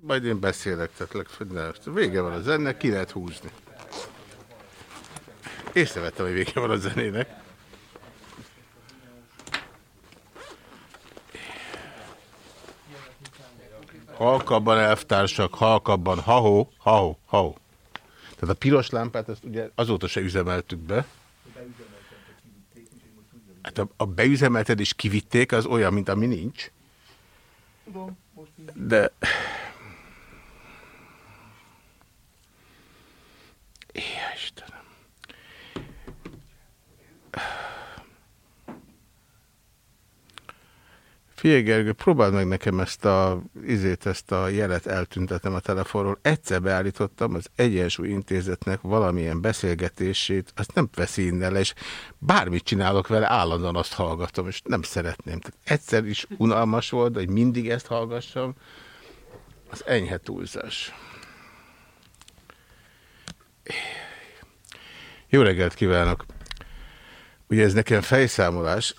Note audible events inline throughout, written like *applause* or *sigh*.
Majd én beszélek, tehát legfőbb, vége van a zene, ki lehet húzni. Észrevettem, hogy vége van a zenének. Halkabban elvtársak, halkabban, ha-ho, ha-ho, ha-ho. Tehát a piros lámpát ezt ugye azóta se üzemeltük be. Hát a, a beüzemelted kivitték, az olyan, mint ami nincs. De... Figyelj Gergő, próbáld meg nekem ezt a, izét, ezt a jelet eltüntetem a telefonról. Egyszer beállítottam az Egyensúly Intézetnek valamilyen beszélgetését, azt nem veszi innen le, és bármit csinálok vele, állandóan azt hallgatom, és nem szeretném. Tehát egyszer is unalmas volt, hogy mindig ezt hallgassam, az enyhe túlzás. Jó reggelt kívánok! Ugye ez nekem fejszámolás,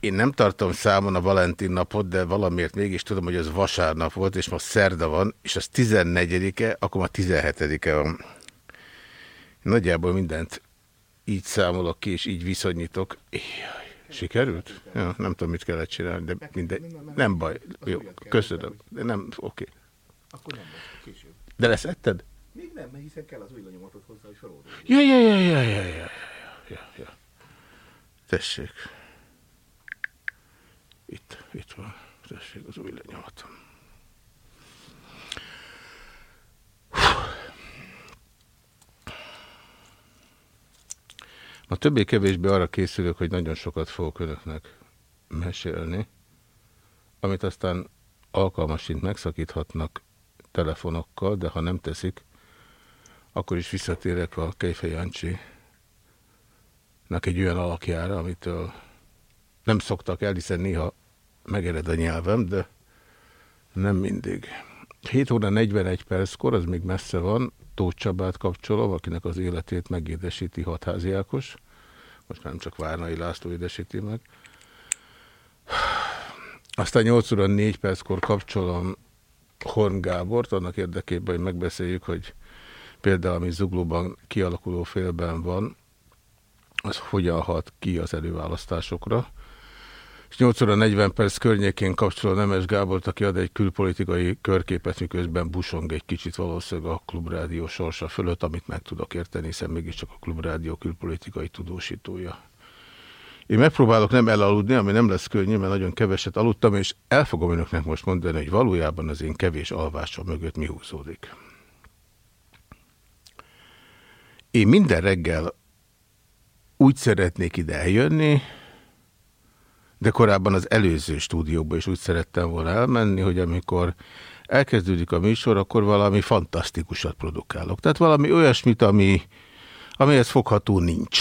én nem tartom számon a Valentin napot, de valamiért mégis tudom, hogy az vasárnap volt, és most szerda van, és az 14-e, akkor már 17-e van. Nagyjából mindent így számolok ki, és így viszonyítok. Jaj, sikerült? Ja, nem tudom, mit kellett csinálni, de minden... Nem baj. Jó, köszönöm. De nem, oké. Akkor nem később. De lesz etted? Még nem, mert hiszen kell az új lenyomatot hozzá, hogy feloldani. Ja, ja, ja, ja, ja, ja, ja, ja. Tessék. Itt, itt van. Tessék az új lenyomatom. Ma többé-kevésbé arra készülök, hogy nagyon sokat fogok önöknek mesélni, amit aztán alkalmasint megszakíthatnak telefonokkal, de ha nem teszik, akkor is visszatérek a Kejfej Jancsi egy olyan alakjára, amitől nem szoktak el, hiszen néha megered a nyelvem, de nem mindig. 7 óra 41 perckor, az még messze van, Tóth Csabát kapcsolom, akinek az életét megédesíti hatházi Ákos. Most nem csak Várnai László édesíti meg. Aztán 8 óra 4 perckor kapcsolom Horn Gábort, annak érdekében, hogy megbeszéljük, hogy például ami Zuglóban kialakuló félben van, az hogyan hat ki az előválasztásokra és 8 óra 40 perc környékén kapcsoló Nemes Gábort, aki ad egy külpolitikai körképet, miközben busong egy kicsit valószínűleg a klubrádió sorsa fölött, amit meg tudok érteni, hiszen mégiscsak a klubrádió külpolitikai tudósítója. Én megpróbálok nem elaludni, ami nem lesz könnyű, mert nagyon keveset aludtam, és el fogom önöknek most mondani, hogy valójában az én kevés alvása mögött mi húzódik. Én minden reggel úgy szeretnék ide eljönni, de korábban az előző stúdióba is úgy szerettem volna elmenni, hogy amikor elkezdődik a műsor, akkor valami fantasztikusat produkálok. Tehát valami olyasmit, ami, amihez fogható nincs.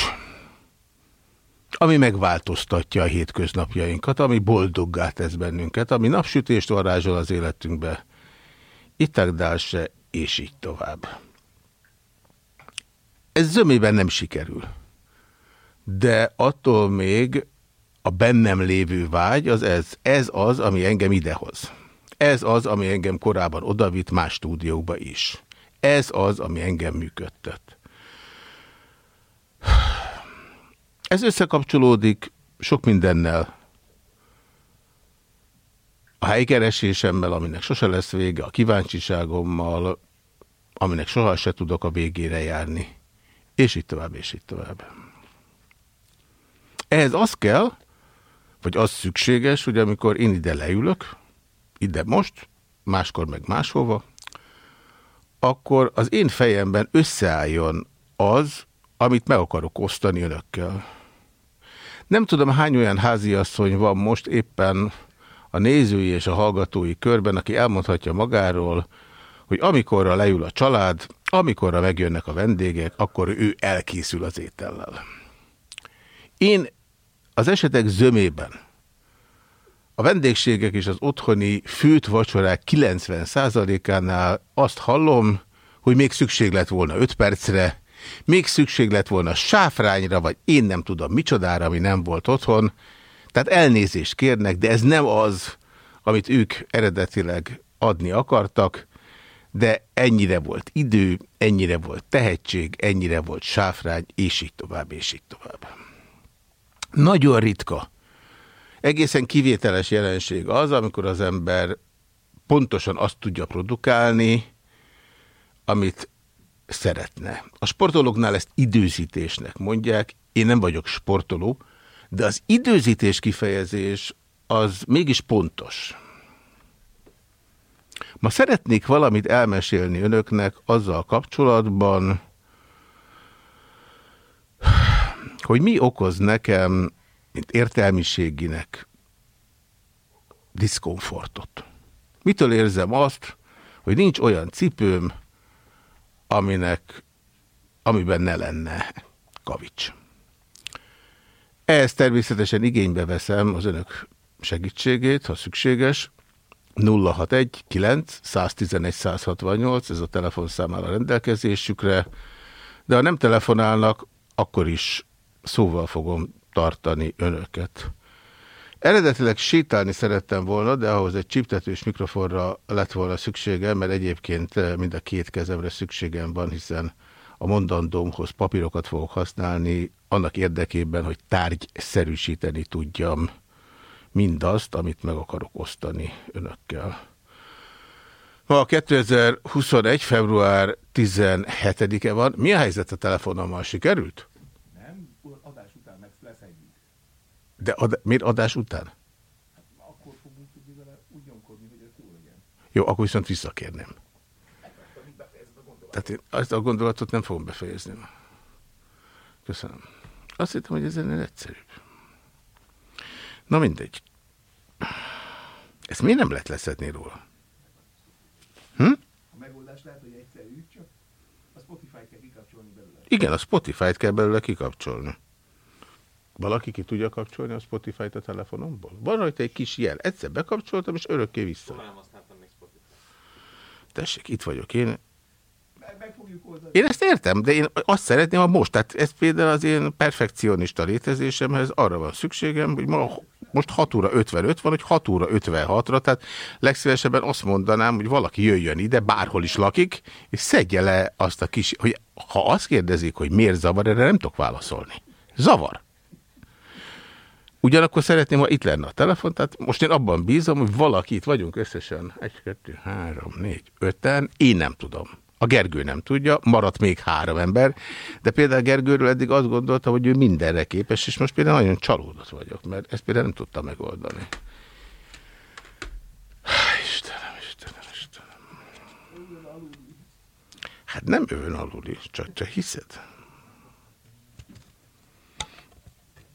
Ami megváltoztatja a hétköznapjainkat, ami boldoggá tesz bennünket, ami napsütést varázsol az életünkbe. Itagdál se, és így tovább. Ez zömében nem sikerül. De attól még a bennem lévő vágy, az ez, ez az, ami engem idehoz. Ez az, ami engem korábban odavitt más stúdióba is. Ez az, ami engem működtet. Ez összekapcsolódik sok mindennel. A helykeresésemmel, aminek sose lesz vége, a kíváncsiságommal, aminek soha se tudok a végére járni. És így tovább, és így tovább. Ehhez az kell, vagy az szükséges, hogy amikor én ide leülök, ide most, máskor meg máshova, akkor az én fejemben összeálljon az, amit meg akarok osztani önökkel. Nem tudom, hány olyan háziasszony van most éppen a nézői és a hallgatói körben, aki elmondhatja magáról, hogy amikorra leül a család, amikorra megjönnek a vendégek, akkor ő elkészül az étellel. Én az esetek zömében a vendégségek és az otthoni főt vacsorák 90%-ánál azt hallom, hogy még szükség lett volna 5 percre, még szükség lett volna sáfrányra, vagy én nem tudom micsodára, ami nem volt otthon. Tehát elnézést kérnek, de ez nem az, amit ők eredetileg adni akartak, de ennyire volt idő, ennyire volt tehetség, ennyire volt sáfrány, és így tovább, és így tovább. Nagyon ritka, egészen kivételes jelenség az, amikor az ember pontosan azt tudja produkálni, amit szeretne. A sportolóknál ezt időzítésnek mondják, én nem vagyok sportoló, de az időzítés kifejezés az mégis pontos. Ma szeretnék valamit elmesélni önöknek azzal kapcsolatban, hogy mi okoz nekem, mint értelmiséginek, diszkomfortot. Mitől érzem azt, hogy nincs olyan cipőm, aminek, amiben ne lenne kavics. Ehhez természetesen igénybe veszem az önök segítségét, ha szükséges. 061 9 111 168, ez a telefonszámára rendelkezésükre, de ha nem telefonálnak, akkor is szóval fogom tartani önöket. Eredetileg sétálni szerettem volna, de ahhoz egy csiptetős mikrofonra lett volna szükségem, mert egyébként mind a két kezemre szükségem van, hiszen a mondandómhoz papírokat fogok használni, annak érdekében, hogy tárgyszerűsíteni tudjam mindazt, amit meg akarok osztani önökkel. Ma a 2021. február 17-e van. Mi a helyzet a telefonommal? Sikerült? Nem, adás után meg lesz egyik. De ad, miért adás után? Akkor fogunk tudni vele úgy nyomkodni, hogy ez jó legyen. Jó, akkor viszont visszakérném. Tehát én azt a gondolatot nem fogom befejezni. Köszönöm. Azt hittem, hogy ez ennél egyszerűbb. Na mindegy. Ezt miért nem lehet leszedni róla? Hm? A megoldás lehet, hogy egyszerű, csak a Spotify-t kell kikapcsolni belőle. Igen, a Spotify-t kell belőle kikapcsolni. Valaki ki tudja kapcsolni a Spotify-t a telefonomból? Van rajta egy kis jel. Egyszer bekapcsoltam, és örökké vissza. Tessék, itt vagyok én. Én ezt értem, de én azt szeretném, ha most, tehát ez például az én perfekcionista létezésemhez arra van szükségem, hogy ma, most 6 óra 55 van, hogy 6 óra 56-ra, tehát legszívesebben azt mondanám, hogy valaki jöjjön ide, bárhol is lakik, és szedje le azt a kis, hogy ha azt kérdezik, hogy miért zavar, erre nem tudok válaszolni. Zavar. Ugyanakkor szeretném, ha itt lenne a telefon, tehát most én abban bízom, hogy valaki itt vagyunk összesen, egy, kettő, három, négy, öten, én nem tudom. A Gergő nem tudja, maradt még három ember, de például Gergőről eddig azt gondolta, hogy ő mindenre képes, és most például nagyon csalódott vagyok, mert ezt például nem tudta megoldani. Istenem, Istenem, Istenem. Hát nem övön aluli, csak, csak hiszed.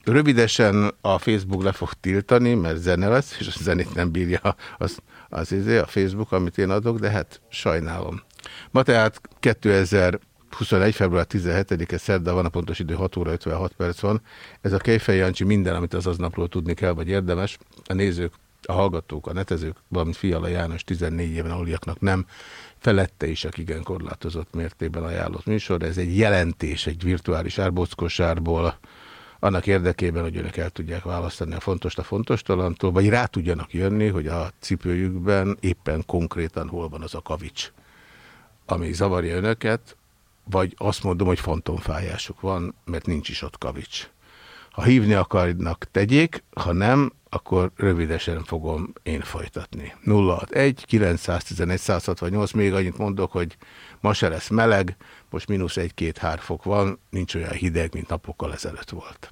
Rövidesen a Facebook le fog tiltani, mert zene lesz, és a zenét nem bírja az, az, izé, a Facebook, amit én adok, de hát sajnálom. Ma tehát 2021. február 17-e szerda van, a pontos idő 6 óra 56 perc van. Ez a Kejfej Jancsi minden, amit az aznapról tudni kell, vagy érdemes. A nézők, a hallgatók, a netezők, valamint Fiala János 14 éven aluliaknak nem felette is a igen korlátozott mértékben ajánlott műsor. Ez egy jelentés, egy virtuális árbockosárból, annak érdekében, hogy önök el tudják választani a fontos a fontos talantól, vagy rá tudjanak jönni, hogy a cipőjükben éppen konkrétan hol van az a kavics ami zavarja önöket, vagy azt mondom, hogy fantomfájásuk van, mert nincs is ott kavics. Ha hívni akarnak, tegyék, ha nem, akkor rövidesen fogom én folytatni. 061 911 168, még annyit mondok, hogy ma se lesz meleg, most mínusz 1-2-3 fok van, nincs olyan hideg, mint napokkal ezelőtt volt.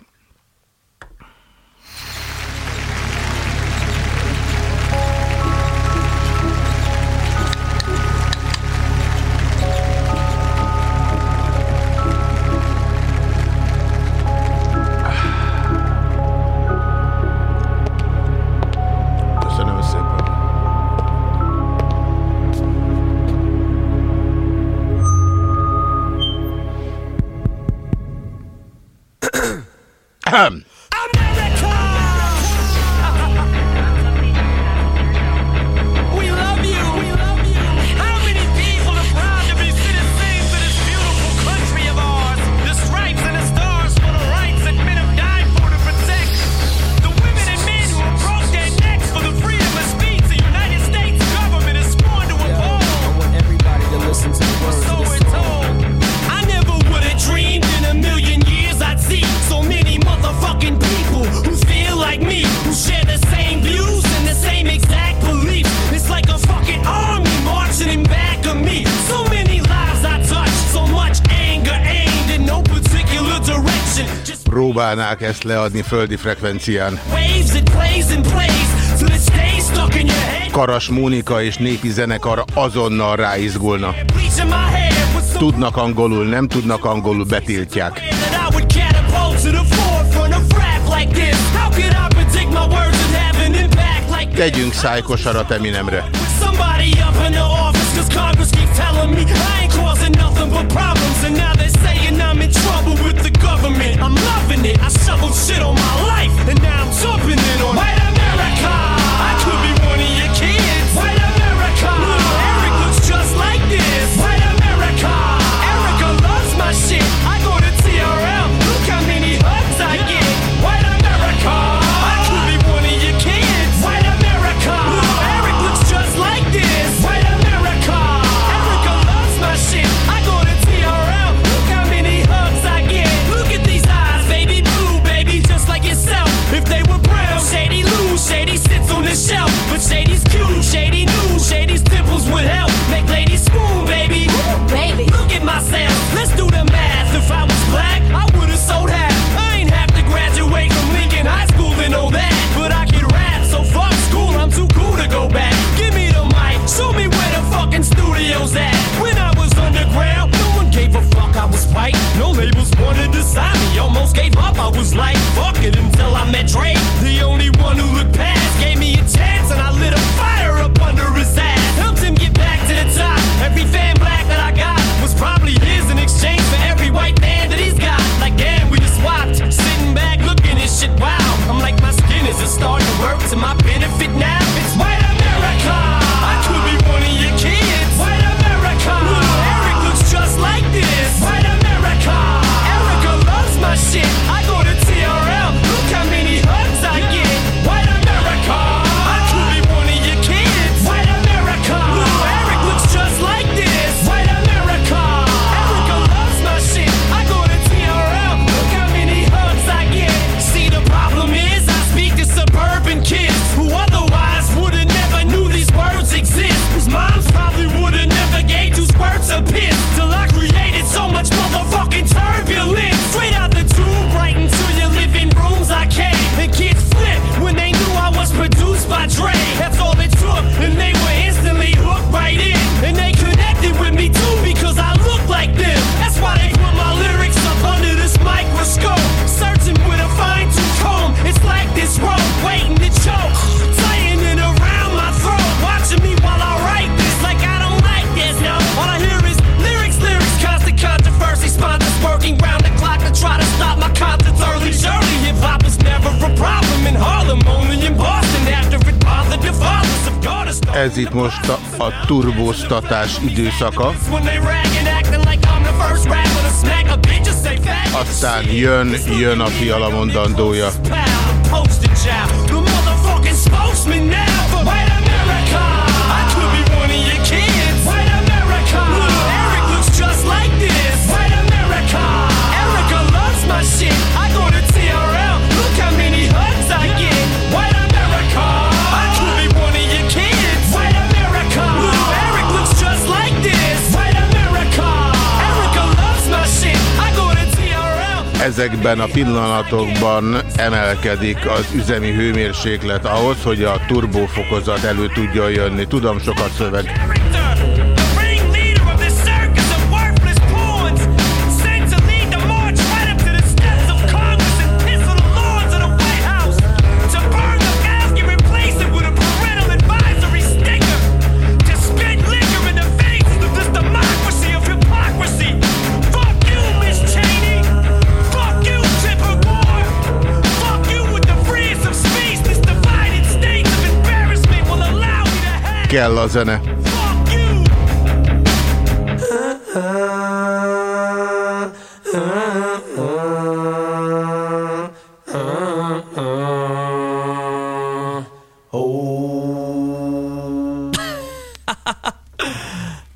Ahem. kívánák ezt leadni földi frekvencián. Karas Mónika és népi zenekar azonnal ráizgulna. Tudnak angolul, nem tudnak angolul, betiltják. Tegyünk szájkosarat Eminemre. nemre. it. I shoveled shit on my life, and now I'm jumping in on it. kezdődik most a, a turbóztatás időszaka. Aztán jön, jön a fiala mondandója. Ezekben a pillanatokban emelkedik az üzemi hőmérséklet ahhoz, hogy a turbófokozat elő tudjon jönni. Tudom, sokat szöveg. kell a zene. *laughs*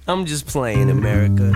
I'm just playing America.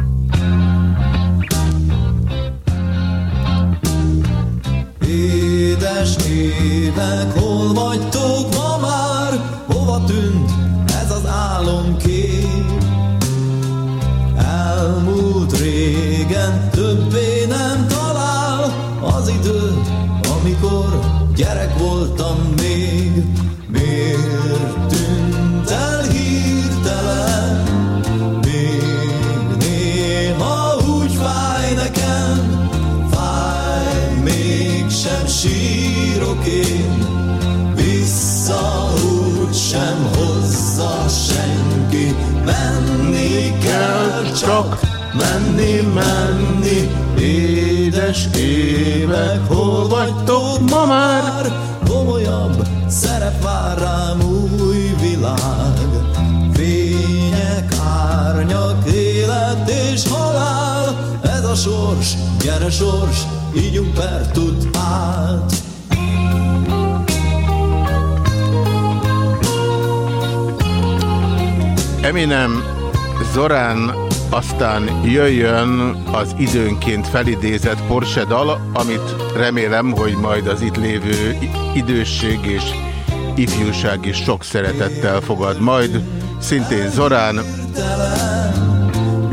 Aztán jöjjön az időnként felidézett Porsche dal, amit remélem, hogy majd az itt lévő idősség és ifjúság is sok szeretettel fogad majd. Szintén Zorán,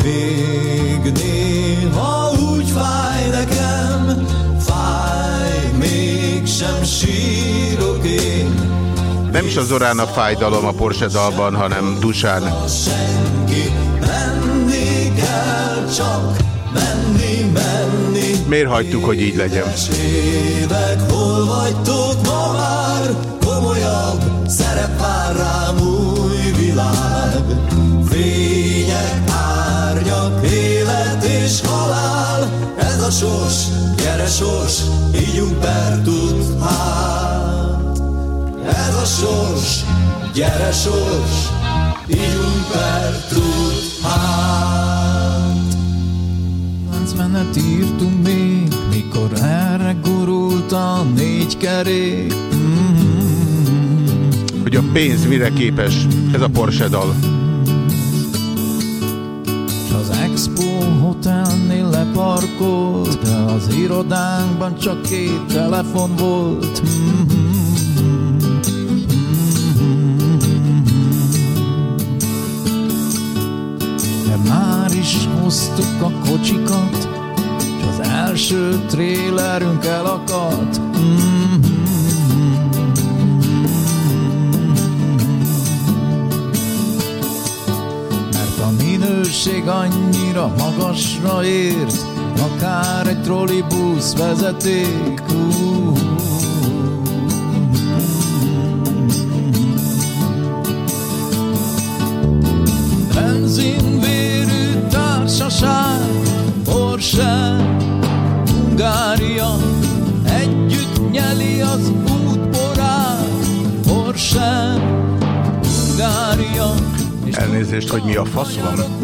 Még néha úgy fáj nekem, fáj, mégsem sírok én, nem is a Zorán a fájdalom a Porsche dalban, hanem Dusán. senki, menni. Miért hagytuk, hogy így legyen? Évek, hol vagytok ma már? Komolyabb szerep vár rám új világ. Fények, árnyak, élet és halál. Ez a sors, gyere sors, ígyunk per tud hát. Ez a sors, gyere sors, ígyunk per tud hát. Láncmenet írtunk még, mikor erre gurult a négy kerék. Mm-hmm. Hogy a pénz mire képes, ez a Porsche dal. S az Expo Hotelnél leparkolt, de az irodánkban csak két telefon volt. De már is hoztuk a kocsikat, s az első trélerünk elakadt. Mert a minőség annyira magasra ért, akár egy trollibusz vezeték. Ú. Benzinvérű Elnézést, hogy mi a fasz van.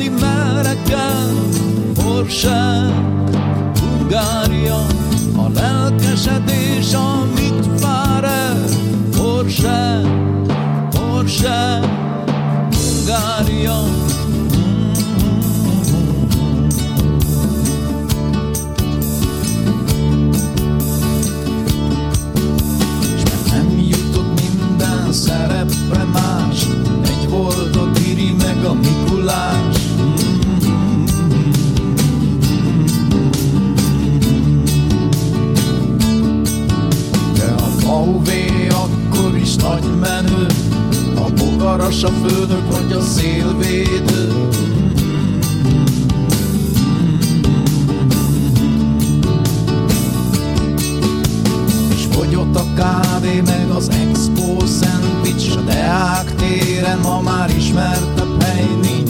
Hungária, a lelkesedés, amit vár el, Porsche, Porsche, Hungária. VW akkor is nagy menő, a bogaras a főnök vagy a szélvédő. És fogyott a kávé, meg az expo szendvics, a Deák téren ma már ismertebb hely nincs.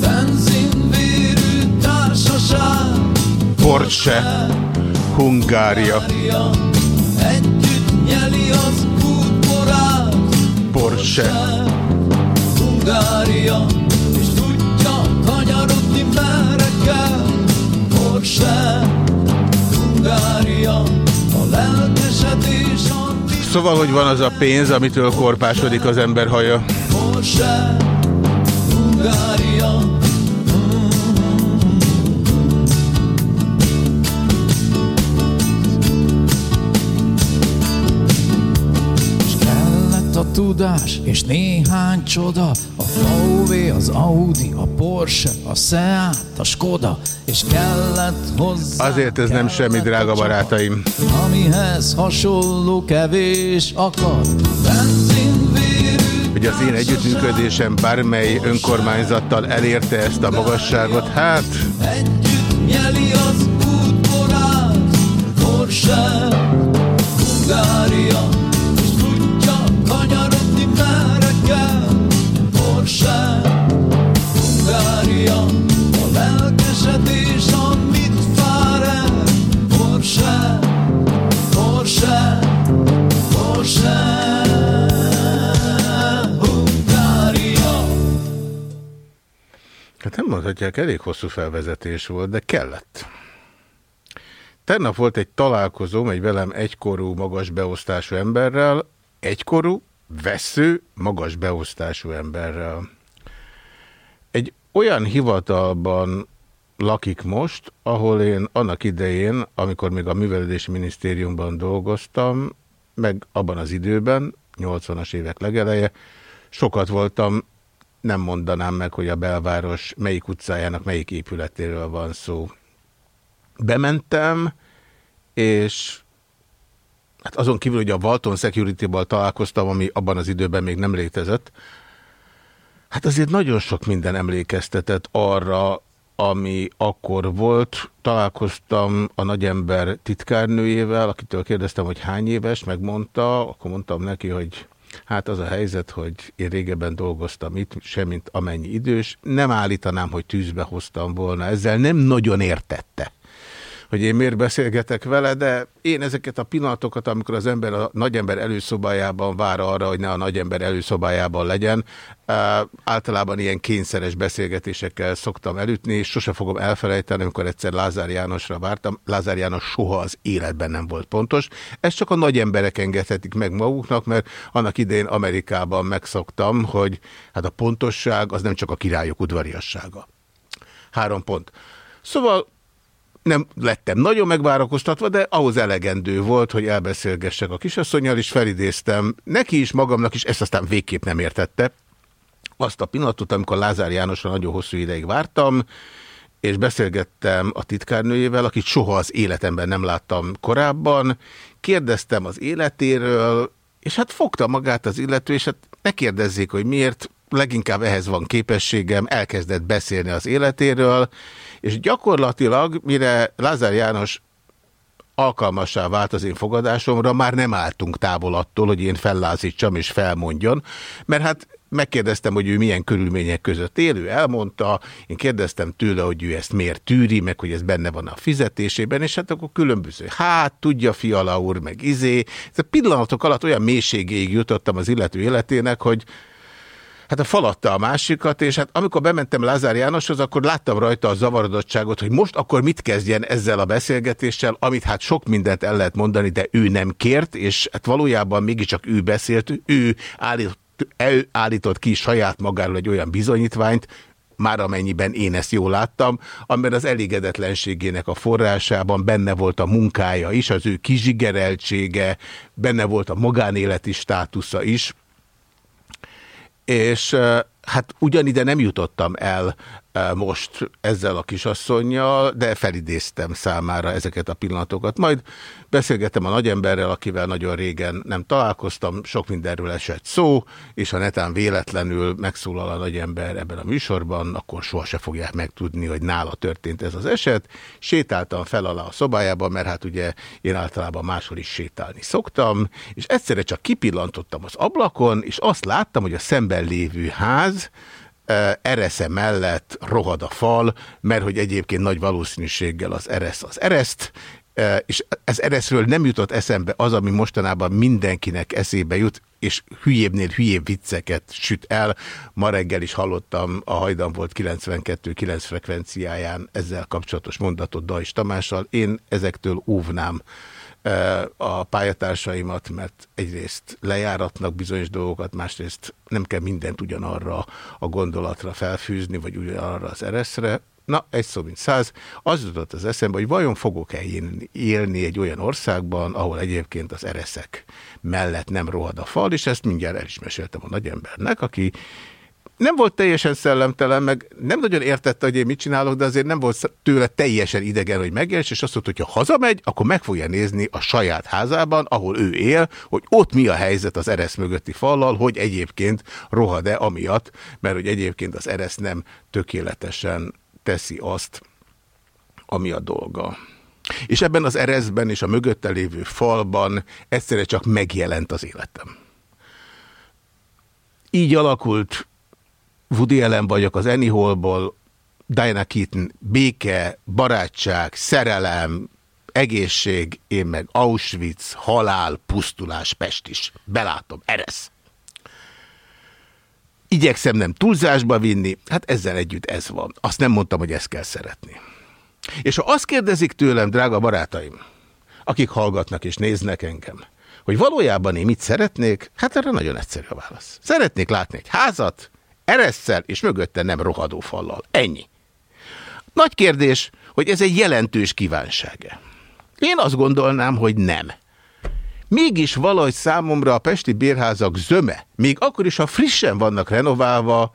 Benzinvérű társaság, Porsche, Hungária, Együtt nyeli az útborát, Porsche. Hungária, és tudja kanyarodni merre Szóval, hogy van az a pénz, amitől korpásodik az ember haja. tudás és néhány csoda A VW, az Audi, a Porsche, a Seat, a Skoda és kellett hozzá... Azért ez nem semmi, drága barátaim. Amihez hasonló kevés akar. Hogy az én együttműködésem bármely önkormányzattal elérte ezt a magasságot, hát... Együtt nyeli az útborát, Porsche, Hungária, Nem mondhatják, elég hosszú felvezetés volt, de kellett. Tegnap volt egy találkozóm egy velem egykorú magas beosztású emberrel, egykorú, vesző, magas beosztású emberrel. Egy olyan hivatalban lakik most, ahol én annak idején, amikor még a Művelődési Minisztériumban dolgoztam, meg abban az időben, 80-as évek legeleje, sokat voltam, nem mondanám meg, hogy a belváros melyik utcájának melyik épületéről van szó. Bementem, és hát azon kívül, hogy a Walton Security-val találkoztam, ami abban az időben még nem létezett, hát azért nagyon sok minden emlékeztetett arra, ami akkor volt. Találkoztam a nagyember titkárnőjével, akitől kérdeztem, hogy hány éves, megmondta, akkor mondtam neki, hogy hát az a helyzet, hogy én régebben dolgoztam itt, semmint amennyi idős, nem állítanám, hogy tűzbe hoztam volna. Ezzel, nem nagyon értette hogy én miért beszélgetek vele, de én ezeket a pillanatokat, amikor az ember a nagyember előszobájában vár arra, hogy ne a nagyember előszobájában legyen, általában ilyen kényszeres beszélgetésekkel szoktam elütni, és sose fogom elfelejteni, amikor egyszer Lázár Jánosra vártam. Lázár János soha az életben nem volt pontos. Ez csak a nagy emberek engedhetik meg maguknak, mert annak idején Amerikában megszoktam, hogy hát a pontosság az nem csak a királyok udvariassága. Három pont. Szóval nem lettem nagyon megvárakoztatva, de ahhoz elegendő volt, hogy elbeszélgessek a kisasszonyjal, és felidéztem neki is, magamnak is, ezt aztán végképp nem értette. Azt a pillanatot, amikor Lázár Jánosra nagyon hosszú ideig vártam, és beszélgettem a titkárnőjével, akit soha az életemben nem láttam korábban, kérdeztem az életéről, és hát fogta magát az illető, és hát ne kérdezzék, hogy miért, leginkább ehhez van képességem, elkezdett beszélni az életéről, és gyakorlatilag, mire Lázár János alkalmassá vált az én fogadásomra, már nem álltunk távol attól, hogy én fellázítsam és felmondjon, mert hát megkérdeztem, hogy ő milyen körülmények között élő, elmondta, én kérdeztem tőle, hogy ő ezt miért tűri, meg hogy ez benne van a fizetésében, és hát akkor különböző, hát tudja Fiala úr, meg izé. Ez a pillanatok alatt olyan mélységéig jutottam az illető életének, hogy Hát a falatta a másikat, és hát amikor bementem Lázár Jánoshoz, akkor láttam rajta a zavarodottságot, hogy most akkor mit kezdjen ezzel a beszélgetéssel, amit hát sok mindent el lehet mondani, de ő nem kért, és hát valójában mégiscsak ő beszélt, ő állított, ő állított ki saját magáról egy olyan bizonyítványt, már amennyiben én ezt jól láttam, amiben az elégedetlenségének a forrásában benne volt a munkája is, az ő kizsigereltsége, benne volt a magánéleti státusza is, és hát ugyanide nem jutottam el most ezzel a kisasszonyjal, de felidéztem számára ezeket a pillanatokat. Majd beszélgettem a nagyemberrel, akivel nagyon régen nem találkoztam, sok mindenről esett szó, és ha netán véletlenül megszólal a nagyember ebben a műsorban, akkor sohasem fogják megtudni, hogy nála történt ez az eset. Sétáltam fel alá a szobájában, mert hát ugye én általában máshol is sétálni szoktam, és egyszerre csak kipillantottam az ablakon, és azt láttam, hogy a szemben lévő ház, eresze mellett rohad a fal, mert hogy egyébként nagy valószínűséggel az eresz az ereszt, és ez ereszről nem jutott eszembe az, ami mostanában mindenkinek eszébe jut, és hülyébbnél hülyébb vicceket süt el. Ma reggel is hallottam a hajdan volt 92-9 frekvenciáján ezzel kapcsolatos mondatot Dajs Tamással. Én ezektől óvnám a pályatársaimat, mert egyrészt lejáratnak bizonyos dolgokat, másrészt nem kell mindent ugyanarra a gondolatra felfűzni, vagy ugyanarra az ereszre. Na, egy szó mint száz. Az jutott az eszembe, hogy vajon fogok-e élni egy olyan országban, ahol egyébként az ereszek mellett nem rohad a fal, és ezt mindjárt el is meséltem a nagyembernek, aki nem volt teljesen szellemtelen, meg nem nagyon értette, hogy én mit csinálok, de azért nem volt tőle teljesen idegen, hogy megjelens, és azt mondta, hogy ha hazamegy, akkor meg fogja nézni a saját házában, ahol ő él, hogy ott mi a helyzet az eresz mögötti fallal, hogy egyébként rohad-e amiatt, mert hogy egyébként az eresz nem tökéletesen teszi azt, ami a dolga. És ebben az ereszben és a mögötte lévő falban egyszerre csak megjelent az életem. Így alakult Woody Allen vagyok az Annie Hallból, Diana Keaton, béke, barátság, szerelem, egészség, én meg Auschwitz, halál, pusztulás, Pest is. Belátom, eresz. Igyekszem nem túlzásba vinni, hát ezzel együtt ez van. Azt nem mondtam, hogy ezt kell szeretni. És ha azt kérdezik tőlem, drága barátaim, akik hallgatnak és néznek engem, hogy valójában én mit szeretnék, hát erre nagyon egyszerű a válasz. Szeretnék látni egy házat, eresszel és mögötte nem rohadó fallal. Ennyi. Nagy kérdés, hogy ez egy jelentős kívánsága. Én azt gondolnám, hogy nem. Mégis valahogy számomra a pesti bérházak zöme, még akkor is, ha frissen vannak renoválva,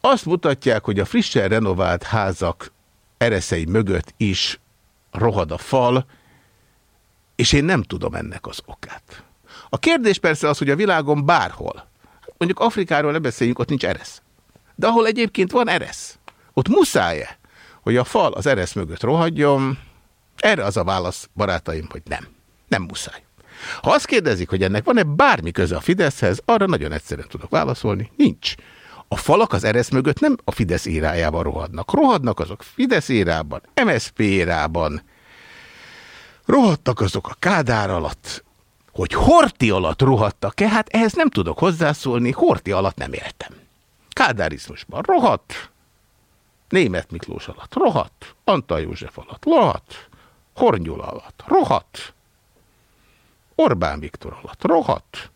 azt mutatják, hogy a frissen renovált házak ereszei mögött is rohad a fal, és én nem tudom ennek az okát. A kérdés persze az, hogy a világon bárhol, mondjuk Afrikáról ne beszéljünk, ott nincs eresz. De ahol egyébként van eresz, ott muszáj-e, hogy a fal az eresz mögött rohadjon? Erre az a válasz, barátaim, hogy nem. Nem muszáj. Ha azt kérdezik, hogy ennek van-e bármi köze a Fideszhez, arra nagyon egyszerűen tudok válaszolni. Nincs. A falak az eresz mögött nem a Fidesz érájában rohadnak. Rohadnak azok Fidesz érában, MSZP érában, rohadtak azok a Kádár alatt, hogy Horti alatt rohadtak-e, hát ehhez nem tudok hozzászólni, Horti alatt nem éltem. Kádárizmusban rohadt, Német Miklós alatt rohadt, Antal József alatt rohadt, Hornyul alatt rohadt, Orbán Viktor alatt rohadt,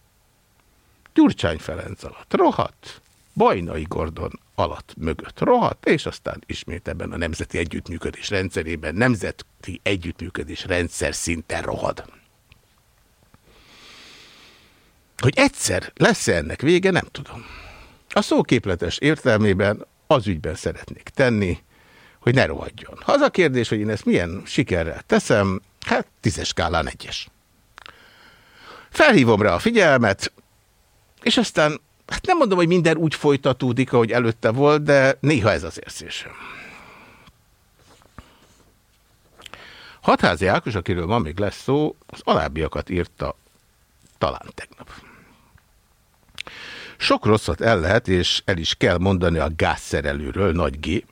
Gyurcsány Ferenc alatt rohadt, Bajnai Gordon alatt mögött rohadt, és aztán ismét ebben a nemzeti együttműködés rendszerében nemzeti együttműködés rendszer szinten rohad. Hogy egyszer lesz -e ennek vége, nem tudom. A szóképletes értelmében az ügyben szeretnék tenni, hogy ne rohadjon. Ha az a kérdés, hogy én ezt milyen sikerrel teszem, hát tízes skálán egyes. Felhívom rá a figyelmet, és aztán, hát nem mondom, hogy minden úgy folytatódik, ahogy előtte volt, de néha ez az érzésem. Hatházi Ákos, akiről ma még lesz szó, az alábbiakat írta talán tegnap. Sok rosszat el lehet, és el is kell mondani a gázszerelőről, nagy G,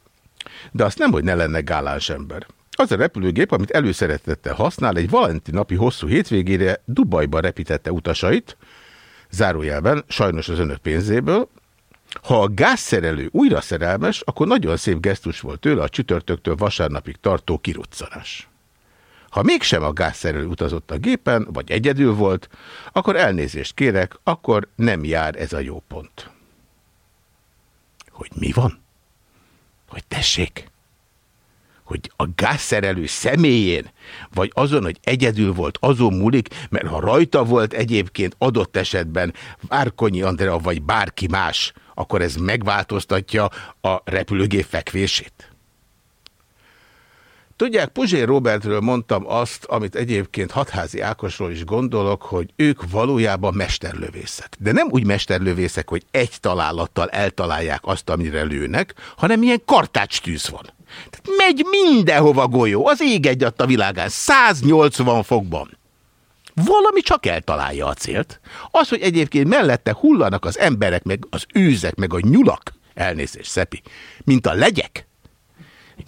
de azt nem, hogy ne lenne gáláns ember. Az a repülőgép, amit előszeretettel használ, egy valenti napi hosszú hétvégére Dubajba repítette utasait, zárójelben, sajnos az önök pénzéből. Ha a gázszerelő újra szerelmes, akkor nagyon szép gesztus volt tőle a csütörtöktől vasárnapig tartó kiruccanás. Ha mégsem a gázszerelő utazott a gépen, vagy egyedül volt, akkor elnézést kérek, akkor nem jár ez a jó pont. Hogy mi van? Hogy tessék? hogy a gázszerelő személyén, vagy azon, hogy egyedül volt, azon múlik, mert ha rajta volt egyébként adott esetben Várkonyi Andrea, vagy bárki más, akkor ez megváltoztatja a repülőgép fekvését. Tudják, Puzsér Robertről mondtam azt, amit egyébként Hatházi Ákosról is gondolok, hogy ők valójában mesterlövészek. De nem úgy mesterlövészek, hogy egy találattal eltalálják azt, amire lőnek, hanem ilyen kartács tűz van. Tehát megy mindenhova golyó, az ég egyat a világán, 180 fokban. Valami csak eltalálja a célt. Az, hogy egyébként mellette hullanak az emberek, meg az őzek, meg a nyulak, elnézést, Szepi, mint a legyek,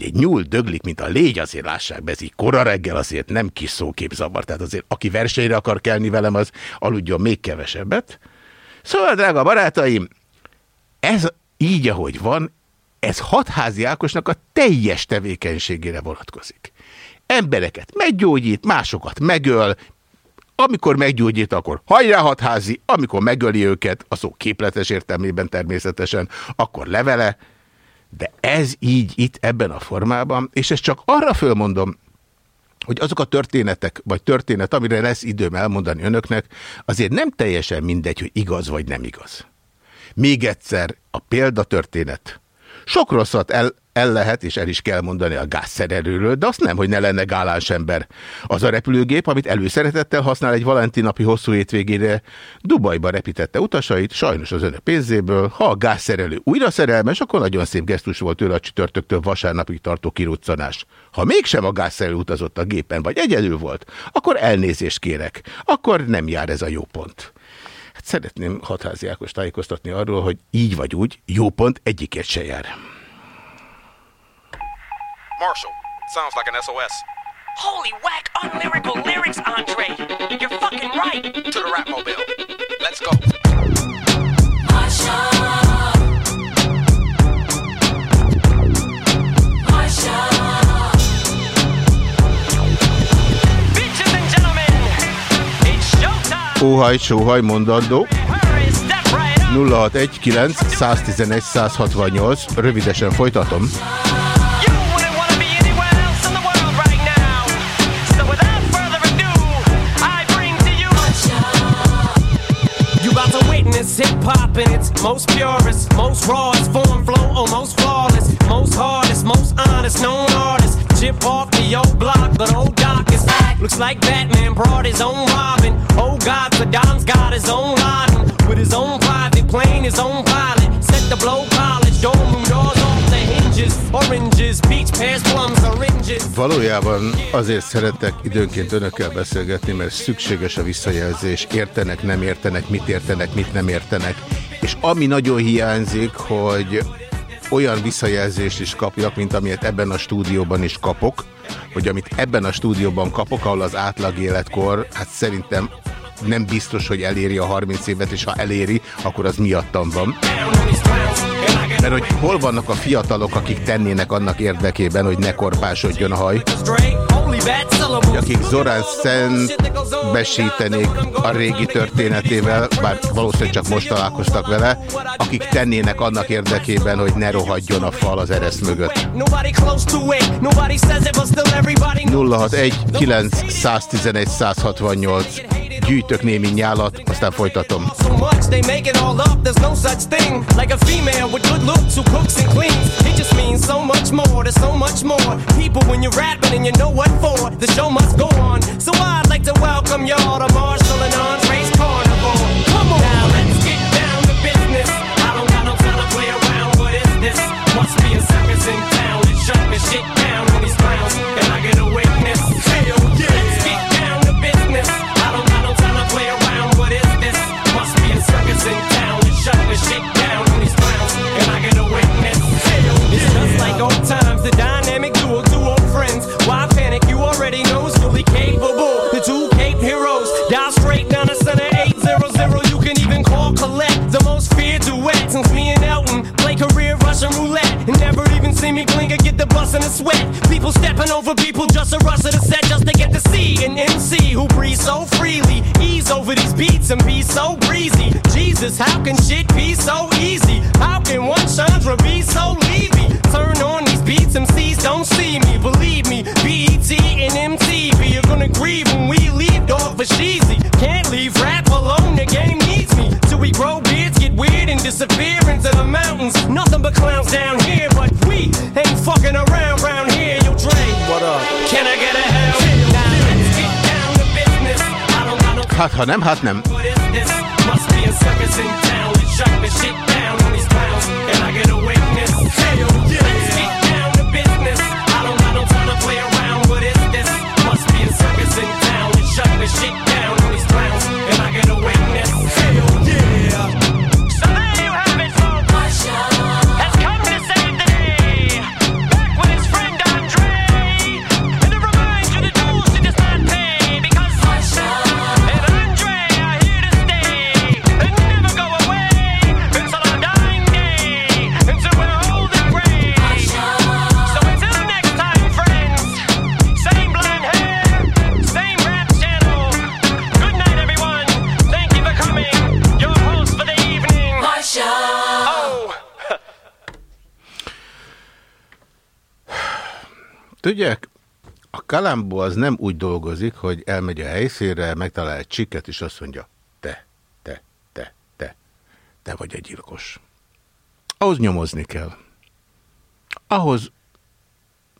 egy nyúl döglik, mint a légy, azért lássák be, ez így kora reggel azért nem kis szóképzavar, tehát azért aki versenyre akar kelni velem, az aludjon még kevesebbet. Szóval, drága barátaim, ez így, ahogy van, ez hatházi Ákosnak a teljes tevékenységére vonatkozik. Embereket meggyógyít, másokat megöl, amikor meggyógyít, akkor hajrá hatházi, amikor megöli őket, a szó képletes értelmében természetesen, akkor levele, De ez így itt ebben a formában, és ezt csak arra fölmondom, hogy azok a történetek, vagy történet, amire lesz időm elmondani önöknek, azért nem teljesen mindegy, hogy igaz vagy nem igaz. Még egyszer, a példatörténet. Sok rosszat el, el lehet, és el is kell mondani a gázszerelőről, de azt nem, hogy ne lenne gálás ember. Az a repülőgép, amit előszeretettel használ egy valentinapi hosszú hétvégére, Dubajba repítette utasait, sajnos az önök pénzéből. Ha a gázszerelő újra szerelmes, akkor nagyon szép gesztus volt tőle a csütörtöktől vasárnapig tartó kiruccanás. Ha mégsem a gázszerelő utazott a gépen, vagy egyedül volt, akkor elnézést kérek. Akkor nem jár ez a jó pont. Hát szeretném hatházi Ákos tájékoztatni arról, hogy így vagy úgy, jó pont egyikért se jár. Marshall, sounds like an SOS. Holy whack unlyrical lyrics, Andre! You're fucking right! To the rap mobile. Let's go. Marsha. Marsha. Bitches and gentlemen, it's showtime! Óhaj, sóhaj, mondandó. Hurry, step right up! 0619 111 168. Rövidesen folytatom. Witness hip hop in its most purest, most rawest form, flow, oh, almost flawless, most hardest, most honest, known artist. Chip off the old block, but old Doc is back. Looks like Batman brought his own Robin. Oh God, Saddam's got his own Laden with his own private plane, his own pilot. Set the blow college, dome doors off Valójában azért szeretek időnként önökkel beszélgetni, mert szükséges a visszajelzés. Értenek, nem értenek, mit értenek, mit nem értenek. És ami nagyon hiányzik, hogy olyan visszajelzést is kapjak, mint amilyet ebben a stúdióban is kapok, hogy amit ebben a stúdióban kapok, ahol az átlag életkor, hát szerintem nem biztos, hogy eléri a 30 évet, és ha eléri, akkor az miattam van. Mert hogy hol vannak a fiatalok, akik tennének annak érdekében, hogy ne korpásodjon a haj, akik Zorán szembesítenék a régi történetével, bár valószínűleg csak most találkoztak vele, akik tennének annak érdekében, hogy ne rohadjon a fal az ereszt mögött. 061 911 168 Gyűjtök némi nyálat, aztán folytatom. Looks who cooks and cleans. It just means so much more. There's so much more people when you're rapping and you know what for. The show must go on. So I'd like to welcome y'all to Marshall and Andre's Carnival. Come on, now let's get down to business. I don't got no time to play around. What is this? Must be a circus in town. It's shutting shit already know is fully capable. The two Cape heroes, dial straight down the center, 800. You can even call collect the most feared duet since me and Elton play career Russian roulette and never even see me blink or get the bus in a sweat. People stepping over people just to rush to the set just to get to see an MC who breathes so freely. Ease over these beats and be so breezy. Jesus, how can shit be so easy? How can one Chandra be so leavy? Turn on these beats, and MCs don't see me. Believe for sheezy. Can't leave rap alone, the game needs me. Till we grow beards, get weird and disappear into the mountains. Nothing but clowns down here, but we ain't fucking around round here. Yo, Dre, what up? Can I get a hell? Now let's get down to business. I don't got no Hát ha nem, hát nem. Tudják, a Kalambó az nem úgy dolgozik, hogy elmegy a helyszínre, megtalál egy csikket, és azt mondja, te, te, te, te, te vagy egy gyilkos. Ahhoz nyomozni kell. Ahhoz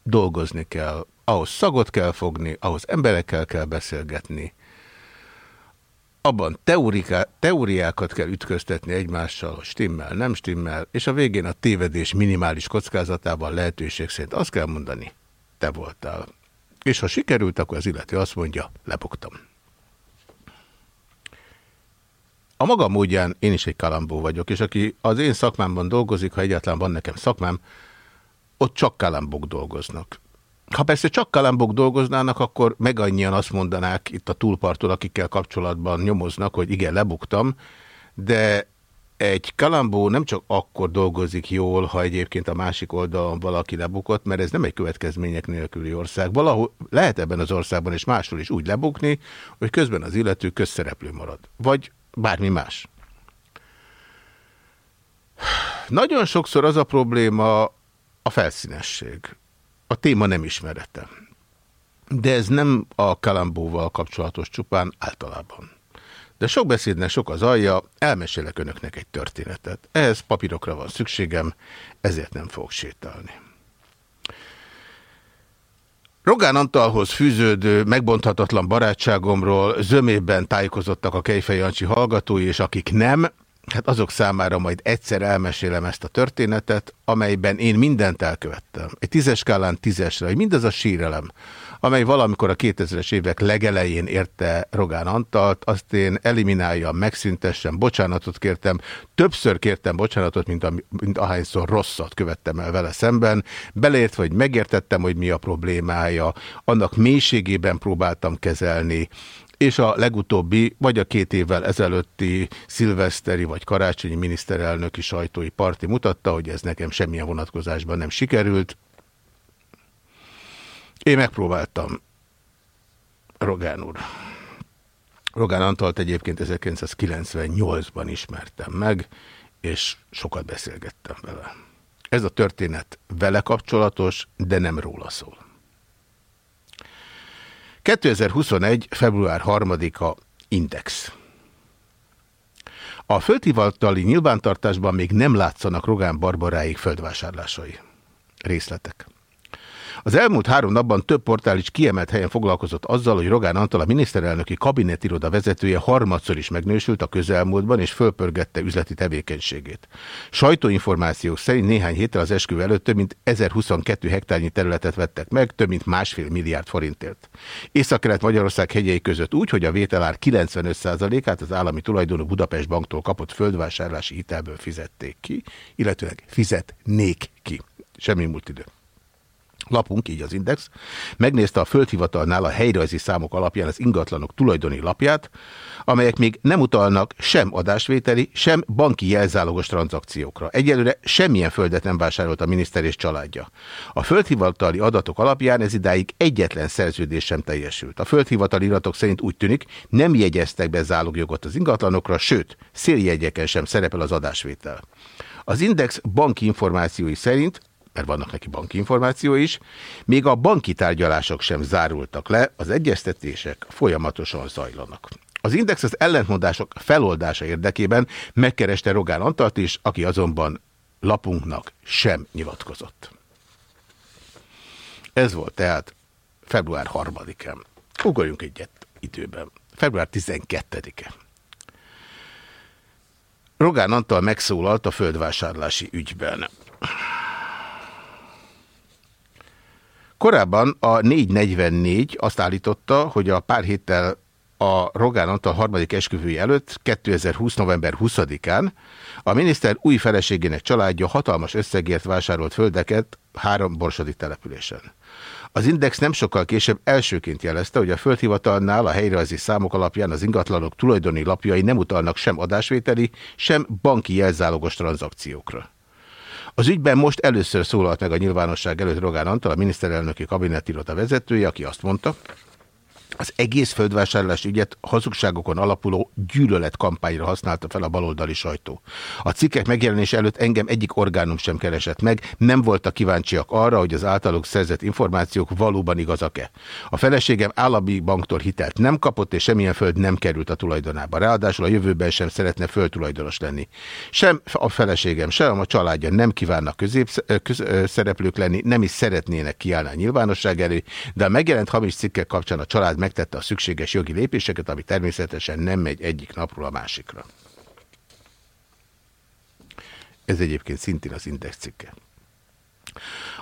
dolgozni kell, ahhoz szagot kell fogni, ahhoz emberekkel kell beszélgetni. Abban teóriká, teóriákat kell ütköztetni egymással, hogy stimmel, nem stimmel, és a végén a tévedés minimális kockázatában lehetőség szerint azt kell mondani, te voltál. És ha sikerült, akkor az illető azt mondja, lebuktam. A maga módján én is egy kalambó vagyok, és aki az én szakmámban dolgozik, ha egyáltalán van nekem szakmám, ott csak kalambok dolgoznak. Ha persze csak kalambok dolgoznának, akkor meg annyian azt mondanák itt a túlpartól, akikkel kapcsolatban nyomoznak, hogy igen, lebuktam, de egy kalambó nem csak akkor dolgozik jól, ha egyébként a másik oldalon valaki lebukott, mert ez nem egy következmények nélküli ország. Valahol lehet ebben az országban és máshol is úgy lebukni, hogy közben az illető közszereplő marad. Vagy bármi más. Nagyon sokszor az a probléma a felszínesség. A téma nem ismerete. De ez nem a kalambóval kapcsolatos csupán általában. De sok beszédnek sok az alja, elmesélek önöknek egy történetet. Ehhez papírokra van szükségem, ezért nem fogok sétálni. Rogán Antalhoz fűződő, megbonthatatlan barátságomról zömében tájékozottak a Kejfej Jancsi hallgatói, és akik nem, hát azok számára majd egyszer elmesélem ezt a történetet, amelyben én mindent elkövettem. Egy tízes skálán tízesre, hogy mindaz a sírelem, amely valamikor a 2000-es évek legelején érte Rogán Antalt, azt én elimináljam, megszüntessem, bocsánatot kértem, többször kértem bocsánatot, mint, a, mint ahányszor rosszat követtem el vele szemben, beleért, hogy megértettem, hogy mi a problémája, annak mélységében próbáltam kezelni, és a legutóbbi, vagy a két évvel ezelőtti szilveszteri vagy karácsonyi miniszterelnöki sajtói parti mutatta, hogy ez nekem semmilyen vonatkozásban nem sikerült. Én megpróbáltam. Rogán úr. Rogán Antalt egyébként 1998-ban ismertem meg, és sokat beszélgettem vele. Ez a történet vele kapcsolatos, de nem róla szól. 2021. február 3-a Index. A földhivatali nyilvántartásban még nem látszanak Rogán Barbaráig földvásárlásai. Részletek. Az elmúlt három napban több portál is kiemelt helyen foglalkozott azzal, hogy Rogán Antal a miniszterelnöki kabinetiroda vezetője harmadszor is megnősült a közelmúltban és fölpörgette üzleti tevékenységét. Sajtóinformációk szerint néhány héttel az esküvő előtt több mint 1022 hektárnyi területet vettek meg, több mint másfél milliárd forintért. Észak-Kelet-Magyarország hegyei között úgy, hogy a vételár 95%-át az állami tulajdonú Budapest banktól kapott földvásárlási hitelből fizették ki, illetőleg fizetnék ki. Semmi múlt idő lapunk, így az Index, megnézte a földhivatalnál a helyrajzi számok alapján az ingatlanok tulajdoni lapját, amelyek még nem utalnak sem adásvételi, sem banki jelzálogos tranzakciókra. Egyelőre semmilyen földet nem vásárolt a miniszter és családja. A földhivatali adatok alapján ez idáig egyetlen szerződés sem teljesült. A földhivatali iratok szerint úgy tűnik, nem jegyeztek be zálogjogot az ingatlanokra, sőt, széljegyeken sem szerepel az adásvétel. Az Index banki információi szerint mert vannak neki banki információ is, még a banki tárgyalások sem zárultak le, az egyeztetések folyamatosan zajlanak. Az Index az ellentmondások feloldása érdekében megkereste Rogán Antalt is, aki azonban lapunknak sem nyilatkozott. Ez volt tehát február 3-án. Ugorjunk egyet időben. Február 12-e. Rogán Antal megszólalt a földvásárlási ügyben. Korábban a 444 azt állította, hogy a pár héttel a Rogán Antal harmadik esküvői előtt, 2020. november 20-án a miniszter új feleségének családja hatalmas összegért vásárolt földeket három borsodi településen. Az Index nem sokkal később elsőként jelezte, hogy a földhivatalnál a helyrajzi számok alapján az ingatlanok tulajdoni lapjai nem utalnak sem adásvételi, sem banki jelzálogos tranzakciókra. Az ügyben most először szólalt meg a nyilvánosság előtt Rogán Antal, a miniszterelnöki kabinetiroda vezetője, aki azt mondta, az egész földvásárlás ügyet hazugságokon alapuló gyűlöletkampányra használta fel a baloldali sajtó. A cikkek megjelenése előtt engem egyik orgánum sem keresett meg, nem voltak kíváncsiak arra, hogy az általuk szerzett információk valóban igazak-e. A feleségem állami banktól hitelt nem kapott, és semmilyen föld nem került a tulajdonába. Ráadásul a jövőben sem szeretne földtulajdonos lenni. Sem a feleségem, sem a családja nem kívánnak középszereplők lenni, nem is szeretnének kiállni a nyilvánosság elő, de a megjelent hamis cikkek kapcsán a család megtette a szükséges jogi lépéseket, ami természetesen nem megy egyik napról a másikra. Ez egyébként szintén az index cikke.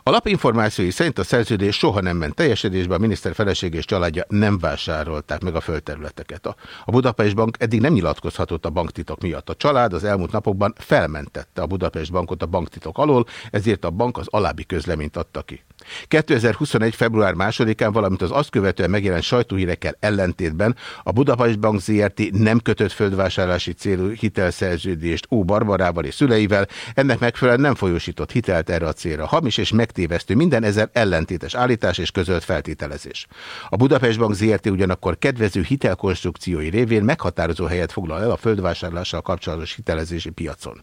A lap információi szerint a szerződés soha nem ment teljesedésbe, a miniszter feleség és családja nem vásárolták meg a földterületeket. A Budapest Bank eddig nem nyilatkozhatott a banktitok miatt. A család az elmúlt napokban felmentette a Budapest Bankot a banktitok alól, ezért a bank az alábbi közleményt adta ki. 2021. február 2-án, valamint az azt követően megjelent sajtóhírekkel ellentétben a Budapest Bank ZRT nem kötött földvásárlási célú hitelszerződést Ó Barbarával és szüleivel, ennek megfelelően nem folyósított hitelt erre a célra. Hamis és megtévesztő minden ezer ellentétes állítás és közölt feltételezés. A Budapest Bank ZRT ugyanakkor kedvező hitelkonstrukciói révén meghatározó helyet foglal el a földvásárlással kapcsolatos hitelezési piacon.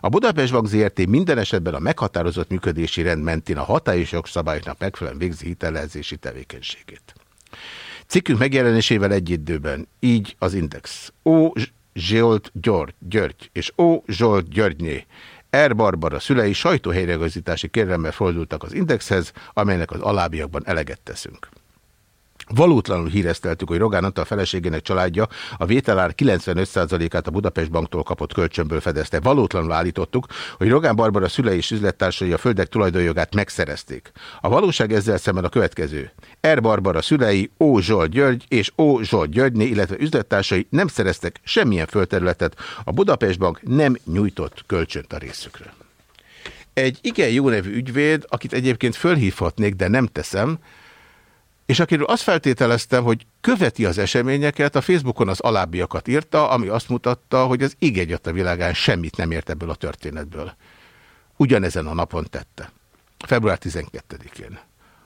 A Budapest Bank ZRT minden esetben a meghatározott működési rend mentén a hatályos jogszabályoknak megfelelően végzi hitelezési tevékenységét. Cikkünk megjelenésével egy időben, így az Index. Ó. Zsolt György, György és Ó. Zsolt Györgyné R. Barbara szülei sajtóhelyreigazítási kérelemmel fordultak az Indexhez, amelynek az alábbiakban eleget teszünk. Valótlanul hírezteltük, hogy Rogán Antal feleségének családja a vételár 95%-át a Budapest Banktól kapott kölcsönből fedezte. Valótlanul állítottuk, hogy Rogán Barbara szülei és üzlettársai a földek tulajdonjogát megszerezték. A valóság ezzel szemben a következő. R. Barbara szülei, Ó. Zsolt György és Ó. Zsolt Györgyné, illetve üzlettársai nem szereztek semmilyen földterületet, a Budapest Bank nem nyújtott kölcsönt a részükre. Egy igen jó nevű ügyvéd, akit egyébként fölhívhatnék, de nem teszem, és akiről azt feltételeztem, hogy követi az eseményeket, a Facebookon az alábbiakat írta, ami azt mutatta, hogy az ég a világán semmit nem ért ebből a történetből. Ugyanezen a napon tette. Február 12-én.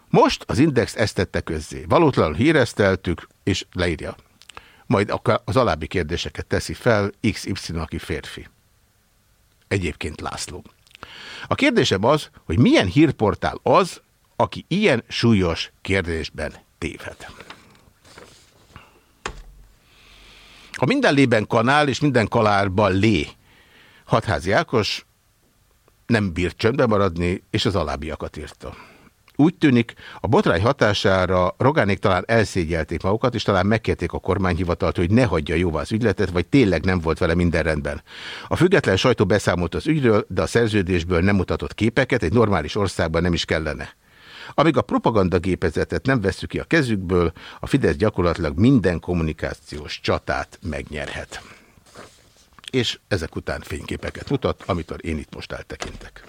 Most az Index ezt tette közzé. Valótlanul hírezteltük, és leírja. Majd az alábbi kérdéseket teszi fel XY, aki férfi. Egyébként László. A kérdésem az, hogy milyen hírportál az, aki ilyen súlyos kérdésben téved. Ha minden lében kanál és minden kalárban lé, hatházi Ákos nem bírt csöndbe maradni, és az alábbiakat írta. Úgy tűnik, a botrány hatására Rogánék talán elszégyelték magukat, és talán megkérték a kormányhivatalt, hogy ne hagyja jóvá az ügyletet, vagy tényleg nem volt vele minden rendben. A független sajtó beszámolt az ügyről, de a szerződésből nem mutatott képeket, egy normális országban nem is kellene. Amíg a propagandagépezetet nem veszük ki a kezükből, a Fidesz gyakorlatilag minden kommunikációs csatát megnyerhet. És ezek után fényképeket mutat, amitől én itt most eltekintek.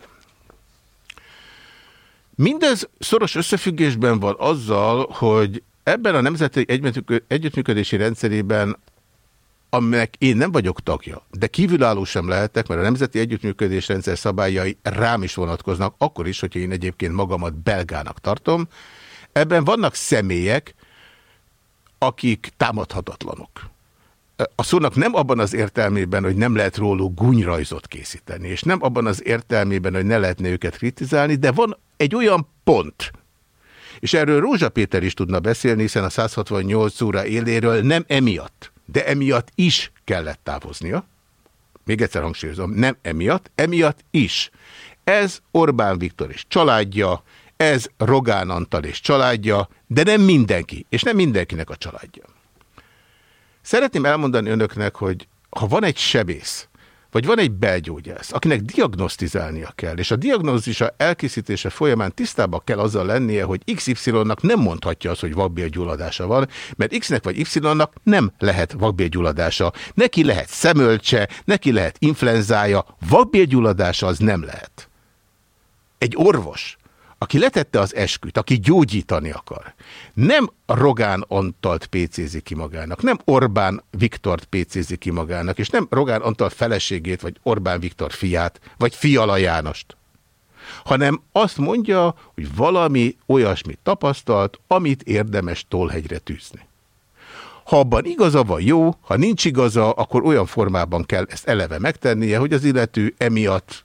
Mindez szoros összefüggésben van azzal, hogy ebben a nemzeti együttműködési rendszerében aminek én nem vagyok tagja, de kívülálló sem lehetek, mert a Nemzeti Együttműködés rendszer szabályai rám is vonatkoznak, akkor is, hogyha én egyébként magamat belgának tartom. Ebben vannak személyek, akik támadhatatlanok. A szónak nem abban az értelmében, hogy nem lehet róluk gúnyrajzot készíteni, és nem abban az értelmében, hogy ne lehetne őket kritizálni, de van egy olyan pont, és erről Rózsa Péter is tudna beszélni, hiszen a 168 óra éléről nem emiatt, de emiatt is kellett távoznia. Még egyszer hangsúlyozom, nem emiatt, emiatt is. Ez Orbán Viktor és családja, ez Rogán Antal és családja, de nem mindenki, és nem mindenkinek a családja. Szeretném elmondani önöknek, hogy ha van egy sebész, vagy van egy belgyógyász, akinek diagnosztizálnia kell, és a diagnózisa elkészítése folyamán tisztában kell azzal lennie, hogy XY-nak nem mondhatja azt, hogy vakbélgyulladása van, mert X-nek vagy Y-nak nem lehet vakbélgyulladása. Neki lehet szemölcse, neki lehet influenzája, vakbélgyulladása az nem lehet. Egy orvos aki letette az esküt, aki gyógyítani akar, nem Rogán Antalt pécézi ki magának, nem Orbán Viktort pécézi ki magának, és nem Rogán Antal feleségét, vagy Orbán Viktor fiát, vagy Fiala Jánost, hanem azt mondja, hogy valami olyasmit tapasztalt, amit érdemes tolhegyre tűzni. Ha abban igaza van, jó, ha nincs igaza, akkor olyan formában kell ezt eleve megtennie, hogy az illető emiatt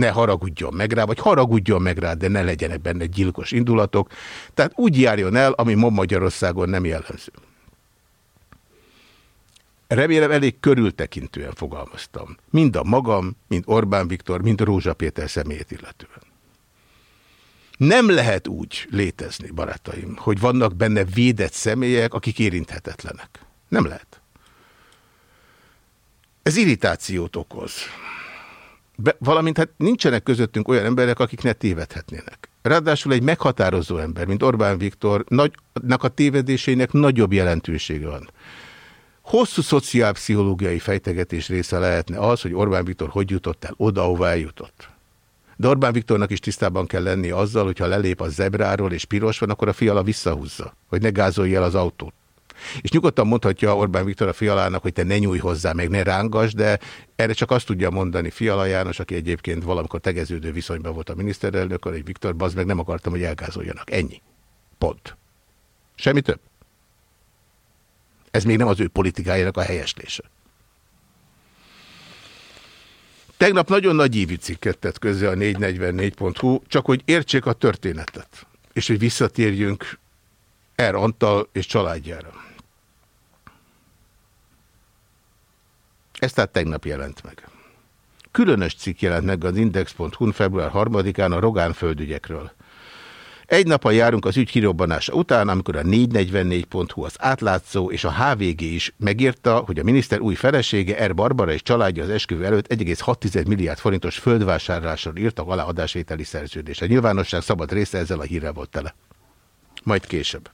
ne haragudjon meg rá, vagy haragudjon meg rá, de ne legyenek benne gyilkos indulatok. Tehát úgy járjon el, ami ma Magyarországon nem jellemző. Remélem elég körültekintően fogalmaztam. Mind a magam, mind Orbán Viktor, mind Rózsa Péter személyét illetően. Nem lehet úgy létezni, barátaim, hogy vannak benne védett személyek, akik érinthetetlenek. Nem lehet. Ez irritációt okoz. Be, valamint hát nincsenek közöttünk olyan emberek, akik ne tévedhetnének. Ráadásul egy meghatározó ember, mint Orbán Viktor, nagynak a tévedésének nagyobb jelentősége van. Hosszú szociálpszichológiai fejtegetés része lehetne az, hogy Orbán Viktor hogy jutott el oda, ahová eljutott. De Orbán Viktornak is tisztában kell lenni azzal, hogy ha lelép a zebráról és piros van, akkor a fiala visszahúzza, hogy ne gázolja el az autót. És nyugodtan mondhatja Orbán Viktor a fialának, hogy te ne nyújj hozzá, meg ne rángas, de erre csak azt tudja mondani Fiala János, aki egyébként valamikor tegeződő viszonyban volt a miniszterelnök, hogy Viktor, bazd meg nem akartam, hogy elgázoljanak. Ennyi. Pont. Semmi több. Ez még nem az ő politikájának a helyeslése. Tegnap nagyon nagy ívű cikket tett közé a 444.hu, csak hogy értsék a történetet, és hogy visszatérjünk Er Antal és családjára. Ez tehát tegnap jelent meg. Különös cikk jelent meg az Index.hu február 3-án a Rogán földügyekről. Egy nappal járunk az ügy kirobbanása után, amikor a 444.hu az átlátszó és a HVG is megírta, hogy a miniszter új felesége Er Barbara és családja az esküvő előtt 1,6 milliárd forintos földvásárlásról írtak alá adásvételi szerződést. A nyilvánosság szabad része ezzel a hírrel volt tele. Majd később.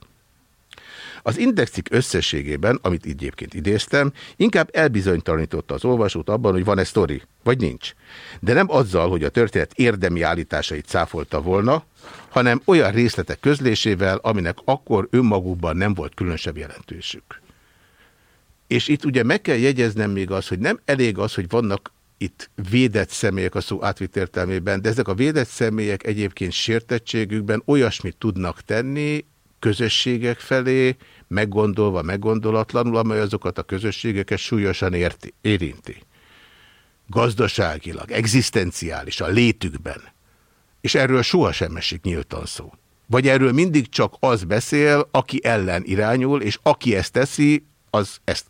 Az indexik összességében, amit egyébként idéztem, inkább elbizonytalanította az olvasót abban, hogy van-e sztori, vagy nincs. De nem azzal, hogy a történet érdemi állításait cáfolta volna, hanem olyan részletek közlésével, aminek akkor önmagukban nem volt különösebb jelentősük. És itt ugye meg kell jegyeznem még az, hogy nem elég az, hogy vannak itt védett személyek a szó átvitt értelmében, de ezek a védett személyek egyébként sértettségükben olyasmit tudnak tenni közösségek felé, meggondolva, meggondolatlanul, amely azokat a közösségeket súlyosan érti, érinti. Gazdaságilag, egzisztenciális, a létükben. És erről sohasem esik nyíltan szó. Vagy erről mindig csak az beszél, aki ellen irányul, és aki ezt teszi, az ezt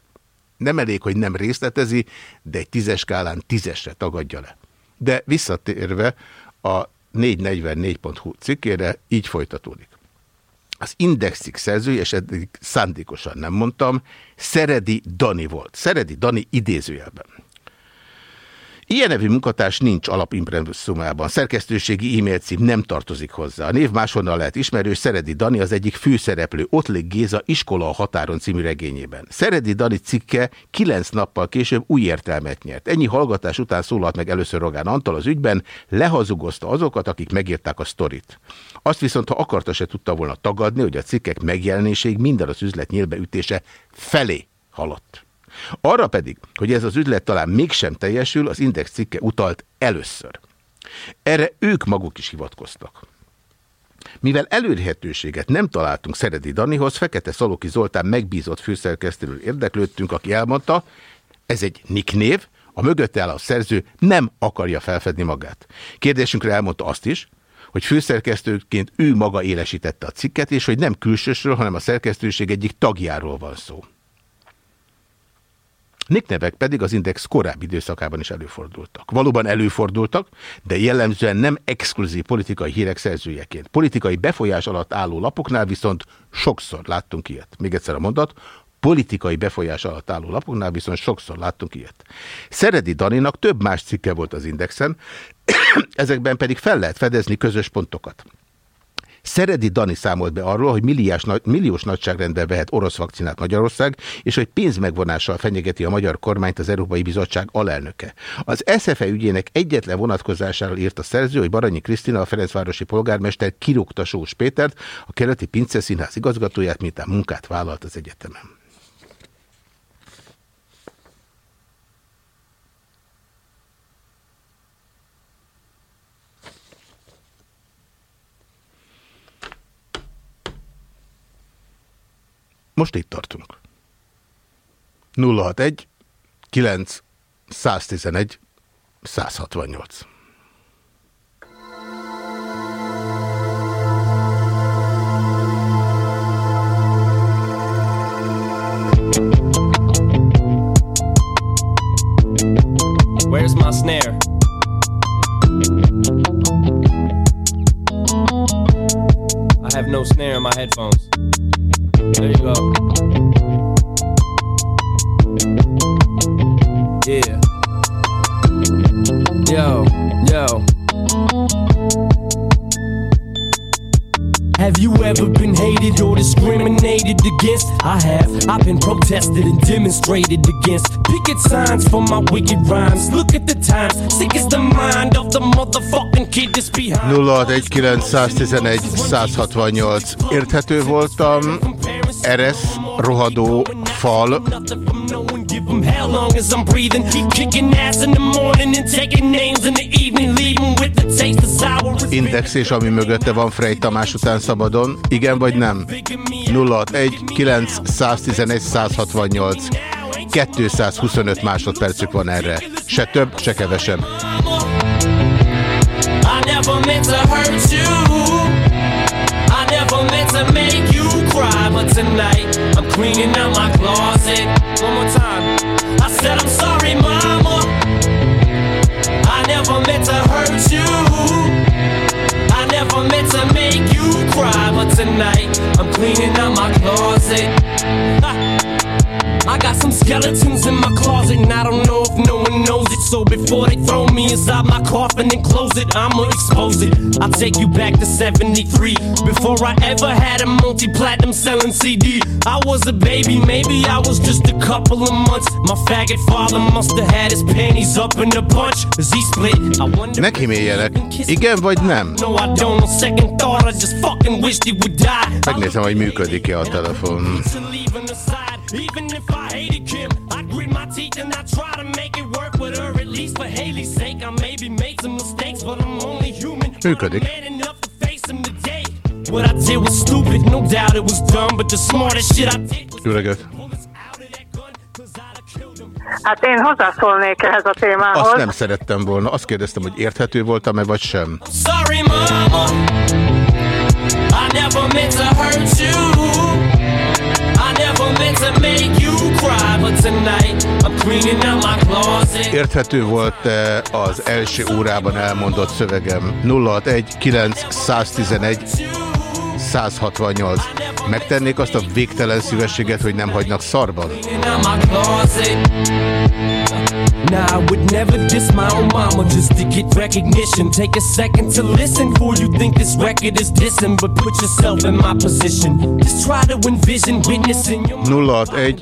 nem elég, hogy nem részletezi, de egy tízes skálán tízesre tagadja le. De visszatérve a 444.hu cikkére így folytatódik. Az Indexik szerzője, és eddig szándékosan nem mondtam, Szeredi Dani volt. Szeredi Dani idézőjelben. Ilyen nevű munkatárs nincs alapimpresszumában. Szerkesztőségi e-mail cím nem tartozik hozzá. A név máshonnan lehet ismerős Szeredi Dani az egyik főszereplő Ottlik Géza Iskola a határon című regényében. Szeredi Dani cikke kilenc nappal később új értelmet nyert. Ennyi hallgatás után szólalt meg először Rogán Antal az ügyben, lehazugozta azokat, akik megírták a sztorit. Azt viszont, ha akarta, se tudta volna tagadni, hogy a cikkek megjelenéséig minden az üzlet nyílbeütése felé halott. Arra pedig, hogy ez az üzlet talán mégsem teljesül, az Index cikke utalt először. Erre ők maguk is hivatkoztak. Mivel előrhetőséget nem találtunk Szeredi Danihoz, Fekete Szaloki Zoltán megbízott főszerkesztőről érdeklődtünk, aki elmondta, ez egy nicknév, a mögötte áll a szerző nem akarja felfedni magát. Kérdésünkre elmondta azt is, hogy főszerkesztőként ő maga élesítette a cikket, és hogy nem külsősről, hanem a szerkesztőség egyik tagjáról van szó. Nicknevek pedig az Index korábbi időszakában is előfordultak. Valóban előfordultak, de jellemzően nem exkluzív politikai hírek szerzőjeként. Politikai befolyás alatt álló lapoknál viszont sokszor láttunk ilyet. Még egyszer a mondat, politikai befolyás alatt álló lapoknál viszont sokszor láttunk ilyet. Szeredi Daninak több más cikke volt az Indexen, *coughs* ezekben pedig fel lehet fedezni közös pontokat. Szeredi Dani számolt be arról, hogy milliós, milliós nagyságrendben vehet orosz vakcinát Magyarország, és hogy pénzmegvonással fenyegeti a magyar kormányt az Európai Bizottság alelnöke. Az SZFE ügyének egyetlen vonatkozásáról írt a szerző, hogy Baranyi Krisztina, a Ferencvárosi polgármester kirúgta Sós Pétert, a keleti Pince Színház igazgatóját, miután munkát vállalt az egyetemen. Most itt tartunk. 061 9 111 168. Where's my snare? I have no snare in my headphones. There you go. Yeah. Yo, yo. Have you ever been hated or discriminated against? I have. I've been protested and demonstrated against. Picket signs for my wicked rhymes. Look at the times. Sick is the mind of the motherfucking kid that's behind. 061 111 168. Érthető voltam. Eresz, rohadó, fal. Index és ami mögötte van Frey Tamás után szabadon. Igen vagy nem? 061 9 111 168. 225 másodpercük van erre. Se több, se kevesebb. I never meant to hurt you. I never meant to make you cry, but tonight I'm cleaning out my closet. One more time. I said I'm sorry, mama. I never meant to hurt you. Never meant to make you cry, but tonight I'm cleaning out my closet. I got some skeletons in my closet, and I don't know if no one knows it. So before they throw me inside my coffin and close it, I'ma expose it. I'll take you back to 73. Before I ever had a multi platinum selling CD, I was a baby, maybe I was just a couple of months. My faggot father must have had his panties up in a bunch as he split. I wonder. Ne kíméljenek. Igen vagy nem? No, I don't. Megnézem, hogy működik-e a telefon. to leaving aside. Even if I hated Kim, I'd grit my teeth and I'd try to make it work with her. At least for Haley's sake, I maybe made some mistakes, but I'm only human. Működik. Man enough to face him today. What I did was stupid, no doubt it was dumb, but the smartest shit I did was Jó reggelt! Hát én hozzászólnék ehhez a témához. Azt nem szerettem volna. Azt kérdeztem, hogy érthető voltam-e, vagy sem. Sorry, mama. I never meant to hurt you. I never meant to make you cry, but tonight I'm cleaning out my closet. Érthető volt-e az első órában elmondott szövegem? 061 9 111 168. Megtennék azt a végtelen szívességet, hogy nem hagynak szarban? Cleaning out my closet. Nah, I would never diss my own mama just to get recognition. Take a second to listen before you think this record is dissing, but put yourself in my position. Just try to envision witnessing your 061 9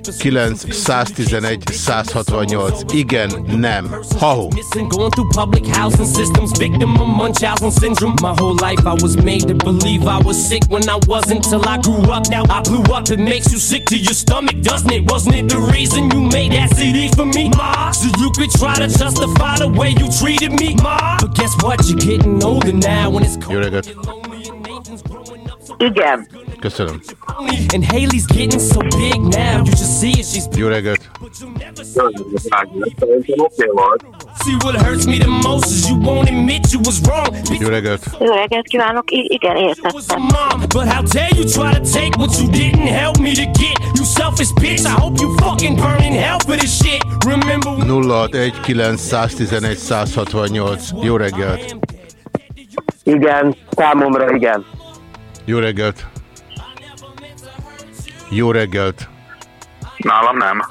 111 168. Igen, nem. Haho. Missing, going through public housing systems, victim of Munchausen syndrome. My whole life I was made to believe I was sick when I wasn't till I grew up. Now I blew up, it makes you sick to your stomach, doesn't it? Wasn't it the reason you made that CD for me? Ma, so you could try to justify the way you treated me, Ma. But guess what? You're getting older now when it's Jó cold. reggelt! up so Igen. Köszönöm. And Haley's getting so big now. You should see it, she's Jó reggelt! see what hurts me the most is you won't admit you was wrong. Jó reggelt! Jó reggelt kívánok, I- igen, értettem. but how dare you try to take what you didn't help me to get? Selfish bitch, I hope you fucking burn in hell for this shit. Remember when 061 9 111 168. Jó reggelt! Igen, számomra igen. Jó reggelt! Jó reggelt! Nálam nem.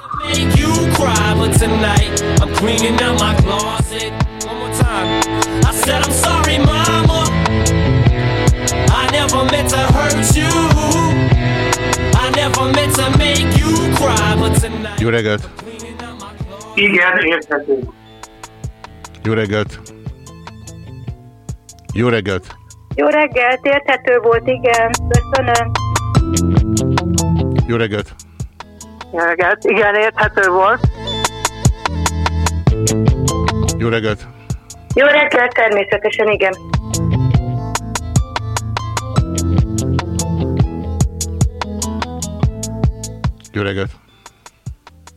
I never meant to hurt you. Jó reggelt! Igen, érthető. Jó reggelt! Jó reggelt! Jó reggelt, érthető volt, igen. Köszönöm. Jó reggelt! Jó reggelt, igen, érthető volt. Jó reggelt! Jó reggelt, természetesen igen. Jó reggelt!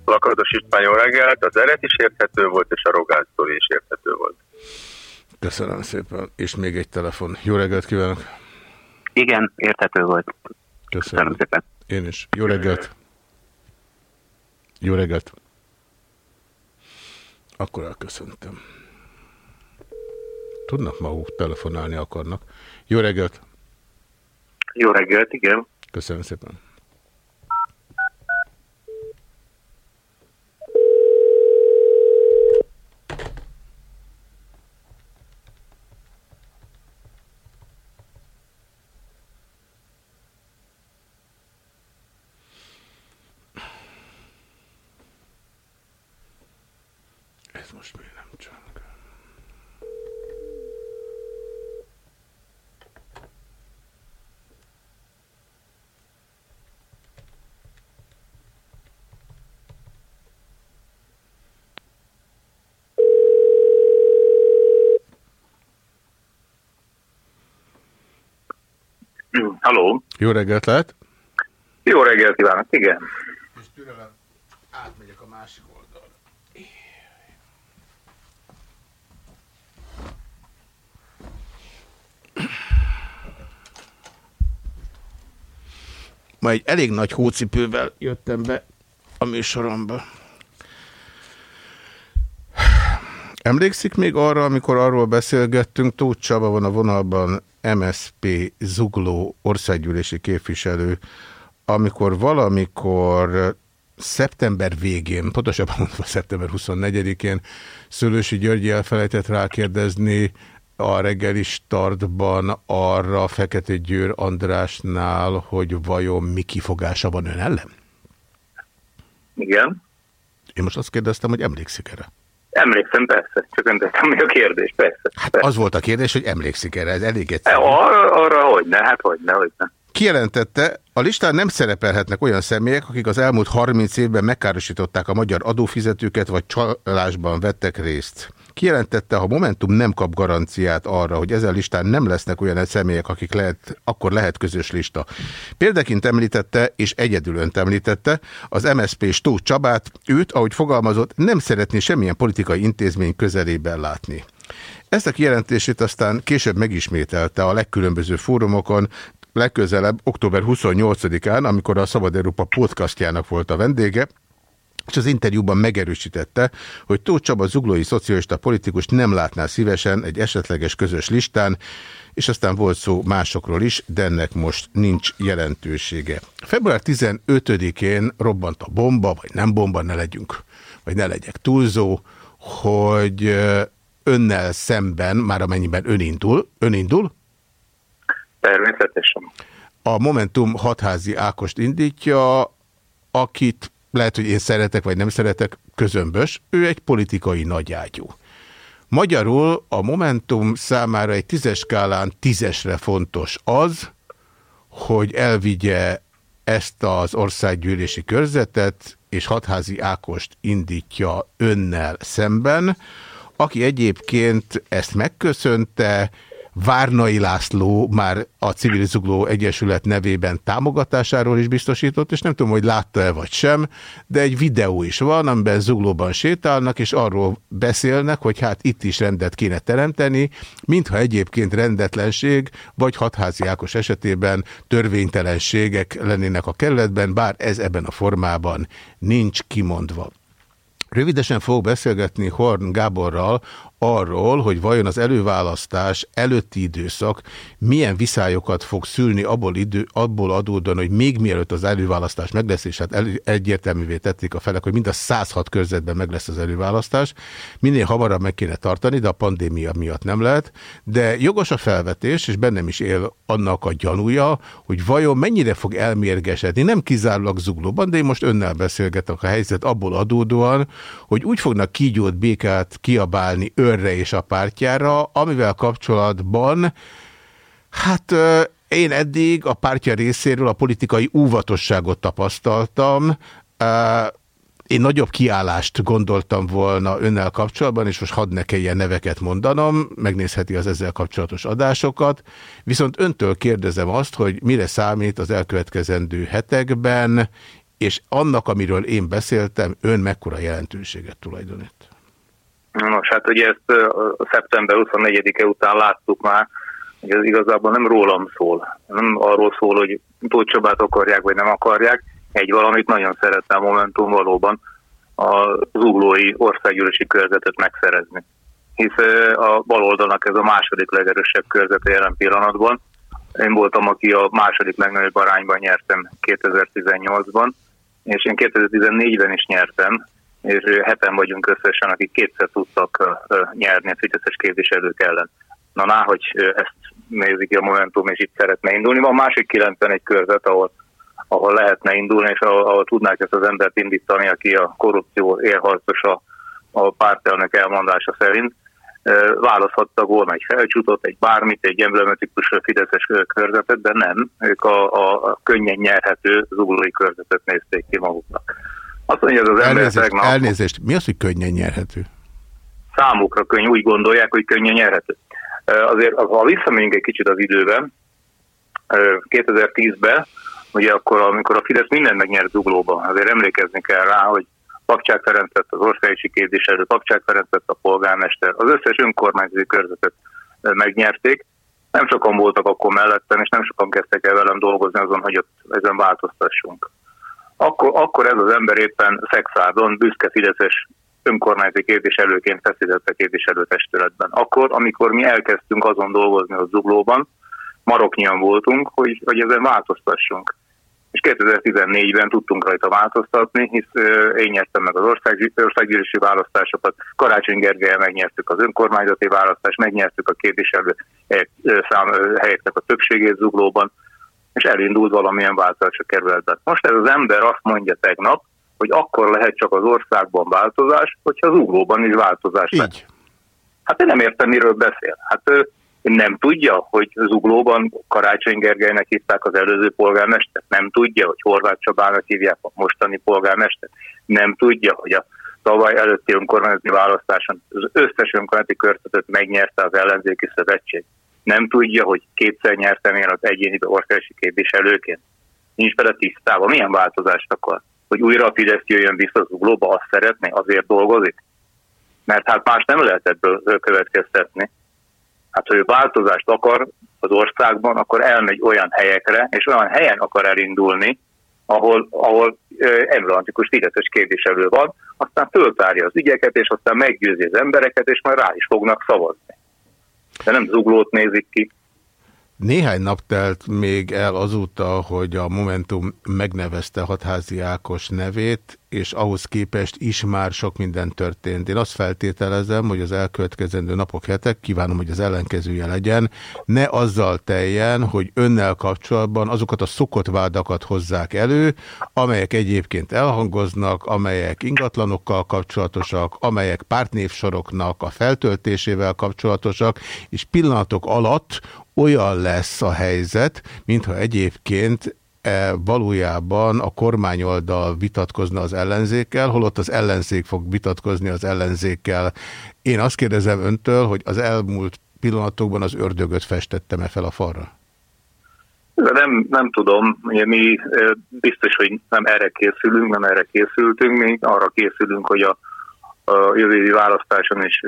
Lakatos István, jó reggelt! Az eret is érthető volt, és a rogásztól is érthető volt. Köszönöm szépen. És még egy telefon. Jó reggelt kívánok! Igen, érthető volt. Köszönöm. Köszönöm szépen. Én is. Jó reggelt! Jó reggelt! Akkor elköszöntem. Tudnak maguk telefonálni akarnak. Jó reggelt! Jó reggelt, igen. Köszönöm szépen. Ez most miért nem csak? Halló! Jó reggelt lehet? Jó reggelt kívánok! Igen. És türelem, átmegyek a másik oldalra. Ma egy elég nagy hócipővel jöttem be a műsoromba. Emlékszik még arra, amikor arról beszélgettünk, Tóth Csaba van a vonalban, MSP Zugló országgyűlési képviselő, amikor valamikor szeptember végén, pontosabban mondva szeptember 24-én Szőlősi Györgyi elfelejtett rákérdezni a reggeli startban arra Fekete Győr Andrásnál, hogy vajon mi kifogása van ön ellen? Igen. Én most azt kérdeztem, hogy emlékszik erre. Emlékszem, persze. Csak nem tettem meg a kérdés, persze. Hát persze. az volt a kérdés, hogy emlékszik erre, ez elég E, egyszerű. Arra, arra hogy ne, hát hogy ne, hogy ne. Kijelentette, a listán nem szerepelhetnek olyan személyek, akik az elmúlt 30 évben megkárosították a magyar adófizetőket, vagy csalásban vettek részt. Kijelentette, ha Momentum nem kap garanciát arra, hogy ezen listán nem lesznek olyan személyek, akik lehet, akkor lehet közös lista. Példaként említette, és egyedül önt említette, az MSZP Stó Csabát, őt, ahogy fogalmazott, nem szeretné semmilyen politikai intézmény közelében látni. Ezt a kijelentését aztán később megismételte a legkülönböző fórumokon, legközelebb október 28-án, amikor a Szabad Európa podcastjának volt a vendége, és az interjúban megerősítette, hogy Tóth Csaba zuglói szocialista politikus nem látná szívesen egy esetleges közös listán, és aztán volt szó másokról is, de ennek most nincs jelentősége. Február 15-én robbant a bomba, vagy nem bomba, ne legyünk, vagy ne legyek túlzó, hogy önnel szemben, már amennyiben ön indul, ön indul, Természetesen. a Momentum hatházi Ákost indítja, akit lehet, hogy én szeretek, vagy nem szeretek, közömbös, ő egy politikai nagyágyú. Magyarul a Momentum számára egy tízes skálán tízesre fontos az, hogy elvigye ezt az országgyűlési körzetet, és hatházi Ákost indítja önnel szemben, aki egyébként ezt megköszönte, Várnai László már a Civil Zugló Egyesület nevében támogatásáról is biztosított, és nem tudom, hogy látta-e vagy sem, de egy videó is van, amiben Zuglóban sétálnak, és arról beszélnek, hogy hát itt is rendet kéne teremteni, mintha egyébként rendetlenség, vagy hatházi Ákos esetében törvénytelenségek lennének a kerületben, bár ez ebben a formában nincs kimondva. Rövidesen fogok beszélgetni Horn Gáborral arról, hogy vajon az előválasztás előtti időszak milyen viszályokat fog szülni abból, idő, abból adódóan, hogy még mielőtt az előválasztás meg lesz, és hát el, egyértelművé tették a felek, hogy mind a 106 körzetben meg lesz az előválasztás, minél hamarabb meg kéne tartani, de a pandémia miatt nem lehet. De jogos a felvetés, és bennem is él annak a gyanúja, hogy vajon mennyire fog elmérgesedni, nem kizárólag zuglóban, de én most önnel beszélgetek a helyzet abból adódóan, hogy úgy fognak kígyót békát kiabálni őrre és a pártjára, amivel kapcsolatban, hát én eddig a pártja részéről a politikai óvatosságot tapasztaltam, én nagyobb kiállást gondoltam volna önnel kapcsolatban, és most hadd ne kelljen neveket mondanom, megnézheti az ezzel kapcsolatos adásokat, viszont öntől kérdezem azt, hogy mire számít az elkövetkezendő hetekben, és annak, amiről én beszéltem, ön mekkora jelentőséget tulajdonít? Nos, hát ugye ezt szeptember 24-e után láttuk már, hogy ez igazából nem rólam szól. Nem arról szól, hogy Tóth Csabát akarják, vagy nem akarják. Egy valamit nagyon szeretne a Momentum valóban az uglói országgyűlési körzetet megszerezni. Hisz a baloldalnak ez a második legerősebb körzete jelen pillanatban. Én voltam, aki a második legnagyobb arányban nyertem 2018-ban, és én 2014-ben is nyertem, és heten vagyunk összesen, akik kétszer tudtak nyerni a fideszes képviselők ellen. Na, ná, hogy ezt nézik a Momentum, és itt szeretne indulni. Van másik 91 körzet, ahol, ahol lehetne indulni, és ahol, ahol tudnák ezt az embert indítani, aki a korrupció élharcos a, pártelnök elmondása szerint. Ö, Választhattak volna egy felcsútot, egy bármit, egy emblematikus fideszes körzetet, de nem. Ők a, a, a könnyen nyerhető zuglói körzetet nézték ki maguknak. Azt mondja, ez az ember Elnézést, tegnap elnézést, mi az, hogy könnyen nyerhető? számukra könny, úgy gondolják, hogy könnyen nyerhető. Azért, ha visszamegyünk egy kicsit az időben, ö, 2010-ben, ugye akkor, amikor a Fidesz mindent megnyert Zuglóba, azért emlékezni kell rá, hogy Papcsák Ferenc lett az országisi képviselő, Papcsák Ferenc lett a polgármester, az összes önkormányzati körzetet megnyerték. Nem sokan voltak akkor mellettem, és nem sokan kezdtek el velem dolgozni azon, hogy ott ezen változtassunk. Akkor, akkor ez az ember éppen szexádon, büszke Fideszes önkormányzati képviselőként feszített a képviselőtestületben. Akkor, amikor mi elkezdtünk azon dolgozni a zuglóban, maroknyian voltunk, hogy, hogy ezen változtassunk. És 2014-ben tudtunk rajta változtatni, hisz én nyertem meg az ország, országgyűlési választásokat, Karácsony Gergely megnyertük az önkormányzati választást, megnyertük a képviselő helyeknek a többségét zuglóban, és elindult valamilyen változás a kerületben. Most ez az ember azt mondja tegnap, hogy akkor lehet csak az országban változás, hogyha az uglóban is változás lesz. Így. Hát én nem értem, miről beszél. Hát ő nem tudja, hogy Zuglóban Karácsony Gergelynek hívták az előző polgármester? Nem tudja, hogy Horváth Csabának hívják a mostani polgármester? Nem tudja, hogy a tavaly előtti önkormányzati választáson az összes önkormányzati körzetet megnyerte az ellenzéki szövetség? Nem tudja, hogy kétszer nyertem én az egyéni országosi képviselőként? Nincs bele tisztában. Milyen változást akar? Hogy újra a Fidesz jöjjön vissza Zuglóba, azt szeretné, azért dolgozik? Mert hát más nem lehet ebből következtetni. Hát, ha ő változást akar az országban, akkor elmegy olyan helyekre, és olyan helyen akar elindulni, ahol, ahol emblematikus fideszes képviselő van, aztán föltárja az ügyeket, és aztán meggyőzi az embereket, és majd rá is fognak szavazni. De nem zuglót nézik ki. Néhány nap telt még el azóta, hogy a Momentum megnevezte Hatházi Ákos nevét, és ahhoz képest is már sok minden történt. Én azt feltételezem, hogy az elkövetkezendő napok, hetek, kívánom, hogy az ellenkezője legyen, ne azzal teljen, hogy önnel kapcsolatban azokat a szokott vádakat hozzák elő, amelyek egyébként elhangoznak, amelyek ingatlanokkal kapcsolatosak, amelyek pártnévsoroknak a feltöltésével kapcsolatosak, és pillanatok alatt olyan lesz a helyzet, mintha egyébként valójában a kormányoldal vitatkozna az ellenzékkel, holott az ellenzék fog vitatkozni az ellenzékkel. Én azt kérdezem öntől, hogy az elmúlt pillanatokban az ördögöt festettem-e fel a falra? Nem, nem tudom, mi ö, biztos, hogy nem erre készülünk, nem erre készültünk, mi arra készülünk, hogy a, a jövő évi választáson is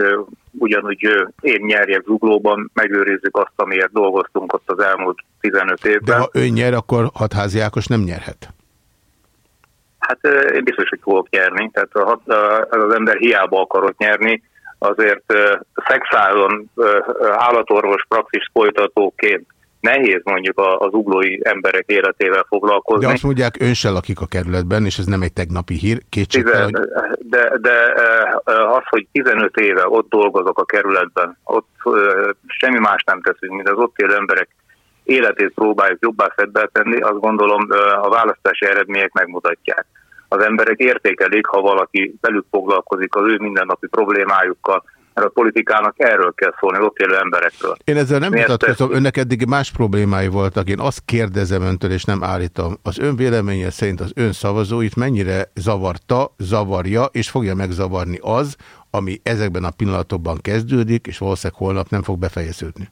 ugyanúgy én nyerjek zuglóban, megőrizzük azt, amiért dolgoztunk ott az elmúlt 15 De évben. ha ön nyer, akkor Hatházi Ákos nem nyerhet. Hát én biztos, hogy fogok nyerni, tehát a, hat- a, az ember hiába akarott nyerni, azért ö, állatorvos praxis folytatóként nehéz mondjuk az uglói emberek életével foglalkozni. De azt mondják, ön se lakik a kerületben, és ez nem egy tegnapi hír. Kétségtelen, hogy de, de eh, az, hogy 15 éve ott dolgozok a kerületben, ott eh, semmi más nem teszünk, mint az ott élő emberek életét próbáljuk jobbá szebbel tenni, azt gondolom a választási eredmények megmutatják. Az emberek értékelik, ha valaki velük foglalkozik az ő mindennapi problémájukkal, mert a politikának erről kell szólni, az ott élő emberekről. Én ezzel nem vitatkozom, önnek eddig más problémái voltak. Én azt kérdezem öntől, és nem állítom. Az ön véleménye szerint az ön szavazóit mennyire zavarta, zavarja, és fogja megzavarni az, ami ezekben a pillanatokban kezdődik, és valószínűleg holnap nem fog befejeződni?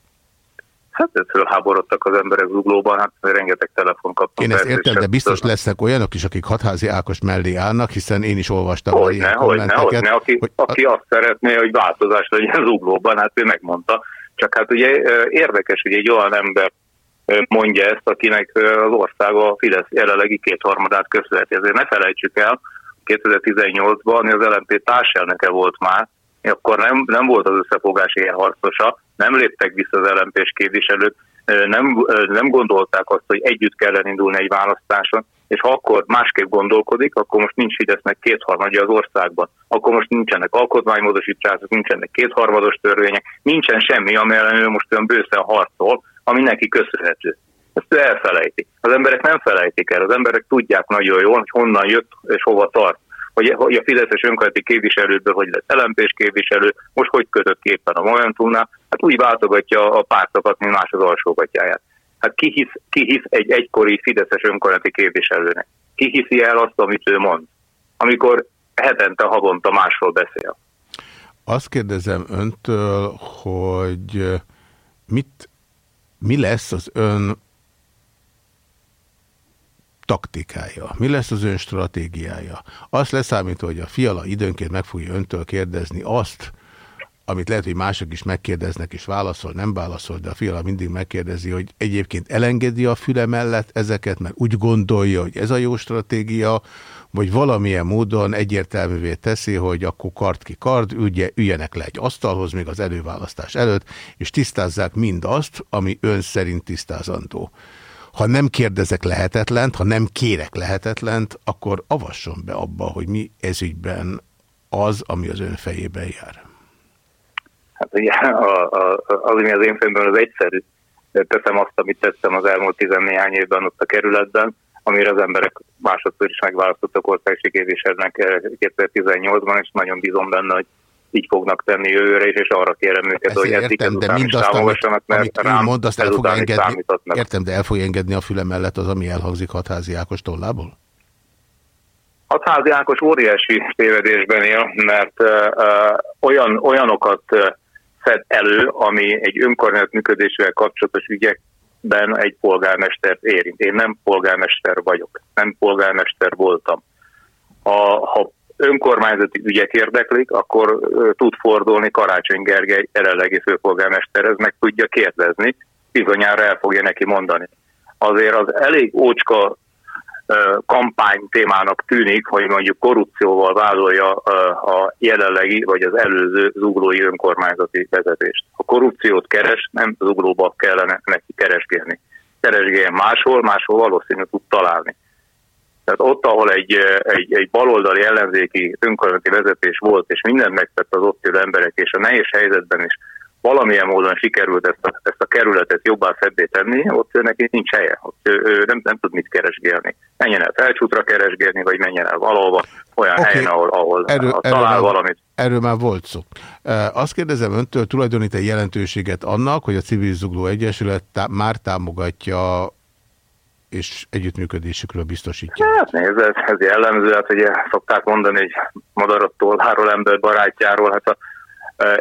Hát fölháborodtak az emberek zuglóban, hát rengeteg telefon kaptam. Én ezt értem, de biztos ezt- lesznek olyanok is, akik hatházi Ákos mellé állnak, hiszen én is olvastam Hogyne, ilyen hogyne, kommenteket, hogyne, aki, hogy aki azt szeretné, hogy változás legyen zuglóban, hát ő megmondta. Csak hát ugye érdekes, hogy egy olyan ember mondja ezt, akinek az ország a Fidesz jelenlegi kétharmadát köszönheti. Ezért ne felejtsük el, 2018-ban az LNP társelnöke volt már, akkor nem, nem volt az összefogás ilyen harcosa, nem léptek vissza az LNP-s képviselők, nem, nem gondolták azt, hogy együtt kellene indulni egy választáson, és ha akkor másképp gondolkodik, akkor most nincs Fidesznek kétharmadja az országban. Akkor most nincsenek alkotmánymódosítások, nincsenek kétharmados törvények, nincsen semmi, ami ellen ő most olyan bőszen harcol, ami neki köszönhető. Ezt ő elfelejti. Az emberek nem felejtik el, az emberek tudják nagyon jól, hogy honnan jött és hova tart. Hogy, hogy a Fideszes önkormányzati képviselőből hogy lett lmp képviselő, most hogy kötött képen a Momentumnál, hát úgy váltogatja a pártokat, mint más az alsógatjáját. Hát ki hisz, ki hisz egy egykori Fideszes önkormányzati képviselőnek? Ki hiszi el azt, amit ő mond? Amikor hetente, havonta másról beszél. Azt kérdezem öntől, hogy mit, mi lesz az ön taktikája? Mi lesz az ön stratégiája? Azt leszámítva, hogy a fiala időnként meg fogja öntől kérdezni azt, amit lehet, hogy mások is megkérdeznek, és válaszol, nem válaszol, de a fiala mindig megkérdezi, hogy egyébként elengedi a füle mellett ezeket, mert úgy gondolja, hogy ez a jó stratégia, vagy valamilyen módon egyértelművé teszi, hogy akkor kard ki kard, ülje, üljenek le egy asztalhoz még az előválasztás előtt, és tisztázzák mind azt, ami ön szerint tisztázandó. Ha nem kérdezek lehetetlent, ha nem kérek lehetetlent, akkor avasson be abba, hogy mi ezügyben az, ami az ön fejében jár. Hát ugye a, a, az, ami az én fejemben az egyszerű. Teszem azt, amit tettem az elmúlt tizennéhány évben ott a kerületben, amire az emberek másodszor is megválasztottak országsi képviselőnek 2018-ban, és nagyon bízom benne, hogy így fognak tenni jövőre is, és arra kérem őket, Ezt hogy eddig értem, de mindazt, amit, mert amit rám mond, azt el fog engedni. Értem, de el fog engedni a füle mellett az, ami elhangzik hatházi Ákos tollából? Hatházi Ákos óriási tévedésben él, mert uh, olyan, olyanokat szed elő, ami egy önkormányzat működésével kapcsolatos ügyekben egy polgármestert érint. Én nem polgármester vagyok, nem polgármester voltam. Ha, ha önkormányzati ügyek érdeklik, akkor tud fordulni Karácsony Gergely jelenlegi főpolgármesterhez, meg tudja kérdezni, bizonyára el fogja neki mondani. Azért az elég ócska kampány témának tűnik, hogy mondjuk korrupcióval vádolja a jelenlegi vagy az előző zuglói önkormányzati vezetést. Ha korrupciót keres, nem zuglóba kellene neki keresgélni. Keresgéljen máshol, máshol valószínű tud találni. Tehát ott, ahol egy, egy, egy baloldali ellenzéki önkormányzati vezetés volt, és mindent megtett az ott élő emberek, és a nehéz helyzetben is valamilyen módon sikerült ezt a, ezt a kerületet jobbá szebbé tenni, ott neki nincs helye. Ott ő, ő nem, nem tud mit keresgélni. Menjen el felcsútra keresgélni, vagy menjen el valahova, olyan okay. helyen, ahol, ahol erről, talál erről valamit. Erről már volt szó. Azt kérdezem öntől, tulajdonít egy jelentőséget annak, hogy a Civil Zugló Egyesület tá már támogatja és együttműködésükről biztosítja? Hát nézd, ez, ez jellemző, hát ugye szokták mondani, hogy madarat tolláról, ember barátjáról, hát a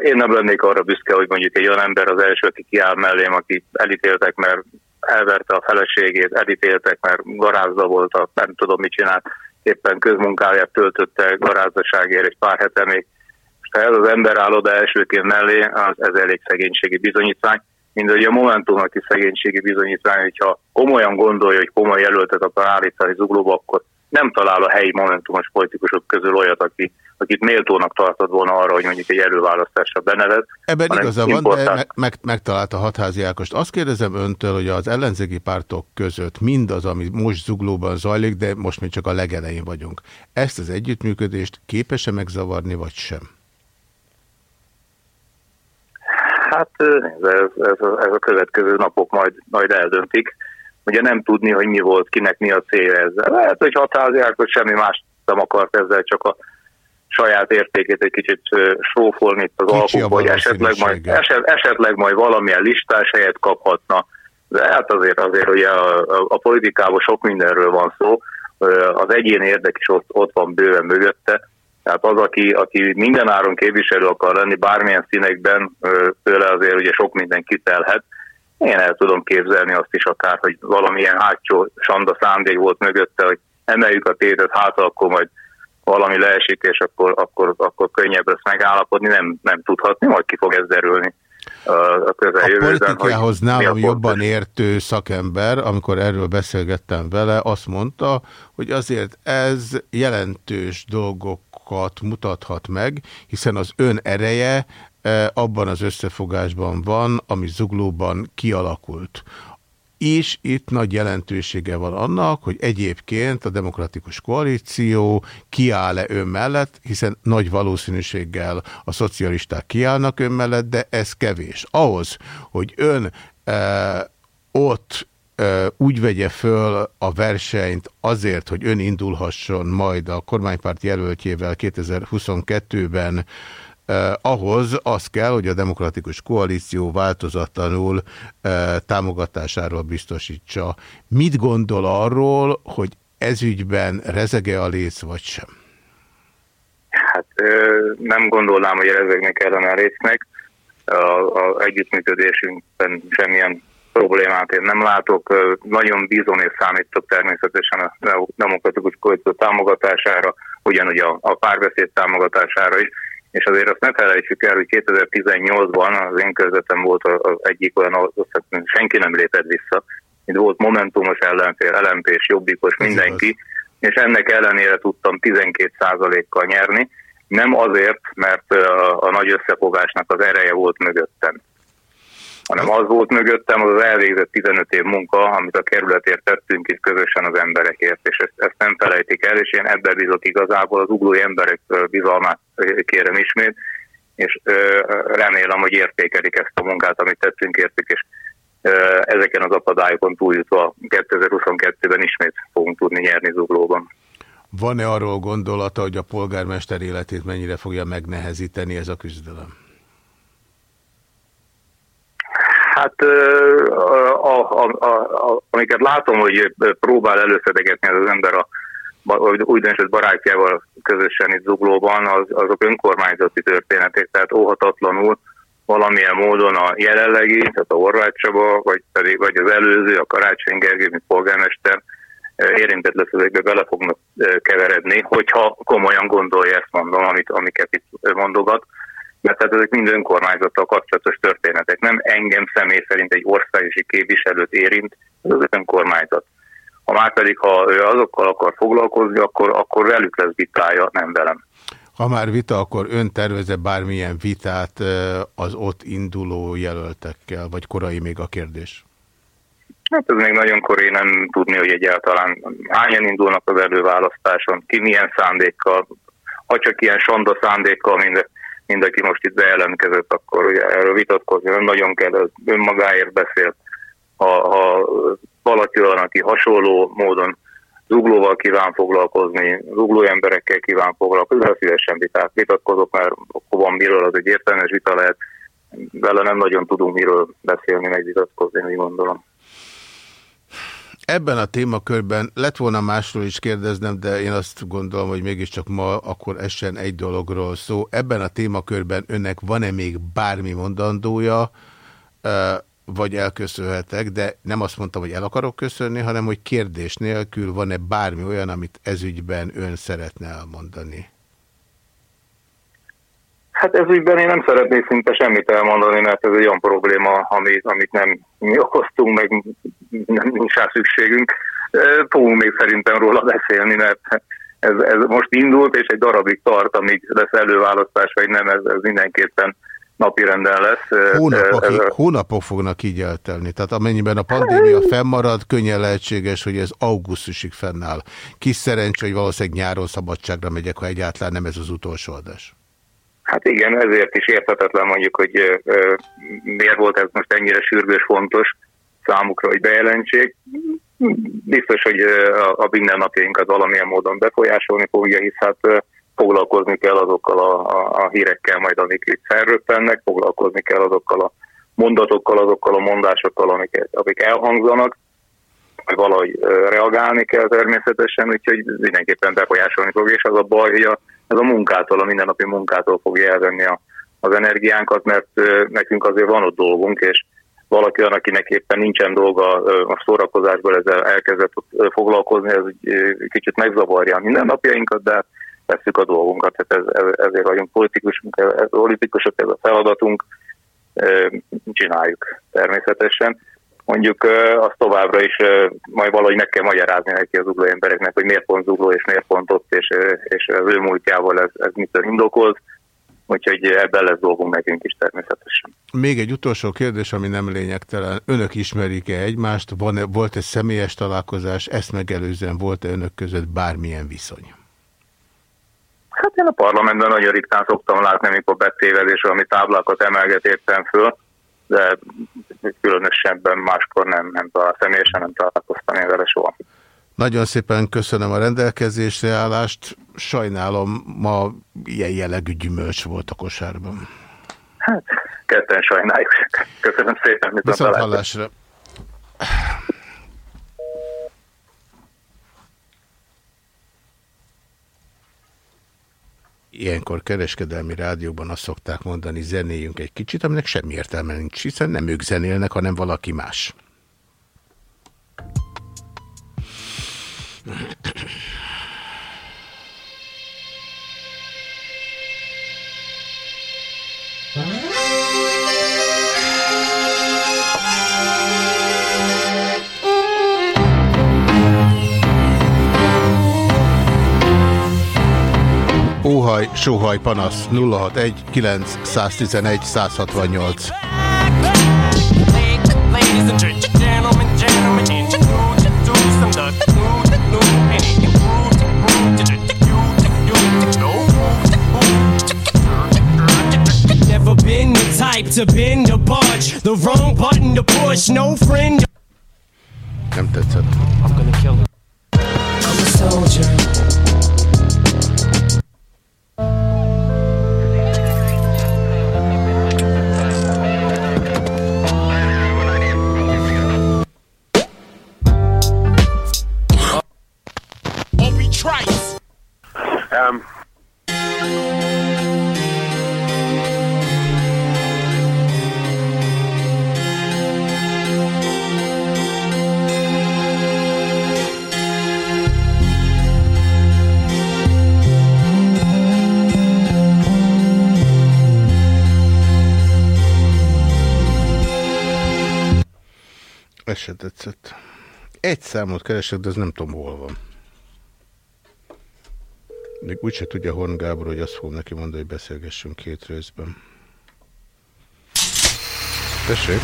én nem lennék arra büszke, hogy mondjuk egy olyan ember az első, aki kiáll mellém, aki elítéltek, mert elverte a feleségét, elítéltek, mert garázda volt, a, nem tudom mit csinált, éppen közmunkáját töltötte garázdaságért egy pár hete még. És ha ez az ember áll oda elsőként mellé, az, ez elég szegénységi bizonyítvány. Mind hogy a Momentumnak is szegénységi bizonyítvány, hogyha komolyan gondolja, hogy komoly jelöltet akar állítani zuglóba, akkor nem talál a helyi momentumos politikusok közül olyat, aki, akit méltónak tartod volna arra, hogy mondjuk egy előválasztásra benevez. Ebben igaza van, de meg, meg, megtalálta hatházi Ákost. Azt kérdezem öntől, hogy az ellenzéki pártok között mindaz, ami most zuglóban zajlik, de most még csak a legelején vagyunk. Ezt az együttműködést képes-e megzavarni, vagy sem? Hát ez, ez, ez a következő napok majd, majd eldöntik. Ugye nem tudni, hogy mi volt, kinek mi a célja ezzel. Lehet, hogy hatházi Ákos semmi más nem akart ezzel, csak a saját értékét egy kicsit sófolni itt az alkukba, hogy esetleg majd, eset, esetleg majd valamilyen listás helyet kaphatna. De hát azért, azért ugye a, a, a politikában sok mindenről van szó, az egyéni érdek is ott, ott van bőven mögötte, tehát az, aki, aki minden áron képviselő akar lenni bármilyen színekben, tőle azért ugye sok minden kitelhet, Én el tudom képzelni azt is akár, hogy valamilyen hátsó sanda szándék volt mögötte, hogy emeljük a tétet, hát akkor majd valami leesik, és akkor, akkor, akkor könnyebb lesz megállapodni, nem, nem tudhatni, majd ki fog ez derülni a A közeljövőben. politikához a nálam fontos. jobban értő szakember, amikor erről beszélgettem vele, azt mondta, hogy azért ez jelentős dolgokat mutathat meg, hiszen az ön ereje eh, abban az összefogásban van, ami zuglóban kialakult. És itt nagy jelentősége van annak, hogy egyébként a demokratikus koalíció kiáll-e ön mellett, hiszen nagy valószínűséggel a szocialisták kiállnak ön mellett, de ez kevés. Ahhoz, hogy ön e, ott e, úgy vegye föl a versenyt azért, hogy ön indulhasson majd a kormánypárt jelöltjével 2022-ben, Eh, ahhoz az kell, hogy a demokratikus koalíció változatlanul támogatásáról biztosítsa. Mit gondol arról, hogy ezügyben rezege a léc, vagy sem? Hát nem gondolnám, hogy ezeknek kellene résznek. A, a együttműködésünkben semmilyen problémát én nem látok. Nagyon bízom és számítok természetesen a demokratikus koalíció támogatására, ugyanúgy a, a párbeszéd támogatására is. És azért azt ne felejtsük el, hogy 2018-ban az én körzetem volt az egyik olyan, ahol azt senki nem lépett vissza. Itt volt Momentumos ellenfél, LMP és Jobbikos, mindenki, és ennek ellenére tudtam 12%-kal nyerni. Nem azért, mert a, a nagy összefogásnak az ereje volt mögöttem, hanem az volt mögöttem, az elvégzett 15 év munka, amit a kerületért tettünk itt közösen az emberekért, és ezt, ezt nem felejtik el, és én ebben bízok igazából, az uglói emberek bizalmát kérem ismét, és ö, remélem, hogy értékelik ezt a munkát, amit tettünk értük, és ö, ezeken az akadályokon túljutva 2022-ben ismét fogunk tudni nyerni zuglóban. Van-e arról gondolata, hogy a polgármester életét mennyire fogja megnehezíteni ez a küzdelem? Hát a, a, a, a, amiket látom, hogy próbál előszedegetni az ember a úgynevezett barátjával közösen itt Zuglóban, az, azok önkormányzati történetek, tehát óhatatlanul valamilyen módon a jelenlegi, tehát a Horváth Csaba, vagy, pedig, vagy az előző, a Karácsony Gergely, mint polgármester érintett lesz ezekbe bele fognak keveredni, hogyha komolyan gondolja ezt mondom, amit, amiket itt mondogat mert tehát ezek mind önkormányzattal kapcsolatos történetek. Nem engem személy szerint egy országosi képviselőt érint, ez az önkormányzat. Ha már pedig, ha ő azokkal akar foglalkozni, akkor, akkor velük lesz vitája, nem velem. Ha már vita, akkor ön terveze bármilyen vitát az ott induló jelöltekkel, vagy korai még a kérdés? Hát ez még nagyon korai nem tudni, hogy egyáltalán hányan indulnak az előválasztáson, ki milyen szándékkal, ha csak ilyen sonda szándékkal, mind, mind aki most itt bejelentkezett, akkor ugye erről vitatkozni nem nagyon kell, ez önmagáért beszél. Ha, ha valaki olyan, aki hasonló módon zuglóval kíván foglalkozni, zugló emberekkel kíván foglalkozni, de szívesen vitát vitatkozok, mert akkor van miről, az egy értelmes vita lehet, vele nem nagyon tudunk miről beszélni, meg vitatkozni, úgy gondolom. Ebben a témakörben lett volna másról is kérdeznem, de én azt gondolom, hogy mégiscsak ma akkor essen egy dologról szó. Ebben a témakörben önnek van-e még bármi mondandója, vagy elköszönhetek, de nem azt mondtam, hogy el akarok köszönni, hanem hogy kérdés nélkül van-e bármi olyan, amit ezügyben ön szeretne elmondani. Hát ez ügyben én nem szeretnék szinte semmit elmondani, mert ez egy olyan probléma, ami, amit nem mi okoztunk, meg nem nincs rá szükségünk. Fogunk még szerintem róla beszélni, mert ez, ez most indult, és egy darabig tart, amíg lesz előválasztás, vagy nem, ez, ez mindenképpen napirenden lesz. Ö, ez Hónapok, a- hónapok fognak így eltelni. Tehát amennyiben a pandémia fennmarad, könnyen lehetséges, hogy ez augusztusig fennáll. Kis szerencsé, hogy valószínűleg nyáron szabadságra megyek, ha egyáltalán nem ez az utolsó adás. Hát igen, ezért is érthetetlen mondjuk, hogy miért volt ez most ennyire sürgős, fontos számukra, hogy bejelentsék. Biztos, hogy a, mindennapjainkat valamilyen módon befolyásolni fogja, hisz hát foglalkozni kell azokkal a, a, a hírekkel majd, amik itt felröppennek, foglalkozni kell azokkal a mondatokkal, azokkal a mondásokkal, amik, amik elhangzanak, hogy valahogy reagálni kell természetesen, úgyhogy mindenképpen befolyásolni fog, és az a baj, hogy a, ez a munkától, a mindennapi munkától fogja elvenni a, az energiánkat, mert nekünk azért van ott dolgunk, és valaki olyan, akinek éppen nincsen dolga a szórakozásból ezzel elkezdett foglalkozni, ez kicsit megzavarja a mindennapjainkat, de tesszük a dolgunkat, tehát ez, ez, ezért vagyunk politikusok, ez, politikusok, ez a feladatunk, csináljuk természetesen. Mondjuk azt továbbra is majd valahogy meg kell magyarázni neki az ugló embereknek, hogy miért pont zugló és miért pont ott, és, és az ő múltjával ez, ez mitől indokolt. Úgyhogy ebben lesz dolgunk nekünk is természetesen. Még egy utolsó kérdés, ami nem lényegtelen. Önök ismerik-e egymást? Van -e, volt-e személyes találkozás? Ezt megelőzően volt-e önök között bármilyen viszony? Hát én a parlamentben nagyon ritkán szoktam látni, amikor betéved és valami táblákat emelget éppen föl, de különösebben máskor nem, nem talál, személyesen nem találkoztam én vele soha. Nagyon szépen köszönöm a rendelkezésre állást. Sajnálom, ma ilyen jellegű gyümölcs volt a kosárban. Hát, ketten sajnáljuk. Köszönöm szépen. Viszont hallásra. Ilyenkor kereskedelmi rádióban azt szokták mondani, zenéljünk egy kicsit, aminek semmi értelme nincs, hiszen nem ők zenélnek, hanem valaki más. Óhaj, sóhaj, panasz 061 911 168. Ladies and gen- gentlemen, gentlemen, introduce them the new, the new, and it improves, Never been the type to bend or budge. The wrong button to push. No friend. Nem tetszett. I'm gonna kill him. I'm a soldier. Tetszett. Egy számot keresek, de ez nem tudom, hol van. Még úgyse tudja Horn Gábor, hogy azt fogom neki mondani, hogy beszélgessünk két részben. Tessék?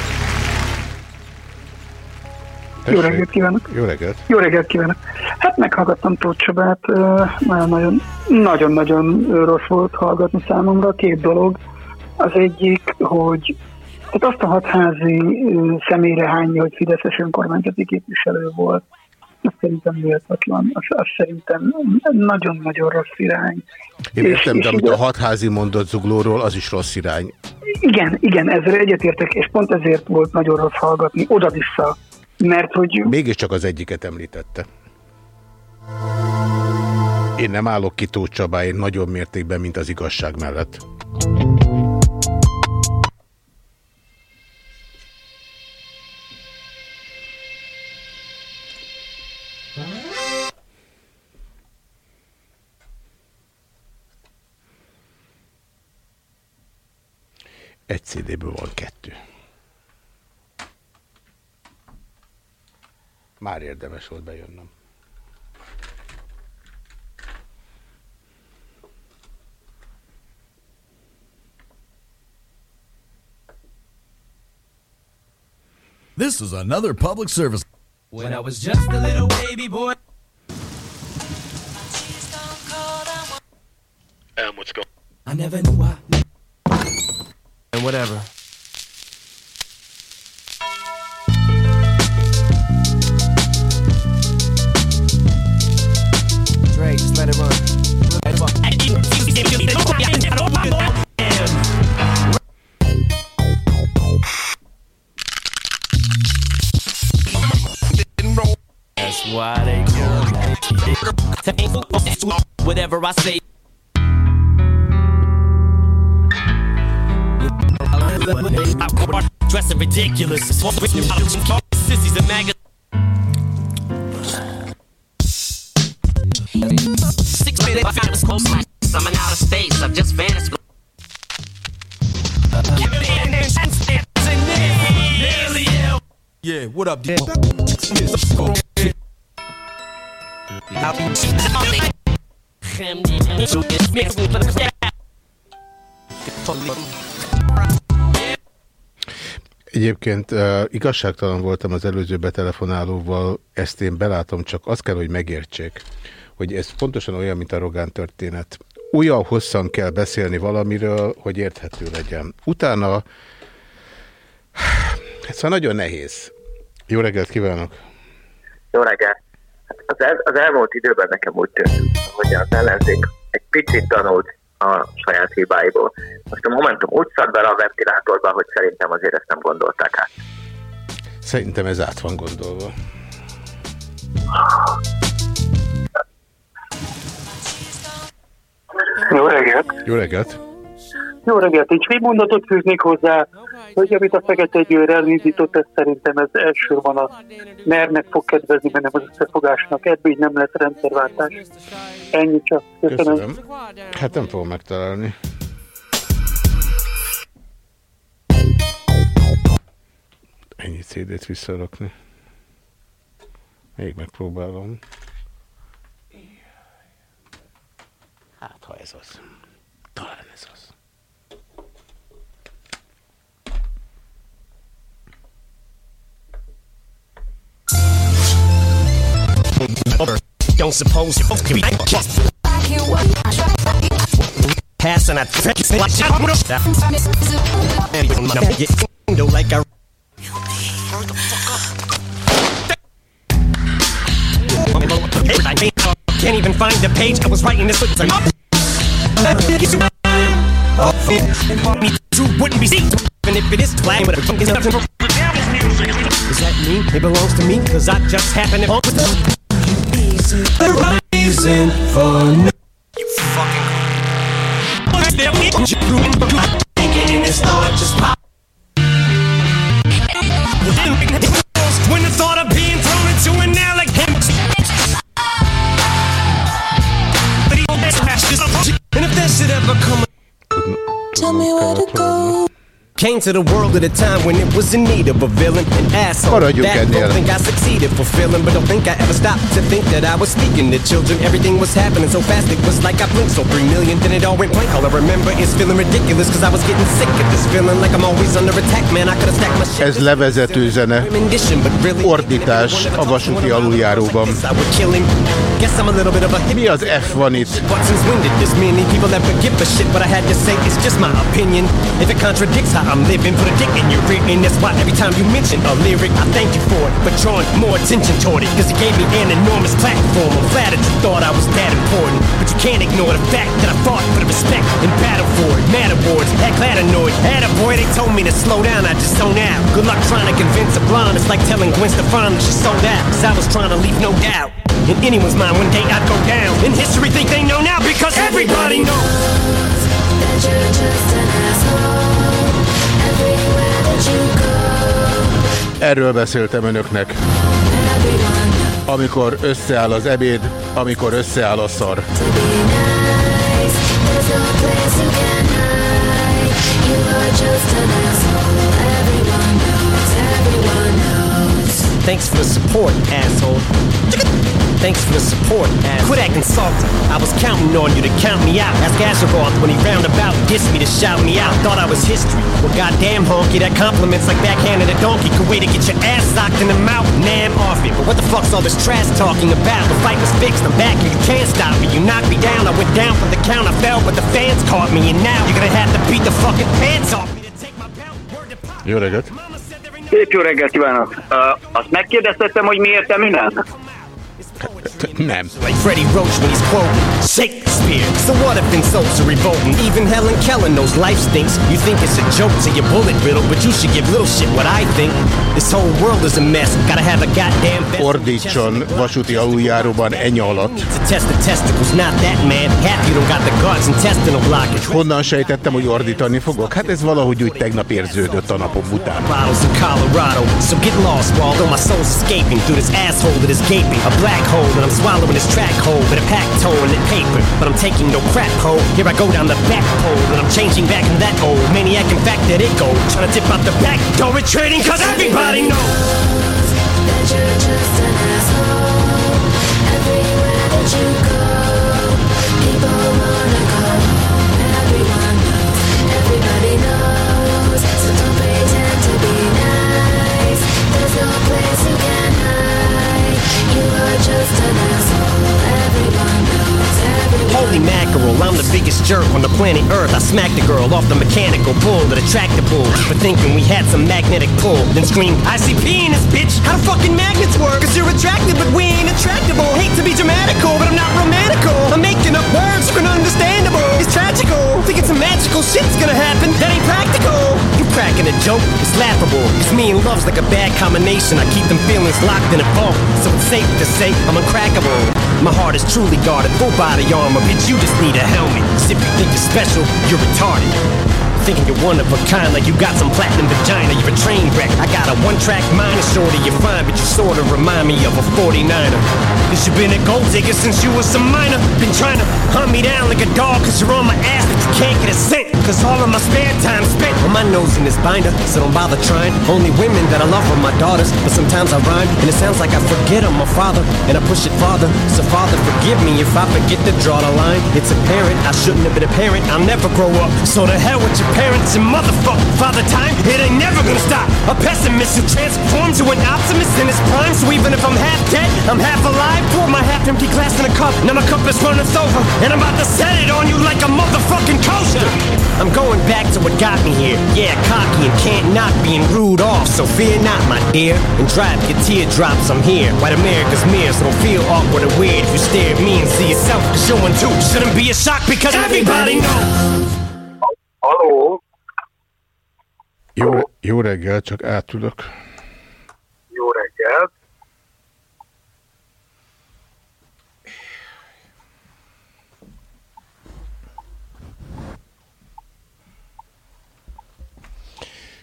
Jó reggelt kívánok! Jó reggelt! Jó reggelt kívánok! Hát meghallgattam Tóth Csabát, nagyon-nagyon rossz volt hallgatni számomra. Két dolog. Az egyik, hogy tehát azt a hatházi személyre hányja, hogy Fideszes önkormányzati képviselő volt, az szerintem méltatlan, az, az szerintem nagyon-nagyon rossz irány. Én És- értem, és de amit ide- a hatházi mondott zuglóról, az is rossz irány. Igen, igen, ezzel egyetértek, és pont ezért volt nagyon rossz hallgatni, oda-vissza, mert hogy Mégiscsak az egyiket említette. Én nem állok ki Tóth Csabáért nagyobb mértékben, mint az igazság mellett. Egy CD-ből van kettő. Már érdemes volt bejönnöm. This is another public service. When I was just a little baby boy. um, what's going I never knew I. And whatever. Drake, just let it run. Let it run. That's why they go. Whatever I say. Dressing ridiculous. Sissies and magazines. Six minutes, I was close. I'm in outer space. I've just vanished. Yeah, what up, D? Egyébként uh, igazságtalan voltam az előző betelefonálóval, ezt én belátom, csak azt kell, hogy megértsék, hogy ez pontosan olyan, mint a Rogán történet. Olyan hosszan kell beszélni valamiről, hogy érthető legyen. Utána, ez szóval nagyon nehéz. Jó reggelt kívánok! Jó reggelt! Hát az, el, az elmúlt időben nekem úgy tűnt, hogy az ellenzék egy picit tanult a saját hibáiból. Most a Momentum úgy szart bele a ventilátorba, hogy szerintem azért ezt nem gondolták át. Szerintem ez át van gondolva. Jó reggelt! Jó reggelt! Jó reggelt! Egy fél mondatot fűznék hozzá, hogy amit a Fekete Győr elindított, ez szerintem ez elsősorban a NER-nek fog kedvezni, mert nem az összefogásnak. Ebből így nem lesz rendszerváltás. Ennyi csak. Köszönöm. Köszönöm. Hát nem fogom megtalálni. Ennyi CD-t visszarakni. Még megpróbálom. Hát, ha ez az. Talán ez az. Don't suppose you both can be passing that like I can't even find the page I was writing this with. True wouldn't be seen. And if it is but is that me? It belongs to me, cause I just happen to the reason for no. You fucking. In this thought just pop. When the thought of being thrown into an alley And if that should ever come Tell me where to go Came to the world at a time when it was in need of a villain, an asshole. Maradjunk that don't think I succeeded fulfilling, but don't think I ever stopped to think that I was speaking to children. Everything was happening so fast, it was like I blinked so three million, then it all went blank. All I remember is feeling ridiculous, cause I was getting sick of this feeling like I'm always under attack, man. I could've stacked my shit. Ez levezető zene. Ordítás a vasúti aluljáróban. I would kill him. Guess I'm a little bit of a Mi az F van itt? But since when did this many people ever give a shit? What I had to say it's just my opinion. If it contradicts how I'm living, put a dick in your rear end. That's why every time you mention a lyric, I thank you for it. But drawing more attention toward it, cause it gave me an enormous platform. I'm flattered you thought I was that important. But you can't ignore the fact that I fought for the respect and battle for it. Mad awards, act annoyed. Had a boy, they told me to slow down, I just don't out. Good luck trying to convince a blonde. It's like telling Gwen Stefani she sold out. Cause I was trying to leave no doubt. In anyone's mind, one day I'd go down. In history, think they know now because everybody knows. That you're just an asshole everywhere that you go. Erről beszéltem önöknek. Amikor összeáll az ebéd, amikor összeáll a szar. Hide. You are just an asshole. Thanks for the support, asshole. Thanks for the support, asshole. Quit acting salty. I was counting on you to count me out. Ask Azeroth when he roundabout dissed me to shout me out. Thought I was history. Well, goddamn honky, that compliments like backhanded a donkey. Could wait to get your ass socked in the mouth. Nah, I'm off it. But what the fuck's all this trash talking about? The fight was fixed. I'm back and You can't stop me. You knocked me down. I went down from the count. I fell, but the fans caught me. And now you're gonna have to beat the fucking pants off me to take my belt. Word to pop. Jó reggelt! Szép jó reggelt kívánok! Uh, azt megkérdeztettem, hogy miért te minden? Nem. Like Freddie Roach when he's quoting Shakespeare. So what if insults are revolting? Even Helen Keller knows life stinks. You think it's a joke to your bullet riddle, but you should give little shit what I think. This whole world is a mess. Gotta have a goddamn. Fordítson vasúti aluljáróban enya alatt. Honnan sejtettem, hogy ordítani fogok? Hát ez valahogy úgy tegnap érződött a napom után. Changing back in that old maniac. In fact, that it go. Trying to dip out the back door, retreating, cause everybody knows. that you're just an asshole. Everywhere that you go, people wanna go. Everyone knows, everybody knows. So don't pretend to be nice. There's no place you can hide. You are just an asshole. Holy mackerel, I'm the biggest jerk on the planet Earth. I smacked the girl off the mechanical bull that attracted bull for thinking we had some magnetic pull. Then screamed, I see penis, bitch. How do fucking magnets work? Cause you're attracted, but we ain't attractable. Hate to be dramatical, but I'm not romantical. I'm making up words for an understandable. It's tragical. Thinking some magical shit's gonna happen. That ain't practical. You cracking a joke? It's laughable. Cause me and love's like a bad combination. I keep them feelings locked in a vault. So it's safe to say I'm uncrackable. My heart is truly guarded, full body armor. Bitch, you just need a helmet. if you think you're special, you're retarded. Thinking you're one of a kind, like you got some platinum vagina, you're a train wreck. I got a one track mind, shorty, you're fine, but you sorta remind me of a 49er. Cause you been a gold digger since you was a minor. Been trying to hunt me down like a dog, cause you're on my ass, but you can't get a cent. Cause all of my spare time spent on my nose in this binder, so don't bother trying. Only women that I love are my daughters, but sometimes I rhyme, and it sounds like I forget I'm a father, and I push it farther. So father, forgive me if I forget to draw the line. It's apparent I shouldn't have been a parent, I'll never grow up. So to hell with your parents and motherfuck father time, it ain't never gonna stop. A pessimist who transforms to an optimist in his prime, so even if I'm half dead, I'm half alive. Pour my half empty glass in a cup, now my cup is running over, and I'm about to set it on you like a motherfucking coaster. I'm going back to what got me here. Yeah, cocky and can't not being rude off, so fear not, my dear. And drive your teardrops, I'm here. White America's mirror, so don't feel awkward or weird if you stare at me and see yourself. Cause you're one too. Shouldn't be a shock because everybody knows. Haló, Jó, jó reggel, csak átülök. jó reggelt.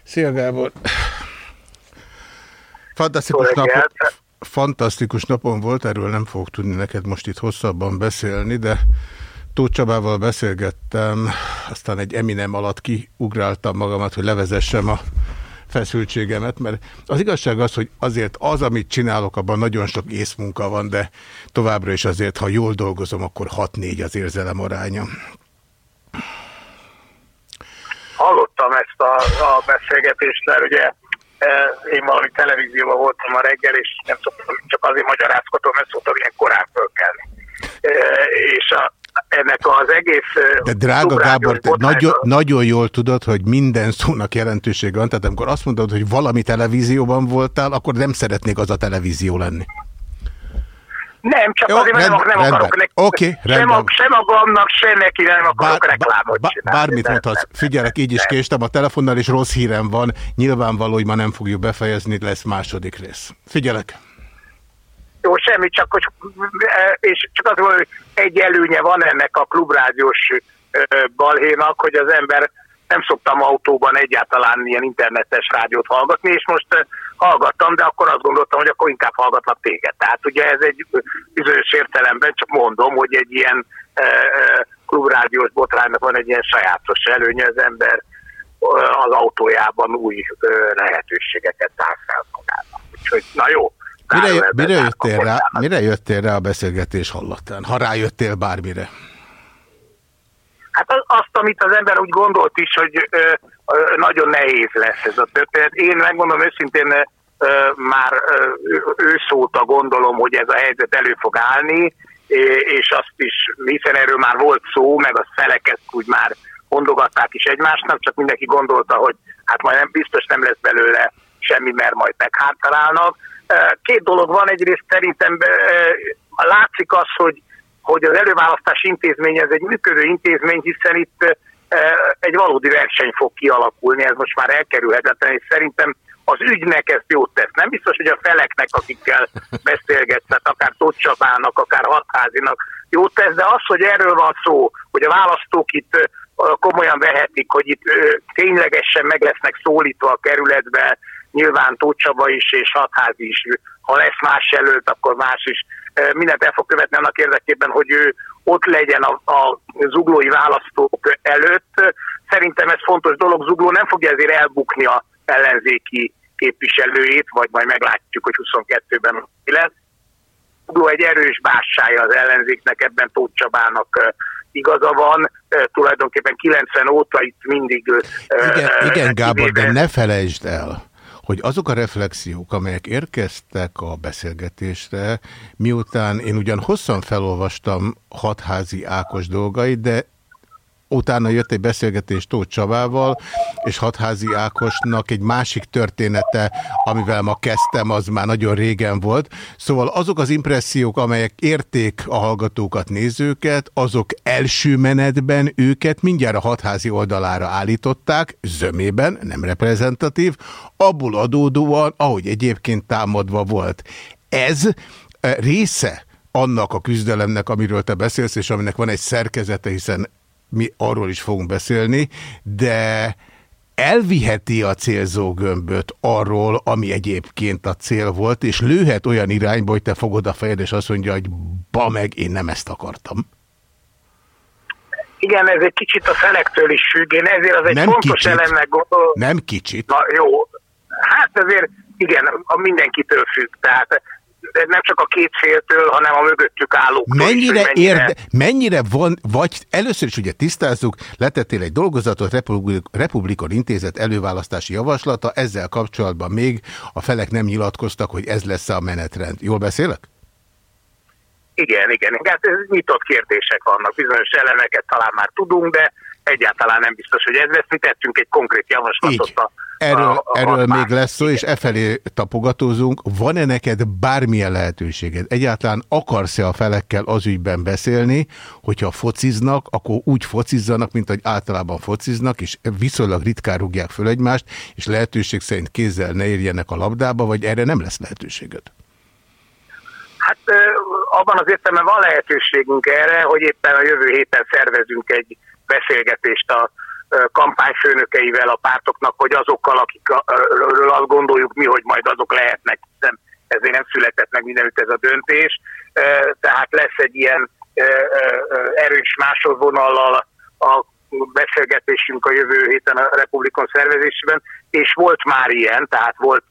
Szia Gábor! Fantasztikus, napon, fantasztikus napon volt, erről nem fogok tudni neked most itt hosszabban beszélni, de Tóth Csabával beszélgettem, aztán egy Eminem alatt kiugráltam magamat, hogy levezessem a feszültségemet, mert az igazság az, hogy azért az, amit csinálok, abban nagyon sok észmunka van, de továbbra is azért, ha jól dolgozom, akkor 6-4 az érzelem aránya. Hallottam ezt a, a beszélgetést, mert ugye eh, én valami televízióban voltam a reggel, és nem szoktam, csak azért magyarázkodom, mert szoktam ilyen korán fölkelni. Eh, És a, ennek az egész... De drága Gábor, te nagyon, nagyon jól tudod, hogy minden szónak jelentősége van, tehát amikor azt mondod, hogy valami televízióban voltál, akkor nem szeretnék az a televízió lenni. Nem, csak Jó, azért, mert nem, rendben, nem akarok rendben. neki, Oké, sem, a, sem magamnak, sem neki nem akarok reklámot bá- csinálni. bármit Nem, mondhatsz. nem, Figyelek, így is késtem a telefonnal, és rossz hírem van. Nyilvánvaló, hogy ma nem fogjuk befejezni, lesz második rész. Figyelek. Jó, semmi, csak hogy, eh, és csak az, hogy egy előnye van ennek a klubrádiós balhénak, hogy az ember nem szoktam autóban egyáltalán ilyen internetes rádiót hallgatni, és most hallgattam, de akkor azt gondoltam, hogy akkor inkább hallgatlak téged. Tehát ugye ez egy bizonyos értelemben, csak mondom, hogy egy ilyen klubrádiós botránynak van egy ilyen sajátos előnye, az ember az autójában új eh, lehetőségeket tár fel magának. Úgyhogy, na jó. Mire, mire, jöttél rá, mire jöttél rá a beszélgetés hallatán? Ha rájöttél bármire. Hát az- azt, amit az ember úgy gondolt is, hogy ö, ö, nagyon nehéz lesz ez a történet. Én megmondom őszintén, ö, már ö, őszóta gondolom, hogy ez a helyzet elő fog állni, és azt is, hiszen erről már volt szó, meg a szelek ezt úgy már mondogatták is egymásnak, csak mindenki gondolta, hogy hát majd nem, biztos nem lesz belőle semmi, mert majd meghátrálnak. Két dolog van, egyrészt szerintem látszik az, hogy, hogy az előválasztás intézmény ez egy működő intézmény, hiszen itt egy valódi verseny fog kialakulni, ez most már elkerülhetetlen, és szerintem az ügynek ezt jót tesz. Nem biztos, hogy a feleknek, akikkel *laughs* beszélgetsz, akár Tóth Csabának, akár Hatházinak jót tesz, de az, hogy erről van szó, hogy a választók itt komolyan vehetik, hogy itt ténylegesen meg lesznek szólítva a kerületbe, nyilván Tóth Csaba is és Hatházi is, ha lesz más jelölt, akkor más is mindent el fog követni annak érdekében, hogy ő ott legyen a, a zuglói választók előtt. Szerintem ez fontos dolog, Zugló nem fogja ezért elbukni a ellenzéki képviselőjét, vagy majd meglátjuk, hogy 22-ben mi lesz. Zugló egy erős bássája az ellenzéknek, ebben Tóth Csabának igaza van, tulajdonképpen 90 óta itt mindig... Igen, igen Gábor, de ne felejtsd el, hogy azok a reflexiók, amelyek érkeztek a beszélgetésre, miután én ugyan hosszan felolvastam hatházi Ákos dolgait, de utána jött egy beszélgetés Tóth Csabával, és Hatházi Ákosnak egy másik története, amivel ma kezdtem, az már nagyon régen volt. Szóval azok az impressziók, amelyek érték a hallgatókat, nézőket, azok első menetben őket mindjárt a Hatházi oldalára állították, zömében, nem reprezentatív, abból adódóan, ahogy egyébként támadva volt. Ez eh, része annak a küzdelemnek, amiről te beszélsz, és aminek van egy szerkezete, hiszen mi arról is fogunk beszélni, de elviheti a célzógömböt arról, ami egyébként a cél volt, és lőhet olyan irányba, hogy te fogod a fejed, és azt mondja, hogy ba meg, én nem ezt akartam. Igen, ez egy kicsit a felektől is függ, én ezért az egy nem fontos kicsit. elemnek gondolom. Nem kicsit. Na jó, hát azért igen, a mindenkitől függ, tehát nem csak a két féltől, hanem a mögöttük állóktól mennyire, is, mennyire... Érde, mennyire van, vagy először is ugye tisztázzuk, letettél egy dolgozatot, Republik, Republikon intézet előválasztási javaslata, ezzel kapcsolatban még a felek nem nyilatkoztak, hogy ez lesz a menetrend. Jól beszélek? Igen, igen. Hát ez nyitott kérdések vannak, bizonyos elemeket talán már tudunk, de egyáltalán nem biztos, hogy ez lesz. Mi tettünk egy konkrét javaslatot Így. a Erről, a, a erről még lesz szó, és e felé tapogatózunk. Van-e neked bármilyen lehetőséged? Egyáltalán akarsz-e a felekkel az ügyben beszélni, hogyha fociznak, akkor úgy focizzanak, mint hogy általában fociznak, és viszonylag ritkán rúgják föl egymást, és lehetőség szerint kézzel ne érjenek a labdába, vagy erre nem lesz lehetőséged? Hát abban az értelemben van lehetőségünk erre, hogy éppen a jövő héten szervezünk egy beszélgetést a kampányfőnökeivel a pártoknak, hogy azokkal, akikről azt gondoljuk mi, hogy majd azok lehetnek, hiszen ezért nem született meg mindenütt ez a döntés. Tehát lesz egy ilyen erős másodvonallal a beszélgetésünk a jövő héten a Republikon szervezésben, és volt már ilyen, tehát volt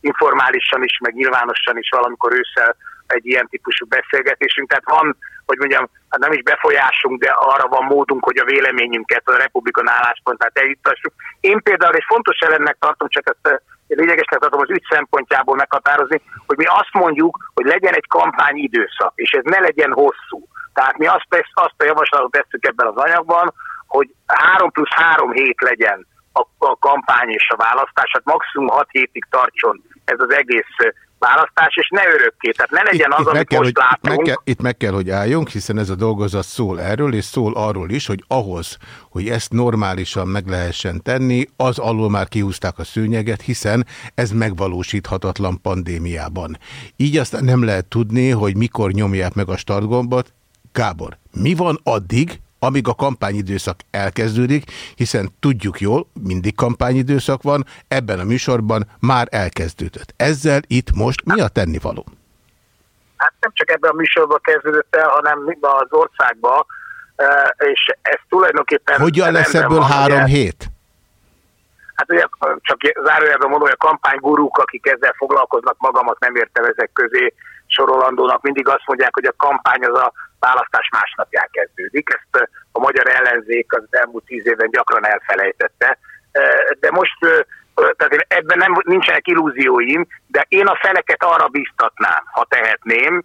informálisan is, meg nyilvánosan is valamikor ősszel egy ilyen típusú beszélgetésünk. Tehát van, hogy mondjam, hát nem is befolyásunk, de arra van módunk, hogy a véleményünket, a republikan álláspontát eljuttassuk. Én például egy fontos elemnek tartom, csak ezt eh, lényegesnek tartom az ügy szempontjából meghatározni, hogy mi azt mondjuk, hogy legyen egy kampányidőszak, és ez ne legyen hosszú. Tehát mi azt, azt a javaslatot tesszük ebben az anyagban, hogy 3 plusz 3 hét legyen a, a kampány és a választás, hát maximum 6 hétig tartson ez az egész eh, választás, és ne örökké. Tehát ne legyen itt, az, itt amit kell, most hogy, látunk. Meg kell, itt meg kell, hogy álljunk, hiszen ez a dolgozat szól erről, és szól arról is, hogy ahhoz, hogy ezt normálisan meg lehessen tenni, az alól már kiúzták a szőnyeget, hiszen ez megvalósíthatatlan pandémiában. Így aztán nem lehet tudni, hogy mikor nyomják meg a startgombot. Gábor, mi van addig, amíg a kampányidőszak elkezdődik, hiszen tudjuk jól, mindig kampányidőszak van, ebben a műsorban már elkezdődött. Ezzel itt most mi a tennivaló? Hát nem csak ebben a műsorban kezdődött el, hanem az országban, és ez tulajdonképpen... Hogyan lesz ebből van, három ugye, hét? Hát ugye csak zárójelben mondom, hogy a kampánygurúk, akik ezzel foglalkoznak, magamat nem értem ezek közé sorolandónak, mindig azt mondják, hogy a kampány az a választás másnapján kezdődik. Ezt a magyar ellenzék az elmúlt tíz évben gyakran elfelejtette. De most tehát ebben nem, nincsenek illúzióim, de én a feleket arra biztatnám, ha tehetném,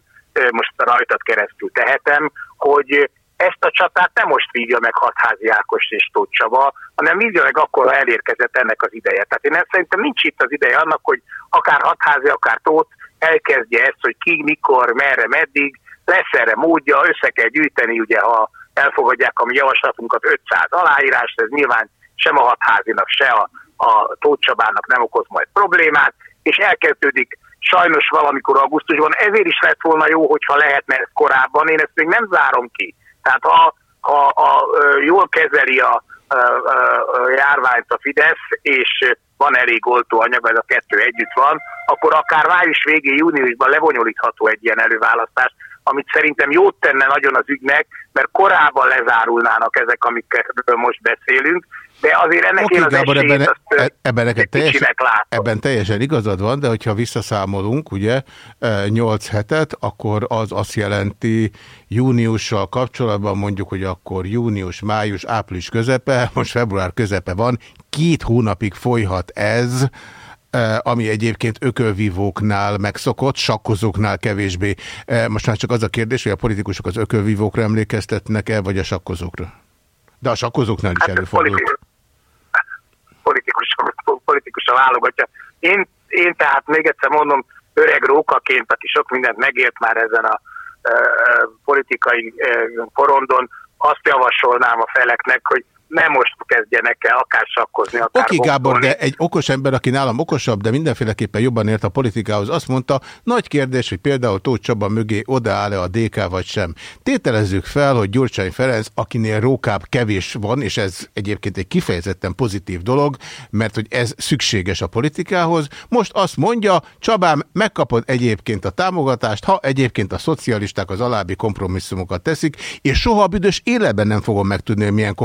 most rajtad keresztül tehetem, hogy ezt a csatát nem most vívja meg Hatházi Ákos és Tóth Csaba, hanem vívja meg akkor, ha elérkezett ennek az ideje. Tehát én szerintem nincs itt az ideje annak, hogy akár Hatházi, akár Tóth elkezdje ezt, hogy ki, mikor, merre, meddig, lesz erre módja, össze kell gyűjteni, ugye, ha elfogadják a mi javaslatunkat 500 aláírást, ez nyilván sem a hatházinak, se a, a Tóth Csabának nem okoz majd problémát, és elkezdődik sajnos valamikor augusztusban. Ezért is lett volna jó, hogyha lehetne ez korábban. Én ezt még nem zárom ki. Tehát ha, ha a, jól kezeli a, a, a járványt a Fidesz, és van elég oltóanyag, ez a kettő együtt van, akkor akár május végén, júniusban levonyolítható egy ilyen előválasztás, amit szerintem jót tenne nagyon az ügynek, mert korábban lezárulnának ezek, amikről most beszélünk, de azért ennek Oké, én az Gábor, ebben, azt e- ebben, neked teljesen, ebben teljesen igazad van, de hogyha visszaszámolunk, ugye, 8 hetet, akkor az azt jelenti júniussal kapcsolatban mondjuk, hogy akkor június, május, április közepe, most február közepe van, két hónapig folyhat ez, ami egyébként ökölvívóknál megszokott, sakkozóknál kevésbé. Eh, Most már csak az a kérdés, hogy a politikusok az ökölvívókra emlékeztetnek-e, vagy a sakkozókra? De a sakkozóknál is előfordul. politi- politikus, válogatja. Én, én tehát még egyszer mondom, öreg rókaként, aki sok mindent megért már ezen a ö, politikai ö, porondon, azt javasolnám a feleknek, hogy nem most kezdjenek el akár sakkozni, akár Oké, Gábor, de egy okos ember, aki nálam okosabb, de mindenféleképpen jobban ért a politikához, azt mondta, nagy kérdés, hogy például Tóth Csaba mögé odaáll-e a DK vagy sem. Tételezzük fel, hogy Gyurcsány Ferenc, akinél rókább kevés van, és ez egyébként egy kifejezetten pozitív dolog, mert hogy ez szükséges a politikához, most azt mondja, Csabám, megkapod egyébként a támogatást, ha egyébként a szocialisták az alábbi kompromisszumokat teszik, és soha a büdös életben nem fogom megtudni, hogy milyen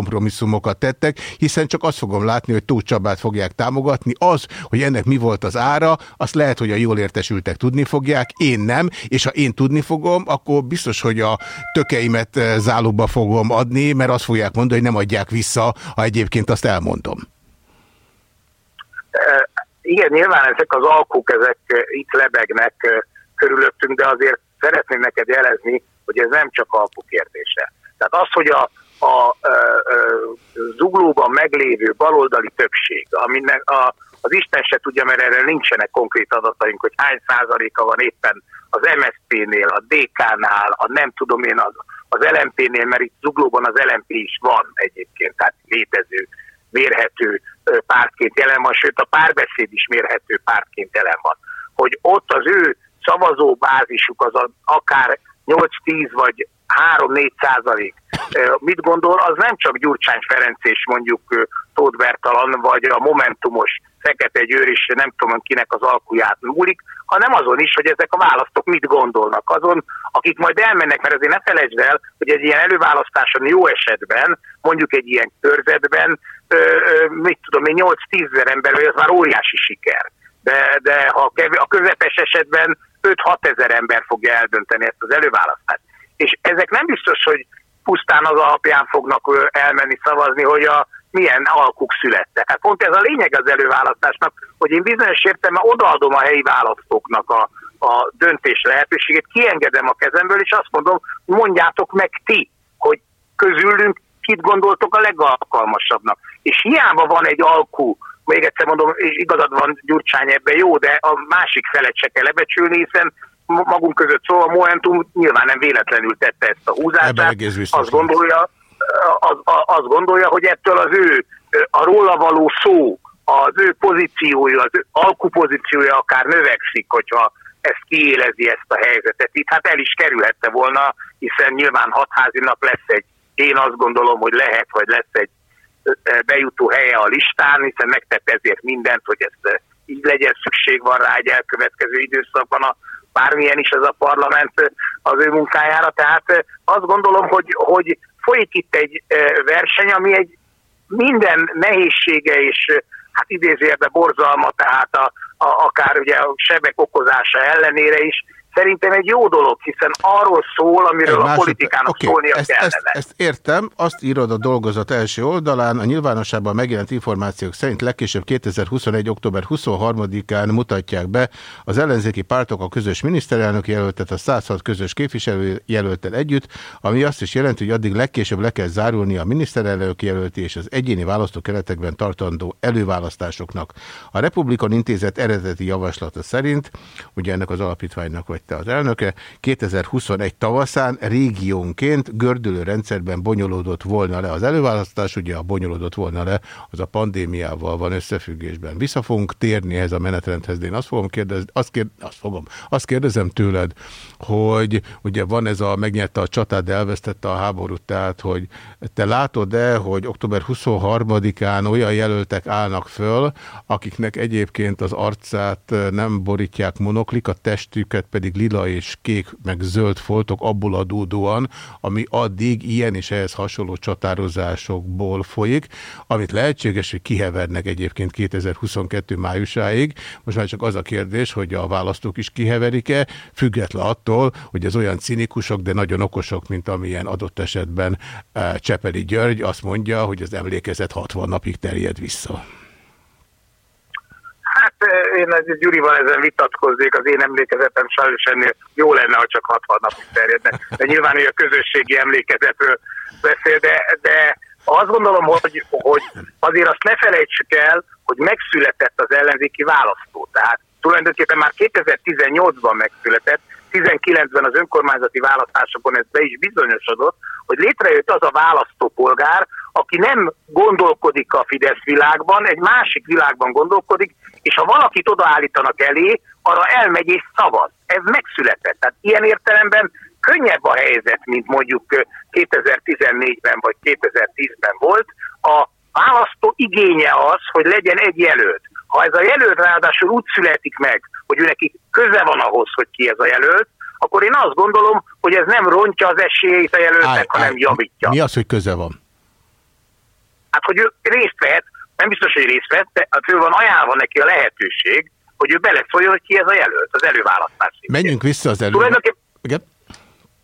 kompromisszumokat tettek, hiszen csak azt fogom látni, hogy Tóth Csabát fogják támogatni. Az, hogy ennek mi volt az ára, azt lehet, hogy a jól értesültek tudni fogják, én nem, és ha én tudni fogom, akkor biztos, hogy a tökeimet eh, zálogba fogom adni, mert azt fogják mondani, hogy nem adják vissza, ha egyébként azt elmondom. Eh, igen, nyilván ezek az alkuk, ezek eh, itt lebegnek körülöttünk, de azért szeretném neked jelezni, hogy ez nem csak alkuk kérdése. Tehát az, hogy a, a ö, ö, zuglóban meglévő baloldali többség, aminek a, az Isten se tudja, mert erre nincsenek konkrét adataink, hogy hány százaléka van éppen az MSZP-nél, a DK-nál, a nem tudom én, az, az LMP-nél, mert itt zuglóban az LMP is van egyébként, tehát létező, mérhető pártként jelen van, sőt a párbeszéd is mérhető pártként jelen van. Hogy ott az ő szavazóbázisuk az a, akár 8-10 vagy 3-4 százalék. Mit gondol, az nem csak Gyurcsány Ferenc és mondjuk Tóth Bertalan, vagy a Momentumos Fekete Győr és nem tudom kinek az alkuját múlik, hanem azon is, hogy ezek a választók mit gondolnak. Azon, akik majd elmennek, mert azért ne felejtsd el, hogy egy ilyen előválasztáson jó esetben, mondjuk egy ilyen körzetben, ö, ö, mit tudom én, 8-10 ezer ember, vagy az már óriási siker. De, de ha a közepes esetben 5-6 ezer ember fogja eldönteni ezt az előválasztást. És ezek nem biztos, hogy pusztán az alapján fognak elmenni szavazni, hogy a milyen alkuk születtek. Hát pont ez a lényeg az előválasztásnak, hogy én bizonyos értelemben odaadom a helyi választóknak a, a döntés lehetőségét, kiengedem a kezemből, és azt mondom, mondjátok meg ti, hogy közülünk kit gondoltok a legalkalmasabbnak. És hiába van egy alkú, még egyszer mondom, és igazad van Gyurcsány ebben jó, de a másik felet se kell lebecsülni, hiszen magunk között szó, a Momentum nyilván nem véletlenül tette ezt a húzását. Azt gondolja, az, az, azt gondolja, hogy ettől az ő a róla való szó, az ő pozíciója, az ő alkupozíciója akár növekszik, hogyha ezt kiélezi ezt a helyzetet. Itt hát el is kerülhette volna, hiszen nyilván hatházinak lesz egy, én azt gondolom, hogy lehet, vagy lesz egy bejutó helye a listán, hiszen megtett ezért mindent, hogy ez így legyen, szükség van rá egy elkövetkező időszakban a bármilyen is ez a parlament az ő munkájára. Tehát azt gondolom, hogy, hogy folyik itt egy verseny, ami egy minden nehézsége és hát idézőjelben borzalma, tehát a, a, akár ugye a sebek okozása ellenére is szerintem egy jó dolog, hiszen arról szól, amiről Egy a politikának Oké, szólnia ezt, kellene. ezt, ezt értem, azt írod a dolgozat első oldalán, a nyilvánosságban megjelent információk szerint legkésőbb 2021. október 23-án mutatják be az ellenzéki pártok a közös miniszterelnök jelöltet a 106 közös képviselő jelöltel együtt, ami azt is jelenti, hogy addig legkésőbb le kell zárulni a miniszterelnök jelölti és az egyéni választókeretekben tartandó előválasztásoknak. A Republikon Intézet eredeti javaslata szerint, ugye ennek az alapítványnak vagy te az elnöke, 2021 tavaszán régiónként gördülő rendszerben bonyolódott volna le az előválasztás, ugye a bonyolódott volna le, az a pandémiával van összefüggésben. Vissza fogunk térni ehhez a menetrendhez, de én azt fogom kérdezni, azt, kérd, azt fogom, azt kérdezem tőled, hogy ugye van ez a megnyerte a csatát, de elvesztette a háborút, tehát hogy te látod-e, hogy október 23-án olyan jelöltek állnak föl, akiknek egyébként az arcát nem borítják monoklik, a testüket pedig lila és kék meg zöld foltok abból adódóan, ami addig ilyen és ehhez hasonló csatározásokból folyik, amit lehetséges, hogy kihevernek egyébként 2022 májusáig. Most már csak az a kérdés, hogy a választók is kiheverik-e, független attól, hogy ez olyan cinikusok, de nagyon okosok, mint amilyen adott esetben eh, Csepeli György azt mondja, hogy az emlékezet 60 napig terjed vissza. Én egy Gyurival ezen vitatkoznék, az én emlékezetem sajnos ennél jó lenne, ha csak 60 napig terjedne. De nyilván, hogy a közösségi emlékezetről beszél, de, de azt gondolom, hogy, hogy azért azt ne felejtsük el, hogy megszületett az ellenzéki választó. Tehát tulajdonképpen már 2018-ban megszületett, 19-ben az önkormányzati választásokon ez be is bizonyosodott, hogy létrejött az a választópolgár, aki nem gondolkodik a Fidesz világban, egy másik világban gondolkodik, és ha valakit odaállítanak elé, arra elmegy és szavaz. Ez megszületett. Tehát ilyen értelemben könnyebb a helyzet, mint mondjuk 2014-ben vagy 2010-ben volt. A választó igénye az, hogy legyen egy jelölt. Ha ez a jelölt ráadásul úgy születik meg, hogy ő neki köze van ahhoz, hogy ki ez a jelölt, akkor én azt gondolom, hogy ez nem rontja az esélyeit a jelöltnek, Állj, hanem állj. javítja. Mi az, hogy köze van? Hát, hogy ő részt vehet, nem biztos, hogy részt vett, de hát ő van ajánlva neki a lehetőség, hogy ő beleszóljon, hogy ki ez a jelölt, az előválasztás. Menjünk vissza az elő. Tulajdonképpen,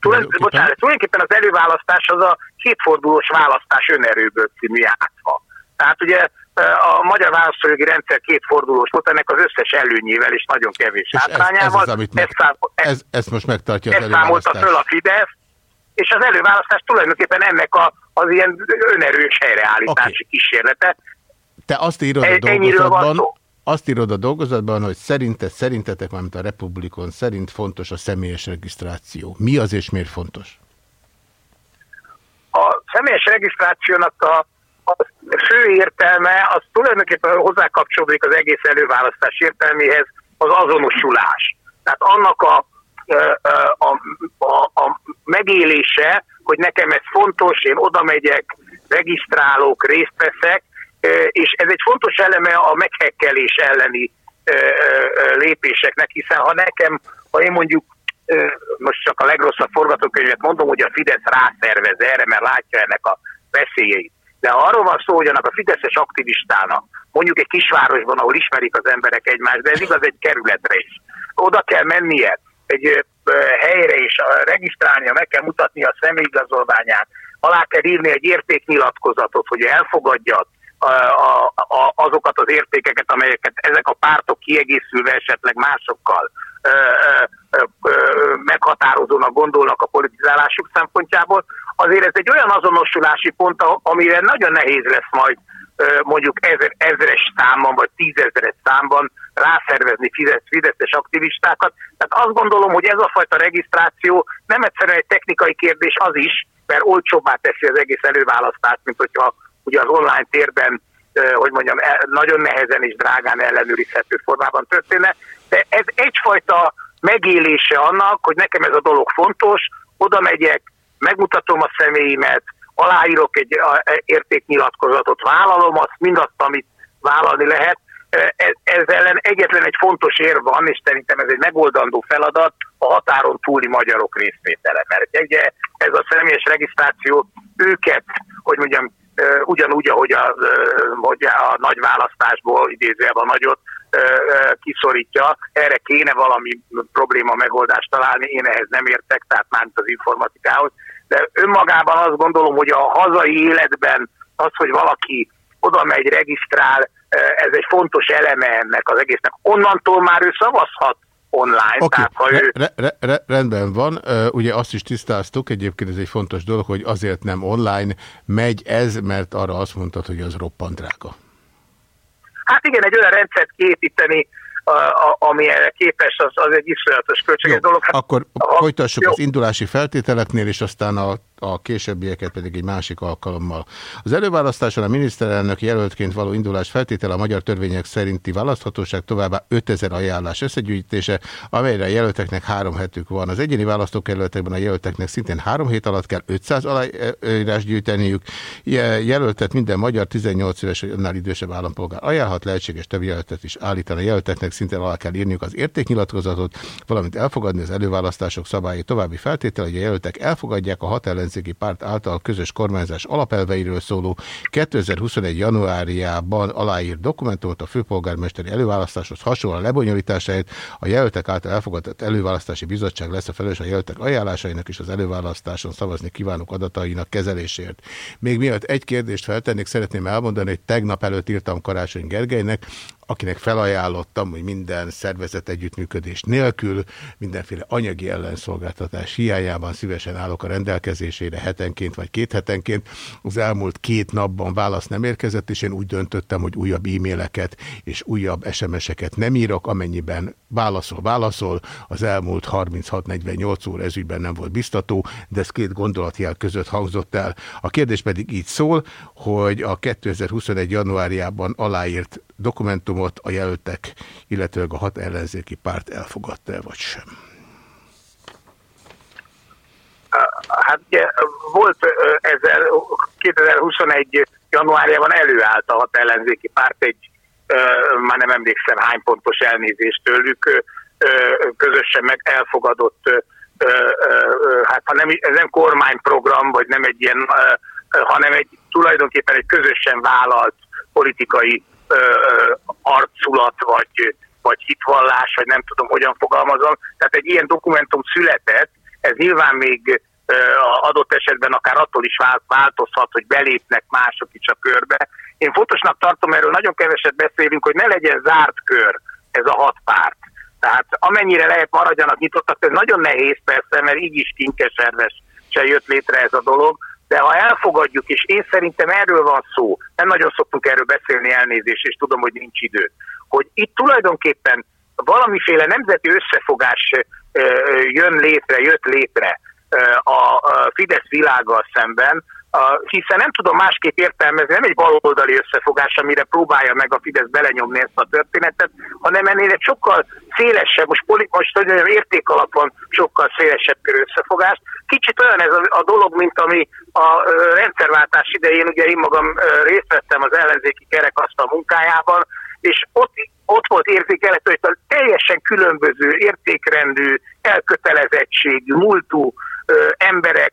tulajdonképpen, bocsánat, tulajdonképpen az előválasztás az a kétfordulós választás önerőből című játszma. Tehát ugye a magyar választójogi rendszer kétfordulós volt, ennek az összes előnyével és nagyon kevés És ez, ez hátrányával. az, amit meg, ezt, szám, ez, ezt most megtartja az ezt számolta föl a Fidesz, és az előválasztás tulajdonképpen ennek a, az ilyen önerős helyreállítási okay. kísérlete. Te azt írod a dolgozatban, azt írod a dolgozatban, hogy szerinted, szerintetek, mármint a Republikon szerint fontos a személyes regisztráció. Mi az és miért fontos? A személyes regisztrációnak a, a fő értelme, az tulajdonképpen hozzá kapcsolódik az egész előválasztás értelméhez, az azonosulás. Tehát annak a, a, a, a megélése, hogy nekem ez fontos, én oda megyek, regisztrálok, részt veszek, és ez egy fontos eleme a meghekkelés elleni lépéseknek, hiszen ha nekem, ha én mondjuk most csak a legrosszabb forgatókönyvet mondom, hogy a Fidesz rászervez erre, mert látja ennek a veszélyeit. De arról van szó, hogy annak a fideszes aktivistának, mondjuk egy kisvárosban, ahol ismerik az emberek egymást, de ez igaz egy kerületre is, oda kell mennie egy helyre és regisztrálnia, meg kell mutatni a személyigazolványát, alá kell írni egy értéknyilatkozatot, hogy elfogadja a, a, azokat az értékeket, amelyeket ezek a pártok kiegészülve esetleg másokkal ö, ö, ö, meghatározónak gondolnak a politizálásuk szempontjából, azért ez egy olyan azonosulási pont, amire nagyon nehéz lesz majd mondjuk ezer, ezres számban, vagy tízezeres számban rászervezni fideszes aktivistákat. Tehát azt gondolom, hogy ez a fajta regisztráció nem egyszerűen egy technikai kérdés az is, mert olcsóbbá teszi az egész előválasztást, mint hogyha ugye az online térben, hogy mondjam, nagyon nehezen és drágán ellenőrizhető formában történne, de ez egyfajta megélése annak, hogy nekem ez a dolog fontos, oda megyek, megmutatom a személyimet, aláírok egy értéknyilatkozatot, vállalom azt, mindazt, amit vállalni lehet. Ez ellen egyetlen egy fontos ér van, és szerintem ez egy megoldandó feladat, a határon túli magyarok részvétele. Mert ugye ez a személyes regisztráció őket, hogy mondjam, ugyanúgy, ahogy a, hogy a nagy választásból idézőjelben nagyot kiszorítja, erre kéne valami probléma megoldást találni, én ehhez nem értek, tehát már az informatikához, de önmagában azt gondolom, hogy a hazai életben az, hogy valaki oda megy, regisztrál, ez egy fontos eleme ennek az egésznek. Onnantól már ő szavazhat online, Oké, tehát ha ő... re, re, re, rendben van. Ugye azt is tisztáztuk, egyébként ez egy fontos dolog, hogy azért nem online megy ez, mert arra azt mondtad, hogy az roppant drága. Hát igen, egy olyan rendszert a, a, ami erre képes, az, az egy iszonyatos költséges dolog. Hát, Akkor a- folytassuk jó. az indulási feltételeknél, és aztán a, a későbbieket pedig egy másik alkalommal. Az előválasztáson a miniszterelnök jelöltként való indulás feltétele a magyar törvények szerinti választhatóság továbbá 5000 ajánlás összegyűjtése, amelyre a jelölteknek három hetük van. Az egyéni választókerületekben a jelölteknek szintén három hét alatt kell 500 aláírás gyűjteniük. Je- Jelöltet minden magyar 18 éves vagy annál idősebb állampolgár ajánlhat, lehetséges több jelöltet is állítani. A jelölteknek szintén alá kell írniuk az értéknyilatkozatot, valamint elfogadni az előválasztások szabályi további feltétele, hogy a jelöltek elfogadják a hat ellenzéki párt által közös kormányzás alapelveiről szóló 2021. januárjában aláírt dokumentumot a főpolgármesteri előválasztáshoz hasonlóan lebonyolításáért a jelöltek által elfogadott előválasztási bizottság lesz a felelős a jelöltek ajánlásainak és az előválasztáson szavazni kívánok adatainak kezelésért. Még mielőtt egy kérdést feltennék, szeretném elmondani, hogy tegnap előtt írtam Karácsony Gergelynek, akinek felajánlottam, hogy minden szervezet együttműködés nélkül, mindenféle anyagi ellenszolgáltatás hiányában szívesen állok a rendelkezésére hetenként vagy két hetenként. Az elmúlt két napban válasz nem érkezett, és én úgy döntöttem, hogy újabb e-maileket és újabb SMS-eket nem írok, amennyiben válaszol, válaszol. Az elmúlt 36-48 óra ezügyben nem volt biztató, de ez két gondolatjel között hangzott el. A kérdés pedig így szól, hogy a 2021. januárjában aláírt dokumentumot a jelöltek, illetőleg a hat ellenzéki párt elfogadta-e vagy sem. Hát ugye volt ezzel 2021. januárjában előállt a hat ellenzéki párt egy, már nem emlékszem hány pontos elnézést tőlük, közösen meg elfogadott, hát ha nem, ez nem kormányprogram, vagy nem egy ilyen, hanem egy tulajdonképpen egy közösen vállalt politikai arculat, vagy, vagy hitvallás, vagy nem tudom, hogyan fogalmazom. Tehát egy ilyen dokumentum született, ez nyilván még adott esetben akár attól is vált- változhat, hogy belépnek mások is a körbe. Én fontosnak tartom, erről nagyon keveset beszélünk, hogy ne legyen zárt kör ez a hat párt. Tehát amennyire lehet maradjanak nyitottak, ez nagyon nehéz persze, mert így is kinkeserves se jött létre ez a dolog, de ha elfogadjuk, és én szerintem erről van szó, nem nagyon szoktunk erről beszélni elnézést, és tudom, hogy nincs idő, hogy itt tulajdonképpen valamiféle nemzeti összefogás jön létre, jött létre a Fidesz világgal szemben, hiszen nem tudom másképp értelmezni, nem egy baloldali összefogás, amire próbálja meg a Fidesz belenyomni ezt a történetet, hanem ennél egy sokkal szélesebb, most, poli, most mondjam, érték alapon sokkal szélesebb körű összefogás. Kicsit olyan ez a, a dolog, mint ami a rendszerváltás idején, ugye én magam részt vettem az ellenzéki kerekasztal munkájában, és ott, ott volt érzékelhető, hogy teljesen különböző értékrendű, elkötelezettségű, múltú emberek,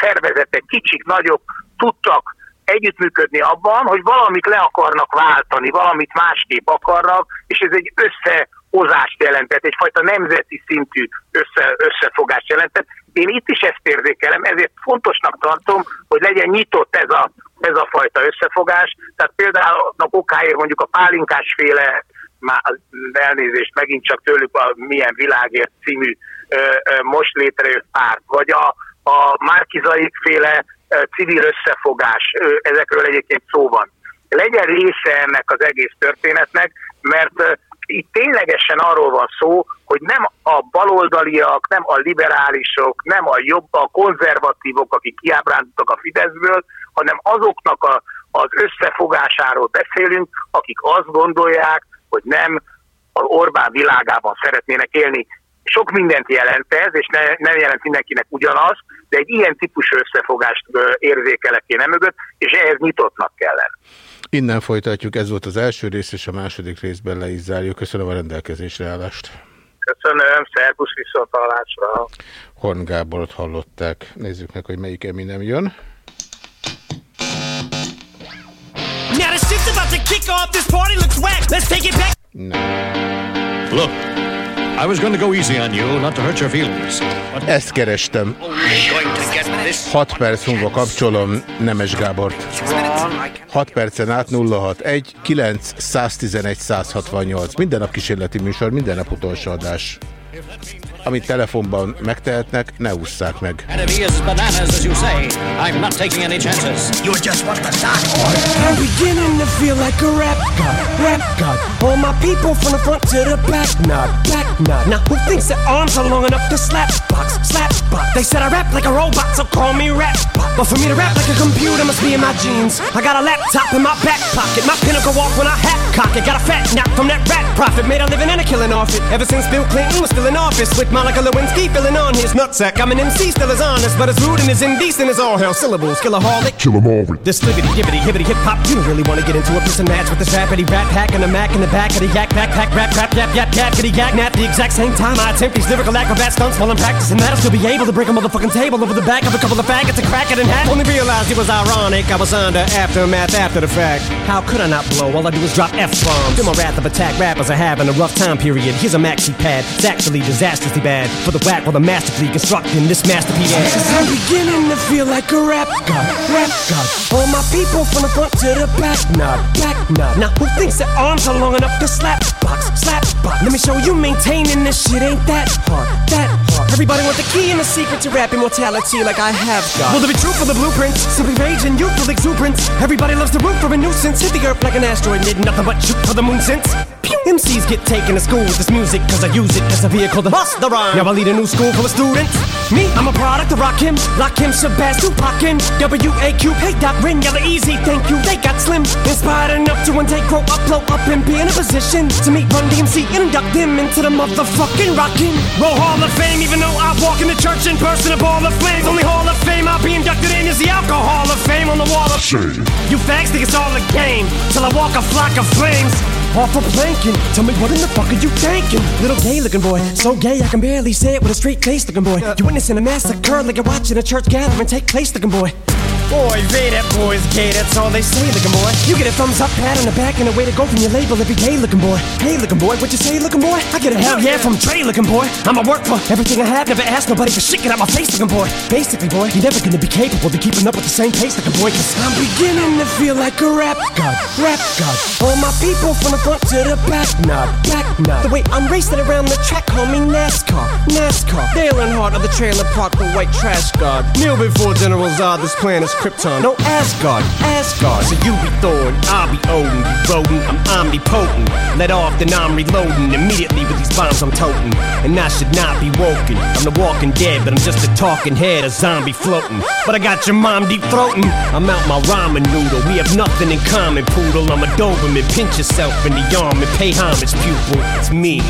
szervezetek, kicsik, nagyok tudtak együttműködni abban, hogy valamit le akarnak váltani, valamit másképp akarnak, és ez egy összehozást jelentett, egyfajta nemzeti szintű össze, összefogást jelentett. Én itt is ezt érzékelem, ezért fontosnak tartom, hogy legyen nyitott ez a, ez a fajta összefogás. Tehát például okáért mondjuk a pálinkásféle már elnézést megint csak tőlük a Milyen Világért című ö, ö, most létrejött párt, vagy a, a Márkizaik féle ö, civil összefogás, ö, ezekről egyébként szó van. Legyen része ennek az egész történetnek, mert ö, itt ténylegesen arról van szó, hogy nem a baloldaliak, nem a liberálisok, nem a jobb, a konzervatívok, akik kiábrándultak a Fideszből, hanem azoknak a, az összefogásáról beszélünk, akik azt gondolják, hogy nem az Orbán világában szeretnének élni. Sok mindent jelent ez, és ne, nem jelent mindenkinek ugyanaz, de egy ilyen típusú összefogást érzékelek én mögött, és ehhez nyitottnak kell lenni. Innen folytatjuk, ez volt az első rész, és a második részben le is zárjuk. Köszönöm a rendelkezésre állást. Köszönöm, szervusz, viszont hallásra. Horn Gáborot hallották. Nézzük meg, hogy melyik Eminem jön. Speaker off this party looks whack. Let's take it back. Look, I was going to go easy on you, not to hurt your feelings. But Ezt kerestem. going to get this 6 perc múlva kapcsolom Nemes Gábort. 6 percen át 061 9 111 168. Minden nap kísérleti műsor, minden nap utolsó adás. Amit telefonban megtehetnek, ne ússzák meg. enemy is bananas, as you say. I'm not taking any chances. You're just what the stock I'm beginning to feel like a rap god, rap god. All my people from the front to the back, nod, back nod. Now who thinks their arms are long enough to slap box, slap box? They said I rap like a robot, so call me rap bot. But for me to rap like a computer must be in my genes. I got a laptop in my back pocket, my pinnacle walk when I hat cock it. Got a fat knock from that rat profit, made a living and a killing off it. Ever since Bill Clinton was still in office, with Monica Lewinsky filling on his nutsack. I'm an MC, still as honest, but as rude and as indecent as all hell. Syllables, killaholic. Kill 'em all. This flippity gibbity hibbity hip hop. You really want to get into a piss and match with this rapidy rat pack and a mac in the back of the yak backpack rap rap yap yap yap kitty yak nap. The exact same time I attempt these lyrical acrobat stunts while I'm practicing that, I'll still be able to break a motherfucking table over the back of a couple of faggots and crack it in half. Only realized it was ironic. I was under aftermath after the fact. How could I not blow? All I do is drop f bombs. Feel my wrath of attack rappers are having a rough time period. Here's a maxi pad. It's actually disastrously bad for the whack while the masterfully constructing this masterpiece. I'm beginning to feel like a rap god, rap god. All my people from the front to the back, nod, back nod. Now who thinks their arms are long enough to slap box, slap box? Let me show you maintaining this shit ain't that hard, that hard. Everybody want the key and the secret to rap immortality like I have got. Will there be truth for the blueprints? Simply rage and youthful exuberance. Everybody loves the root for a nuisance. Hit the earth like an asteroid, did nothing but shoot for the moon since. Pew! MCs get taken to school with this music cause I use it as a vehicle to bust the rhyme. Now I lead a new school full of students. Me, I'm a product of Rock Him, Lock Him, Shabazz, Tupac, and W-A-Q, hey Doc, Rin, Yella Easy, thank you, they got slim. Inspired enough to one day grow up, blow up, and be in a position to meet Run DMC and induct them into the motherfucking Rockin' Roll Hall of Fame, even though I walk in the church in person, a ball of flames. Only Hall of Fame I'll be inducted in is the Alcohol of Fame on the wall of Shame. You fags think it's all a game till I walk a flock of flames. Off a planking, tell me what in the fuck are you thinking? Little gay looking boy, so gay I can barely say it with a straight face looking boy. You witnessing a massacre like you're watching a church gathering take place looking boy. Boy, that boy's gay, that's all they say, looking boy. You get a thumbs up, pat on the back, and a way to go from your label every day, looking boy. Hey, looking boy, what you say, looking boy? I get a hell yeah from Trey, looking boy. I'ma work for everything I have, never ask nobody for shit, get out my face, looking boy. Basically, boy, you're never gonna be capable of keeping up with the same pace, looking boy, cause I'm beginning to feel like a rap god, rap god. All my people from the front to the back, nod, back nod. The way I'm racing around the track, call me NASCAR, NASCAR. Dale Earnhardt of the trailer park, the white trash god. Kneel before General Zod, this plan is Krypton. No Asgard, Asgard. So you be Thor and I'll be Odin. You rodent, I'm omnipotent. Let off, then I'm reloading immediately with these bombs I'm toting. And I should not be woken. I'm the walking dead, but I'm just a talking head, a zombie floating. But I got your mom deep throating. I'm out my ramen noodle. We have nothing in common, poodle. I'm a Doberman. Pinch yourself in the arm and pay homage, pupil. It's me.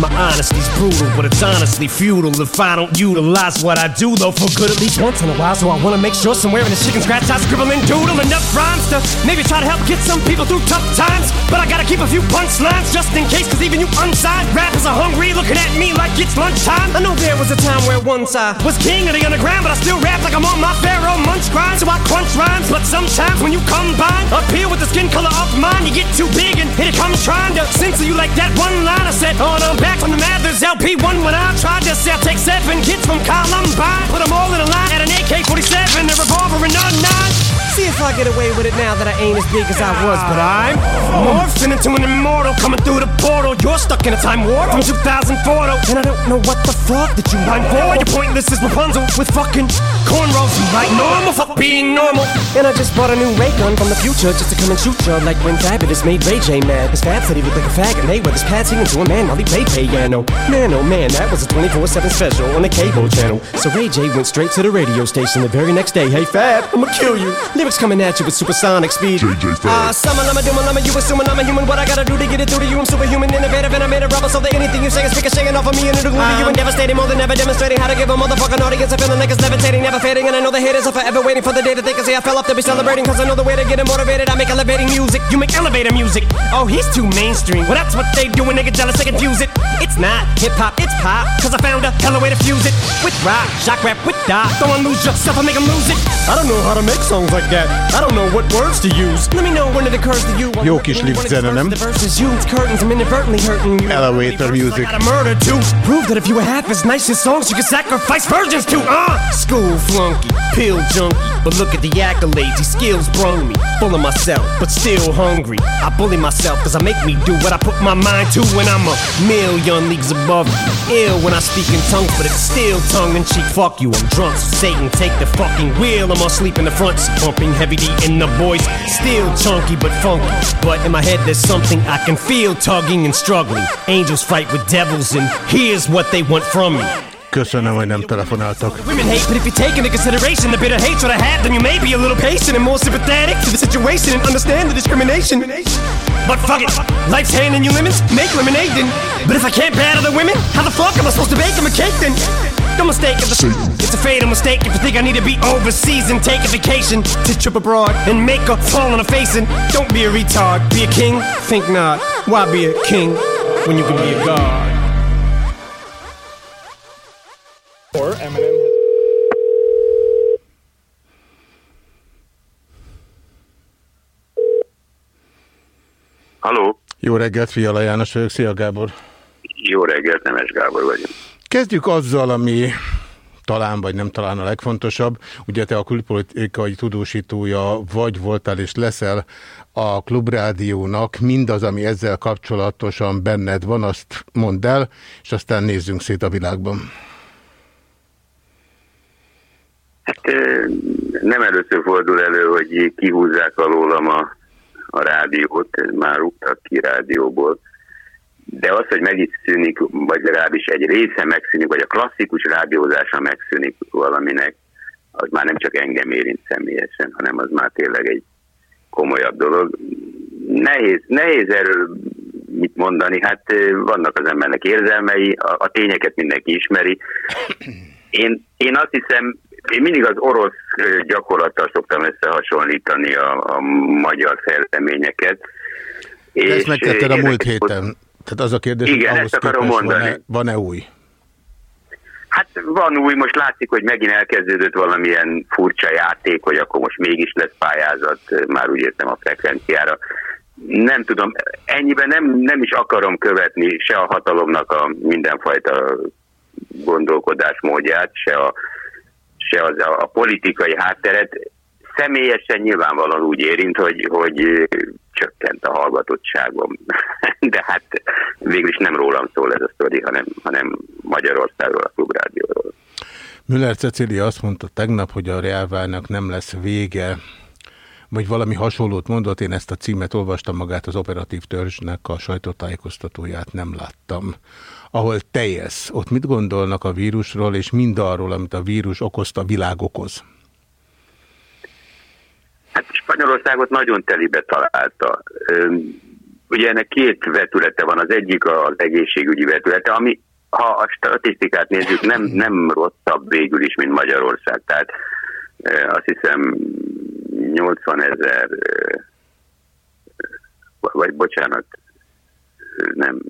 My honesty's brutal, but it's honestly futile if I don't utilize what I do, though, for good at least once in a while. So I wanna make sure somewhere in the chicken scratch I scribble and doodle enough rhymes to maybe try to help get some people through tough times. But I gotta keep a few punchlines just in case, cause even you unsigned rappers are hungry, looking at me like it's lunchtime. I know there was a time where once I was king of the underground, but I still rap like I'm on my Pharaoh munch grind. So I crunch rhymes, but sometimes when you combine, appeal with the skin color of mine, you get too big and here it comes trying to censor you like that one line I said. Oh, and I'm back from the Mathers LP1 when I tried to sell. Take seven kids from Columbine, put them all in a line at an AK-47, a revolver, and a nine. See if I get away with it now that I ain't as big as I was, but I'm morphing into an immortal coming through the portal. You're stuck in a time warp from 2004, though, and I don't know what the fuck that you rhyme for. You're pointless as Rapunzel with fucking cornrows. You like normal, fuck being normal. And I just bought a new ray gun from the future just to come and shoot you like when Fabulous made Ray J mad. His Fab said he looked like a faggot, and Mayweather's pad singing to a man while he played piano. Man, oh man, that was a 24-7 special on the cable channel. So Ray J went straight to the radio station the very next day. Hey Fab, I'ma kill you. Lyrics coming at you with supersonic speed. JJ Fab. Ah, summon, I'm a doom, I'm a you assuming I'm a human. What I gotta do to get it through to you? I'm superhuman, innovative, and I made a rubber so that anything you say is ricocheting off of me and it'll glue to you and devastating more than ever, demonstrating how to give a motherfucking audience a feeling like it's levitating, never fading. And I know the haters are forever waiting for the day that they can say I fell off to be celebrating. Cause I know the way to get them motivated. I make elevating music, you make elevator music. Oh, he's too mainstream. Well, that's what they do when they get jealous, they confuse it. It's not hip hop, it's pop. Cause I found a hella way to fuse it with rock, shock rap with die. Don't lose yourself, I make 'em lose it. I don't know how to make songs like that. I don't know what words to use. Let me know when it occurs to you. Jó kis lift zene, nem? The verses you, it's curtains, I'm inadvertently hurting. Elevator music. Murder to prove that if you were half as nice as songs, you could sacrifice virgins to. Uh, school flunky, pill junkie, but look at the accolades. These skills brung me, full of myself, but still hungry. I bully myself cause I make me do what I put my mind to when I'm a million leagues above you. Ill when I speak in tongues, but it's still tongue in cheek. Fuck you, I'm drunk. So Satan, take the fucking wheel. I'm all sleep in the front, seat, pumping heavy D in the voice. Still chunky but funky. But in my head, there's something I can feel tugging and struggling. Angels fight with devils, and here's what they want from me. Köszönöm, hogy nem telefonáltak. Women hate, but if you take into consideration the bitter hatred I have, then you may be a little patient and more sympathetic to the situation and understand the discrimination. But fuck it, life's handing you lemons, make lemonade then. But if I can't battle the women, how the fuck am I supposed to bake them a cake then? No mistake, if the, it's a fatal mistake if you think I need to be overseas and take a vacation to trip abroad and make a fall on a face and don't be a retard. Be a king? Think not. Why be a king when you can be a god? Or Eminem. Halló, Jó reggelt, Fiala János vagyok. Szia, Gábor. jó reggelt, Nemes Gábor vagyok. Kezdjük azzal, ami talán vagy nem talán a legfontosabb. Ugye te a külpolitikai tudósítója vagy voltál és leszel a Klubrádiónak. Mindaz, ami ezzel kapcsolatosan benned van, azt mondd el, és aztán nézzünk szét a világban. Hát nem először fordul elő, hogy kihúzzák alólam a, a rádiót, már rúgtak ki rádióból. De az, hogy meg is szűnik, vagy legalábbis egy része megszűnik, vagy a klasszikus rádiózása megszűnik valaminek, az már nem csak engem érint személyesen, hanem az már tényleg egy komolyabb dolog. Nehéz, nehéz erről mit mondani, hát vannak az embernek érzelmei, a, a tényeket mindenki ismeri. Én, én azt hiszem, én mindig az orosz gyakorlattal szoktam összehasonlítani a, a magyar fejleményeket. De ezt megtetted a múlt héten. Tehát az a kérdés, Igen, hogy ezt akarom mondani. van-e van-e új? Hát van új, most látszik, hogy megint elkezdődött valamilyen furcsa játék, hogy akkor most mégis lesz pályázat, már úgy értem a frekvenciára. Nem tudom, ennyiben nem, nem is akarom követni se a hatalomnak a mindenfajta gondolkodásmódját, se, a, se az a, a politikai hátteret. Személyesen nyilvánvalóan úgy érint, hogy, hogy csökkent a hallgatottságom. *laughs* De hát végül is nem rólam szól ez a sztori, hanem, hanem Magyarországról, a klubrádióról. Müller Cecília azt mondta tegnap, hogy a reálvának nem lesz vége, vagy valami hasonlót mondott, én ezt a címet olvastam magát az operatív törzsnek a sajtótájékoztatóját nem láttam. Ahol te élsz, ott mit gondolnak a vírusról, és mindarról, amit a vírus okozta, a világ okoz? Hát Spanyolországot nagyon telibe találta. Ugye ennek két vetülete van, az egyik az egészségügyi vetülete, ami ha a statisztikát nézzük, nem, nem rosszabb végül is, mint Magyarország. Tehát azt hiszem 80 ezer, vagy bocsánat, nem,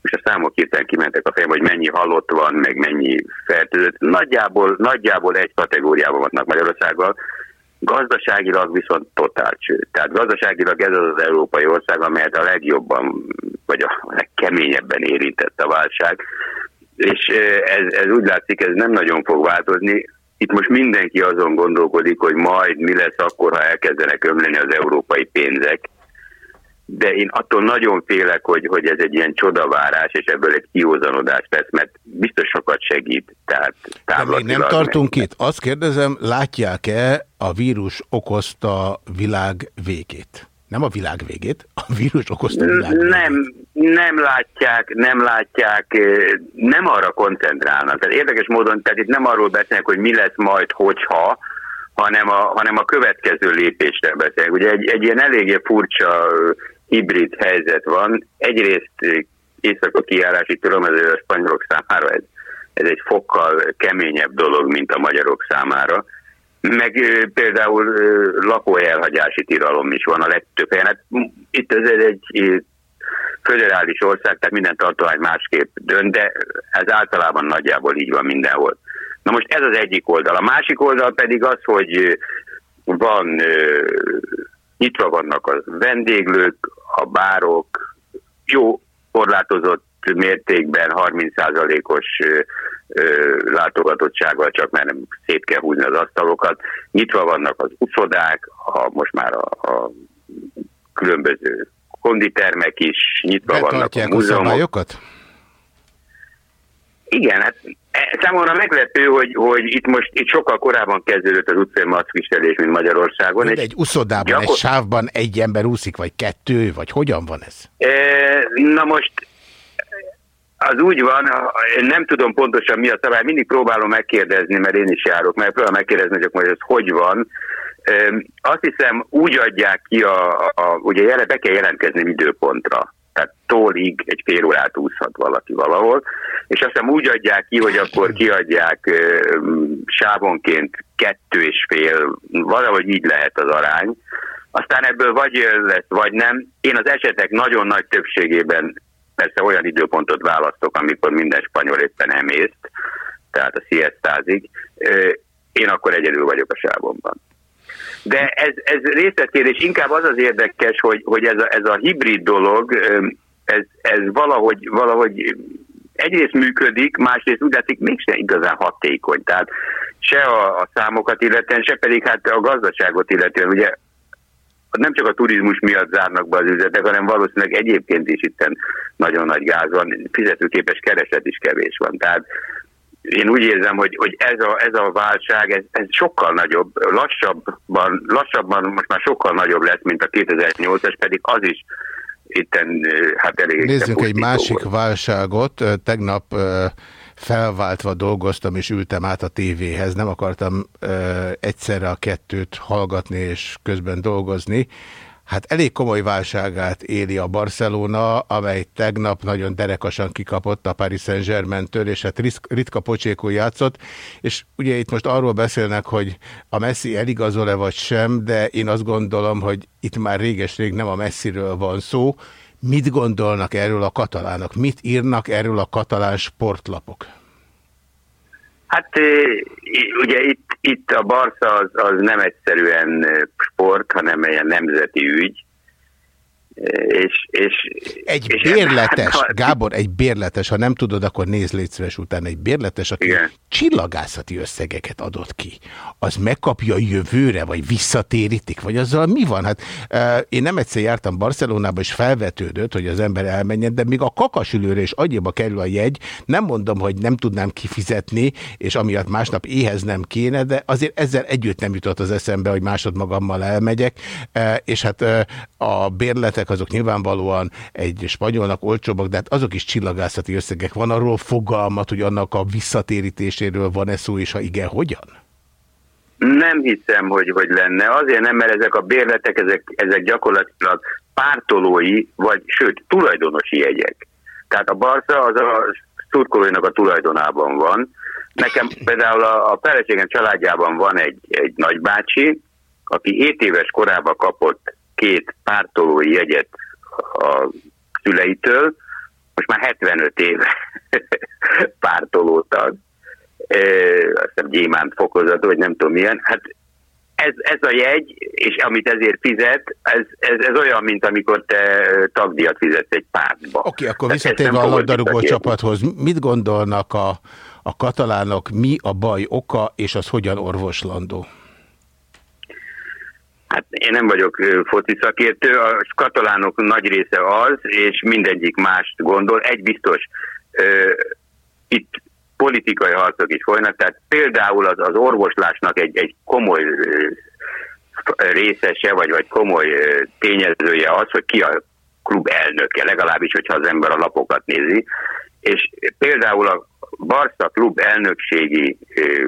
most a számok hirtelen kimentek a fejem, hogy mennyi halott van, meg mennyi fertőzött. Nagyjából, nagyjából egy kategóriában vannak Magyarországgal, Gazdaságilag viszont totál cső. Tehát gazdaságilag ez az az európai ország, amelyet a legjobban, vagy a legkeményebben érintett a válság. És ez, ez úgy látszik, ez nem nagyon fog változni. Itt most mindenki azon gondolkodik, hogy majd mi lesz akkor, ha elkezdenek ömleni az európai pénzek. De én attól nagyon félek, hogy, hogy ez egy ilyen csodavárás, és ebből egy kiózanodás lesz, mert biztos sokat segít. Tehát De még nem tartunk itt. Azt kérdezem, látják-e a vírus okozta világ végét? Nem a világ végét, a vírus okozta világ végét. Nem, nem látják, nem látják, eh, nem arra koncentrálnak. Tehát érdekes módon, tehát itt nem arról beszélnek, hogy mi lesz majd, hogyha, hanem a, hanem a következő lépésre beszélnek. Ugye egy, egy ilyen eléggé furcsa hibrid helyzet van. Egyrészt ö, éjszaka kijárási tudom, ez a spanyolok számára ez, ez egy fokkal keményebb dolog, mint a magyarok számára. Meg ö, például ö, lakóelhagyási tilalom is van a legtöbb helyen. Hát, itt ez egy föderális ország, tehát minden tartomány másképp dönt, de ez általában nagyjából így van mindenhol. Na most ez az egyik oldal. A másik oldal pedig az, hogy van, nyitva vannak a vendéglők, a bárok, jó korlátozott mértékben 30%-os látogatottsággal, csak már nem szét kell húzni az asztalokat. Nyitva vannak az uszodák, a, most már a, a különböző konditermek is, nyitva vannak a a múzeumok. szabályokat? Igen, hát e- számomra meglepő, hogy, hogy itt most itt sokkal korábban kezdődött az utcai maszkviselés, mint Magyarországon. Egy uszodában, gyakor- egy sávban egy ember úszik, vagy kettő, vagy hogyan van ez? E, Na most az úgy van, nem tudom pontosan mi a szabály, mindig próbálom megkérdezni, mert én is járok, mert próbálom megkérdezni, hogy akkor ez hogy van. E, Azt hiszem úgy adják ki, a, a, ugye be kell jelentkezni időpontra. Tehát tólig egy fél órát úszhat valaki valahol, és azt hiszem úgy adják ki, hogy akkor kiadják sávonként kettő és fél, valahogy így lehet az arány. Aztán ebből vagy lesz, vagy nem. Én az esetek nagyon nagy többségében persze olyan időpontot választok, amikor minden spanyol éppen emészt, tehát a siestázik. Én akkor egyedül vagyok a sávomban. De ez, ez részletkérdés, inkább az az érdekes, hogy, hogy ez, a, ez a hibrid dolog, ez, ez valahogy, valahogy egyrészt működik, másrészt úgy látszik mégsem igazán hatékony. Tehát se a, a számokat illetően, se pedig hát a gazdaságot illetően. Ugye nem csak a turizmus miatt zárnak be az üzletek, hanem valószínűleg egyébként is itt nagyon nagy gáz van, fizetőképes kereset is kevés van. Tehát én úgy érzem, hogy, hogy ez, a, ez a válság, ez, ez sokkal nagyobb, lassabban, lassabban most már sokkal nagyobb lesz, mint a 2008-as, pedig az is itten, hát elég Nézzünk egy másik volt. válságot. Tegnap felváltva dolgoztam, és ültem át a tévéhez. Nem akartam egyszerre a kettőt hallgatni és közben dolgozni. Hát elég komoly válságát éli a Barcelona, amely tegnap nagyon derekasan kikapott a Paris Saint-Germain-től, és hát ritka pocsékul játszott, és ugye itt most arról beszélnek, hogy a Messi eligazol-e vagy sem, de én azt gondolom, hogy itt már réges-rég nem a Messiről van szó. Mit gondolnak erről a katalánok? Mit írnak erről a katalán sportlapok? Hát ugye itt, itt a Barca az, az nem egyszerűen sport, hanem egy nemzeti ügy. És, és, Egy és bérletes, hát, Gábor, egy bérletes, ha nem tudod, akkor nézd légy szíves utána, egy bérletes, aki Igen. csillagászati összegeket adott ki, az megkapja jövőre, vagy visszatérítik, vagy azzal mi van? Hát eh, én nem egyszer jártam Barcelonába, és felvetődött, hogy az ember elmenjen, de még a kakasülőre is annyiba kerül a jegy, nem mondom, hogy nem tudnám kifizetni, és amiatt másnap éhez nem kéne, de azért ezzel együtt nem jutott az eszembe, hogy másod magammal elmegyek, és hát a bérletek azok nyilvánvalóan egy spanyolnak olcsóbbak, de hát azok is csillagászati összegek. Van arról fogalmat, hogy annak a visszatérítéséről van-e szó, és ha igen, hogyan? Nem hiszem, hogy, hogy lenne. Azért nem, mert ezek a bérletek, ezek, ezek gyakorlatilag pártolói, vagy sőt, tulajdonosi jegyek. Tehát a Barca az a szurkolóinak a tulajdonában van. Nekem *clears throat* például a, a feleségem családjában van egy, egy nagybácsi, aki 7 éves korában kapott két pártolói jegyet a szüleitől, most már 75 éve *laughs* pártolót ad. E, azt hiszem gyémánt fokozatú, vagy nem tudom milyen. Hát ez, ez a jegy, és amit ezért fizet, ez, ez, ez olyan, mint amikor te tagdíjat fizetsz egy pártba. Oké, okay, akkor visszatérve a labdarúgó csapathoz, mit gondolnak a, a katalánok, mi a baj oka, és az hogyan orvoslandó? Hát én nem vagyok foci szakértő, a katalánok nagy része az, és mindegyik mást gondol. Egy biztos, ö, itt politikai harcok is folynak, tehát például az, az orvoslásnak egy, egy komoly ö, részese, vagy, vagy komoly ö, tényezője az, hogy ki a klub elnöke, legalábbis, hogyha az ember a lapokat nézi. És például a Barca klub elnökségi ö,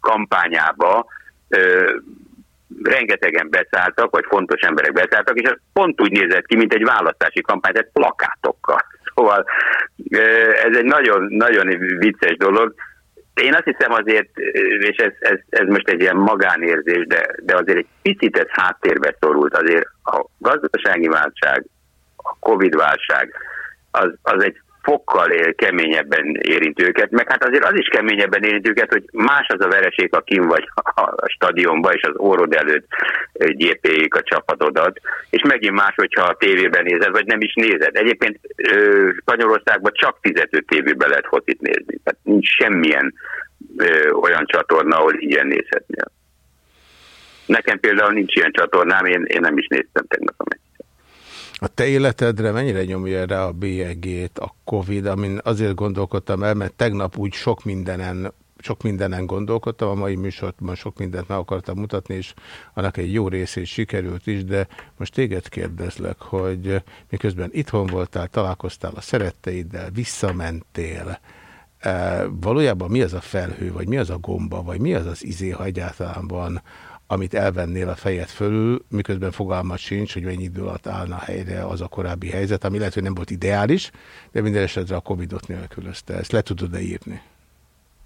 kampányába rengetegen beszálltak, vagy fontos emberek beszálltak, és az pont úgy nézett ki, mint egy választási kampány, tehát plakátokkal. Szóval ez egy nagyon, nagyon vicces dolog. Én azt hiszem azért, és ez, ez, ez most egy ilyen magánérzés, de, de azért egy picit ez háttérbe szorult. Azért a gazdasági válság, a Covid-válság, az, az egy fokkal él, keményebben érint őket, meg hát azért az is keményebben érint őket, hogy más az a vereség, a kim vagy *laughs* a stadionba, és az órod előtt gyépéljék a csapatodat, és megint más, hogyha a tévében nézed, vagy nem is nézed. Egyébként Spanyolországban csak 15 tévében lehet focit nézni, tehát nincs semmilyen ö, olyan csatorna, ahol ilyen nézhetnél. Nekem például nincs ilyen csatornám, én, én nem is néztem tegnap a meccset. A te életedre mennyire nyomja rá a bélyegét a Covid, amin azért gondolkodtam el, mert tegnap úgy sok mindenen sok mindenen gondolkodtam, a mai műsorban sok mindent meg akartam mutatni, és annak egy jó részét sikerült is, de most téged kérdezlek, hogy miközben itthon voltál, találkoztál a szeretteiddel, visszamentél, e, valójában mi az a felhő, vagy mi az a gomba, vagy mi az az izé, ha egyáltalán van, amit elvennél a fejed fölül, miközben fogalmat sincs, hogy mennyi idő alatt állna helyre az a korábbi helyzet, ami lehet, hogy nem volt ideális, de minden esetre a Covid-ot nélkülözte. Ezt le tudod-e írni?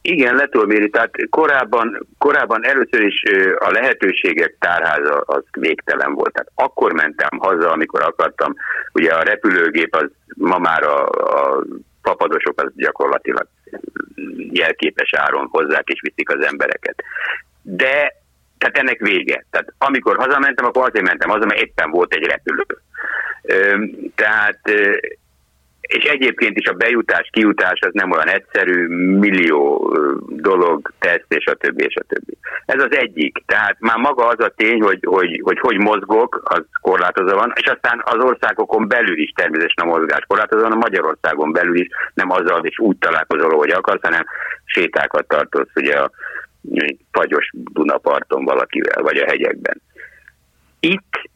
Igen, le tudom írni. Tehát korábban, korábban először is a lehetőségek tárháza az végtelen volt. Tehát akkor mentem haza, amikor akartam. Ugye a repülőgép az ma már a, a papadosok az gyakorlatilag jelképes áron hozzák és viszik az embereket. De tehát ennek vége. Tehát amikor hazamentem, akkor azért mentem haza, mert éppen volt egy repülő. Tehát és egyébként is a bejutás, kiutás az nem olyan egyszerű, millió dolog, teszt, és a többi, és a többi. Ez az egyik. Tehát már maga az a tény, hogy hogy, hogy, hogy mozgok, az korlátozva van, és aztán az országokon belül is természetesen a mozgás korlátozva van, a Magyarországon belül is nem azzal és úgy találkozol, hogy akarsz, hanem sétákat tartasz ugye a fagyos Dunaparton valakivel, vagy a hegyekben. Itt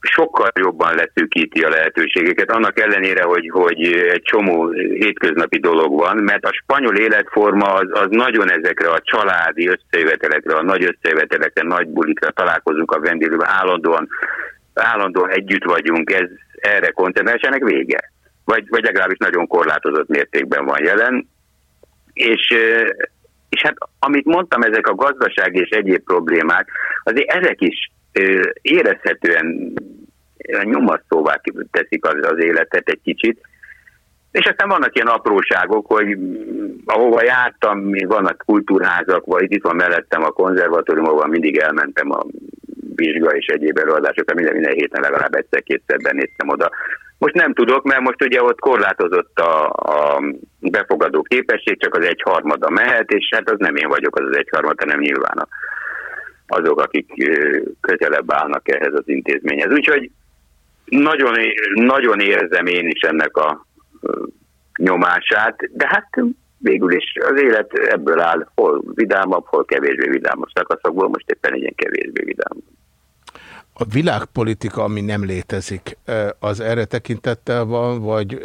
sokkal jobban leszűkíti a lehetőségeket, annak ellenére, hogy, hogy egy csomó hétköznapi dolog van, mert a spanyol életforma az, az nagyon ezekre a családi összejövetelekre, a nagy összejövetelekre, nagy bulikra találkozunk a vendéglőben, állandóan, állandóan együtt vagyunk, ez erre koncentrál, és ennek vége. Vagy, vagy legalábbis nagyon korlátozott mértékben van jelen, és és hát amit mondtam, ezek a gazdasági és egyéb problémák, azért ezek is ö, érezhetően nyomasztóvá teszik az, az életet egy kicsit. És aztán vannak ilyen apróságok, hogy ahova jártam, vannak kultúrházak, vagy itt van mellettem a konzervatórium, ahol mindig elmentem a vizsga és egyéb előadásokra, minden, minden héten legalább egyszer-kétszer néztem oda. Most nem tudok, mert most ugye ott korlátozott a, a befogadó képesség, csak az egyharmada mehet, és hát az nem én vagyok az az egyharmada, hanem nyilván azok, akik közelebb állnak ehhez az intézményhez. Úgyhogy nagyon, nagyon érzem én is ennek a nyomását, de hát végül is az élet ebből áll, hol vidámabb, hol kevésbé vidámabb szakaszokból, most éppen egy ilyen kevésbé vidámabb. A világpolitika, ami nem létezik, az erre tekintettel van, vagy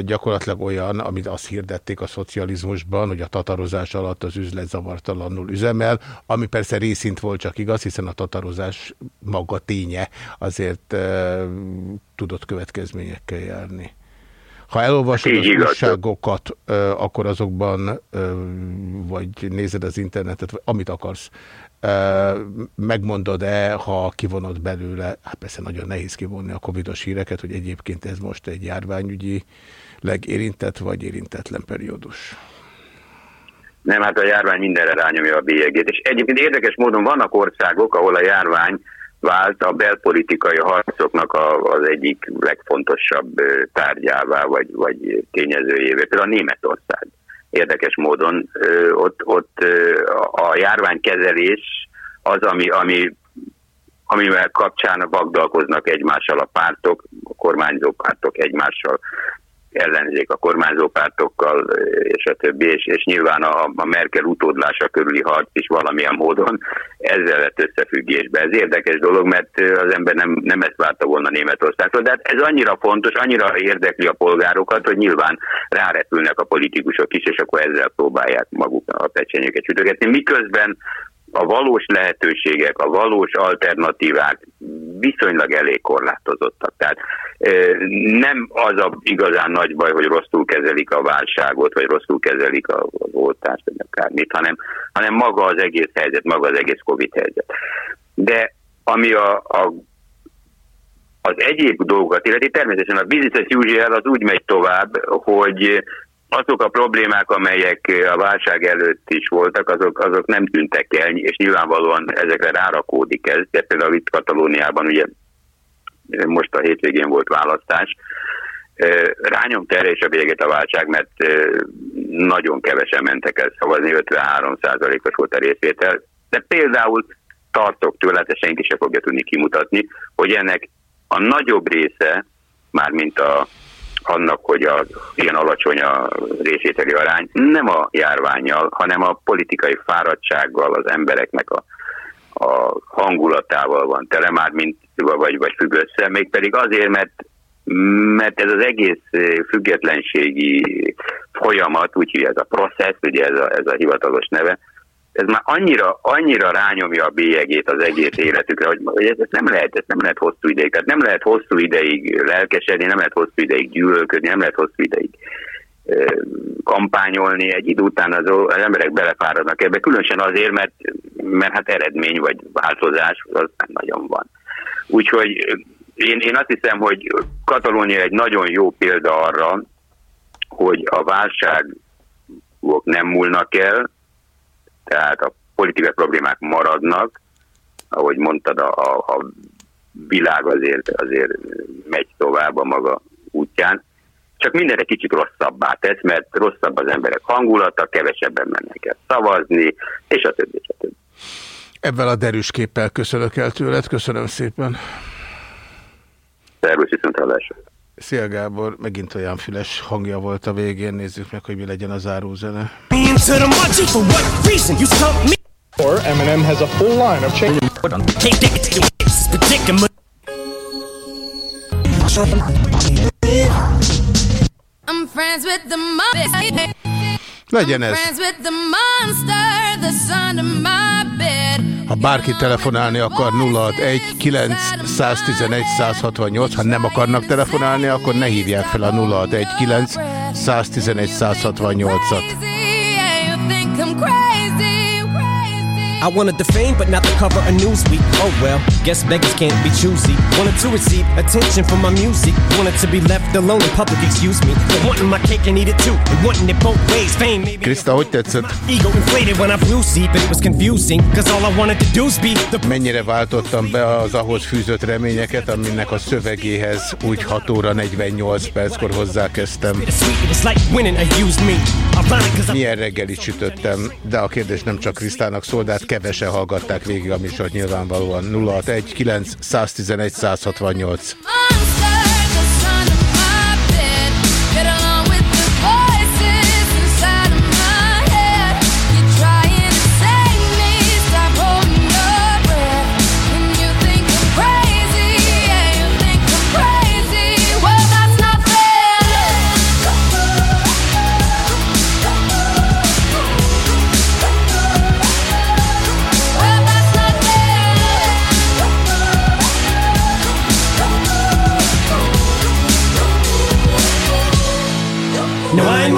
gyakorlatilag olyan, amit azt hirdették a szocializmusban, hogy a tatarozás alatt az üzlet zavartalanul üzemel, ami persze részint volt csak igaz, hiszen a tatarozás maga ténye azért e, tudott következményekkel járni. Ha elolvasod az újságokat, akkor azokban, vagy nézed az internetet, vagy amit akarsz, megmondod-e, ha kivonod belőle, hát persze nagyon nehéz kivonni a covidos híreket, hogy egyébként ez most egy járványügyi legérintett vagy érintetlen periódus. Nem, hát a járvány mindenre rányomja a bélyegét. És egyébként érdekes módon vannak országok, ahol a járvány vált a belpolitikai harcoknak a, az egyik legfontosabb tárgyává, vagy, vagy tényezőjévé. Például a Németország érdekes módon ott, ott a járványkezelés az, ami, ami, amivel kapcsán vagdalkoznak egymással a pártok, a kormányzó pártok egymással ellenzék a kormányzó pártokkal, és a többi, és, és nyilván a, a Merkel utódlása körüli harc is valamilyen módon ezzel lett összefüggésbe. Ez érdekes dolog, mert az ember nem, nem ezt várta volna Németországtól, de hát ez annyira fontos, annyira érdekli a polgárokat, hogy nyilván rárepülnek a politikusok is, és akkor ezzel próbálják maguk a pecsenyőket sütögetni, miközben a valós lehetőségek, a valós alternatívák viszonylag elég korlátozottak. Tehát nem az a igazán nagy baj, hogy rosszul kezelik a válságot, vagy rosszul kezelik a, oltást, vagy akármit, hanem, hanem maga az egész helyzet, maga az egész Covid helyzet. De ami a, a az egyéb dolgokat illeti, természetesen a business usual az úgy megy tovább, hogy azok a problémák, amelyek a válság előtt is voltak, azok, azok nem tűntek el, és nyilvánvalóan ezekre rárakódik ez. De például itt Katalóniában ugye most a hétvégén volt választás, rányomta erre is a véget a válság, mert nagyon kevesen mentek el szavazni, 53%-os volt a részvétel, de például tartok tőle, de senki se fogja tudni kimutatni, hogy ennek a nagyobb része, mármint a, annak, hogy a, ilyen alacsony a részvételi arány, nem a járványjal, hanem a politikai fáradtsággal, az embereknek a, a hangulatával van tele, már mint vagy, vagy függ össze, mégpedig azért, mert mert ez az egész függetlenségi folyamat, úgyhogy ez a process, ugye ez a, ez a hivatalos neve, ez már annyira, annyira rányomja a bélyegét az egész életükre, hogy, hogy ez, ez nem lehet, ez nem lehet hosszú ideig, tehát nem lehet hosszú ideig lelkesedni, nem lehet hosszú ideig gyűlölködni, nem lehet hosszú ideig kampányolni, egy idő után az, az emberek belefáradnak ebbe, különösen azért, mert, mert hát eredmény vagy változás az nem nagyon van. Úgyhogy én, én azt hiszem, hogy Katalónia egy nagyon jó példa arra, hogy a válságok nem múlnak el, tehát a politikai problémák maradnak, ahogy mondtad, a, a, a világ azért, azért megy tovább a maga útján, csak mindenre kicsit rosszabbá tesz, mert rosszabb az emberek hangulata, kevesebben mennek el szavazni, és a többi, és a többi. Ebben a derűs képpel köszönök el tőled, köszönöm szépen. Szervusz, viszont hallásra. Szia Gábor, megint olyan füles hangja volt a végén, nézzük meg, hogy mi legyen a zárózene. Or Eminem has a full line of change. I'm friends with the monster. Legyen ez. Ha bárki telefonálni akar 061 911 168, ha nem akarnak telefonálni, akkor ne hívják fel a 061 911 168-at. I wanted the fame, but not the cover of Newsweek. Oh well, guess beggars can't be choosy. Wanted to receive attention from my music. Wanted to be left alone in public, excuse me. But wanting my cake and eat it too. And wanting it both ways. Fame maybe. Krista, hogy tetszett? Ego inflated when I flew see, but it was confusing. Cause all I wanted to do is be the Mennyire váltottam be az ahhoz fűzött reményeket, aminek a szövegéhez úgy 6 óra 48 perckor hozzákezdtem. Milyen reggelit sütöttem, de a kérdés nem csak Krisztának szól, de hát kevesen hallgatták végig a műsort nyilvánvalóan. 061 9 111 168.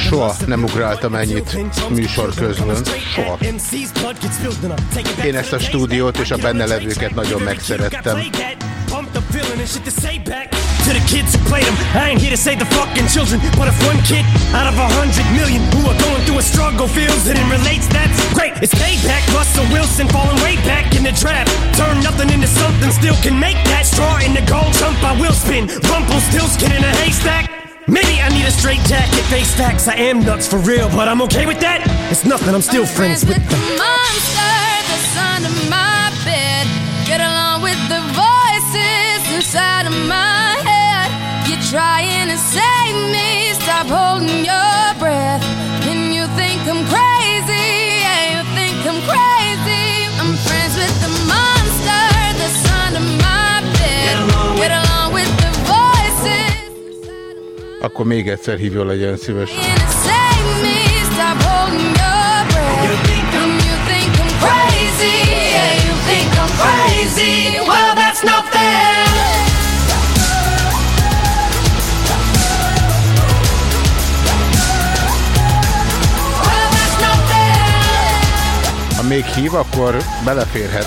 Soha nem ugráltam ennyit műsor közben. Soha. Én ezt a stúdiót és a benne levőket nagyon megszerettem. To the kids who played them. I ain't here to save the fucking children, but if one kid out of a hundred million who are going through a struggle feels it and relates, that's great. It's payback. Russell Wilson falling way back in the trap. Turn nothing into something, still can make that straw in the gold jump. I will spin. Rumple still skin in a haystack. Maybe I need a straight jacket, face facts. I am nuts for real, but I'm okay with that. It's nothing, I'm still friends with them. monster that's under my bed. Get along with the voices inside of my trying to save me. Stop holding your breath. And you think I'm crazy. Yeah, you think I'm crazy. I'm friends with the monster that's under my bed. Get along with the voices. Akkor még egyszer hívjon, legyen szíves. Save me. Stop holding your breath. And you think I'm crazy. Még hív, akkor beleférhet.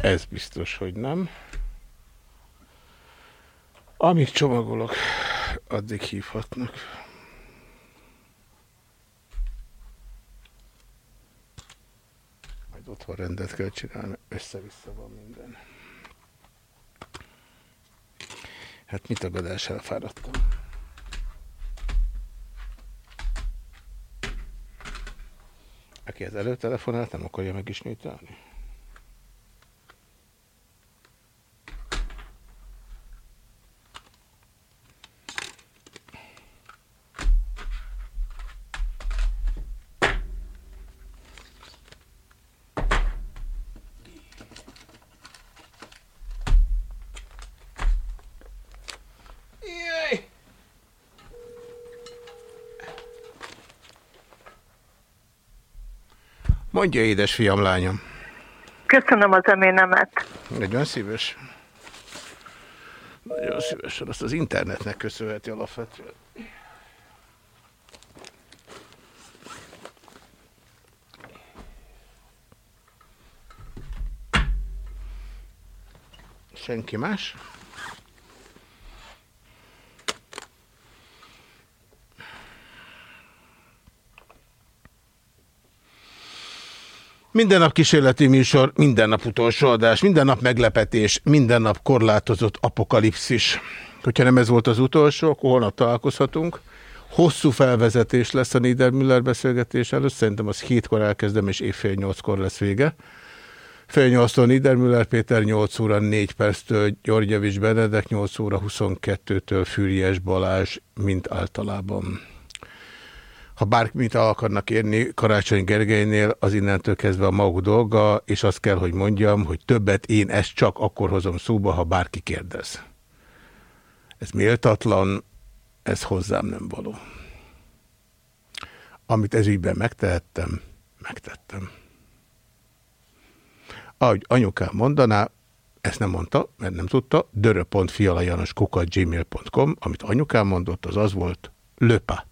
Ez biztos, hogy nem. Amíg csomagolok, addig hívhatnak. Otthon rendet kell csinálni, össze-vissza van minden. Hát mit tagadás elfáradtam. Aki az előtelefonált, nem akarja megismételni? Mondja, édes fiam, lányom. Köszönöm az eménemet. Nagyon szíves. Nagyon szívesen. Azt az internetnek köszönheti alapvetően. Senki más? Minden nap kísérleti műsor, minden nap utolsó adás, minden nap meglepetés, minden nap korlátozott apokalipszis. Hogyha nem ez volt az utolsó, akkor holnap találkozhatunk. Hosszú felvezetés lesz a Niedermüller beszélgetés előtt, szerintem az hétkor elkezdem, és évfél nyolckor lesz vége. Fél nyolctól Niedermüller Péter, 8 óra 4 perctől Györgyevics Benedek, 8 óra 22-től Fűries Balázs, mint általában. Ha bármit el akarnak érni Karácsony Gergelynél, az innentől kezdve a maguk dolga, és azt kell, hogy mondjam, hogy többet én ezt csak akkor hozom szóba, ha bárki kérdez. Ez méltatlan, ez hozzám nem való. Amit ezügyben megtehettem, megtettem. Ahogy anyukám mondaná, ezt nem mondta, mert nem tudta, dörö.fialajanoskukat gmail.com, amit anyukám mondott, az az volt, löpa.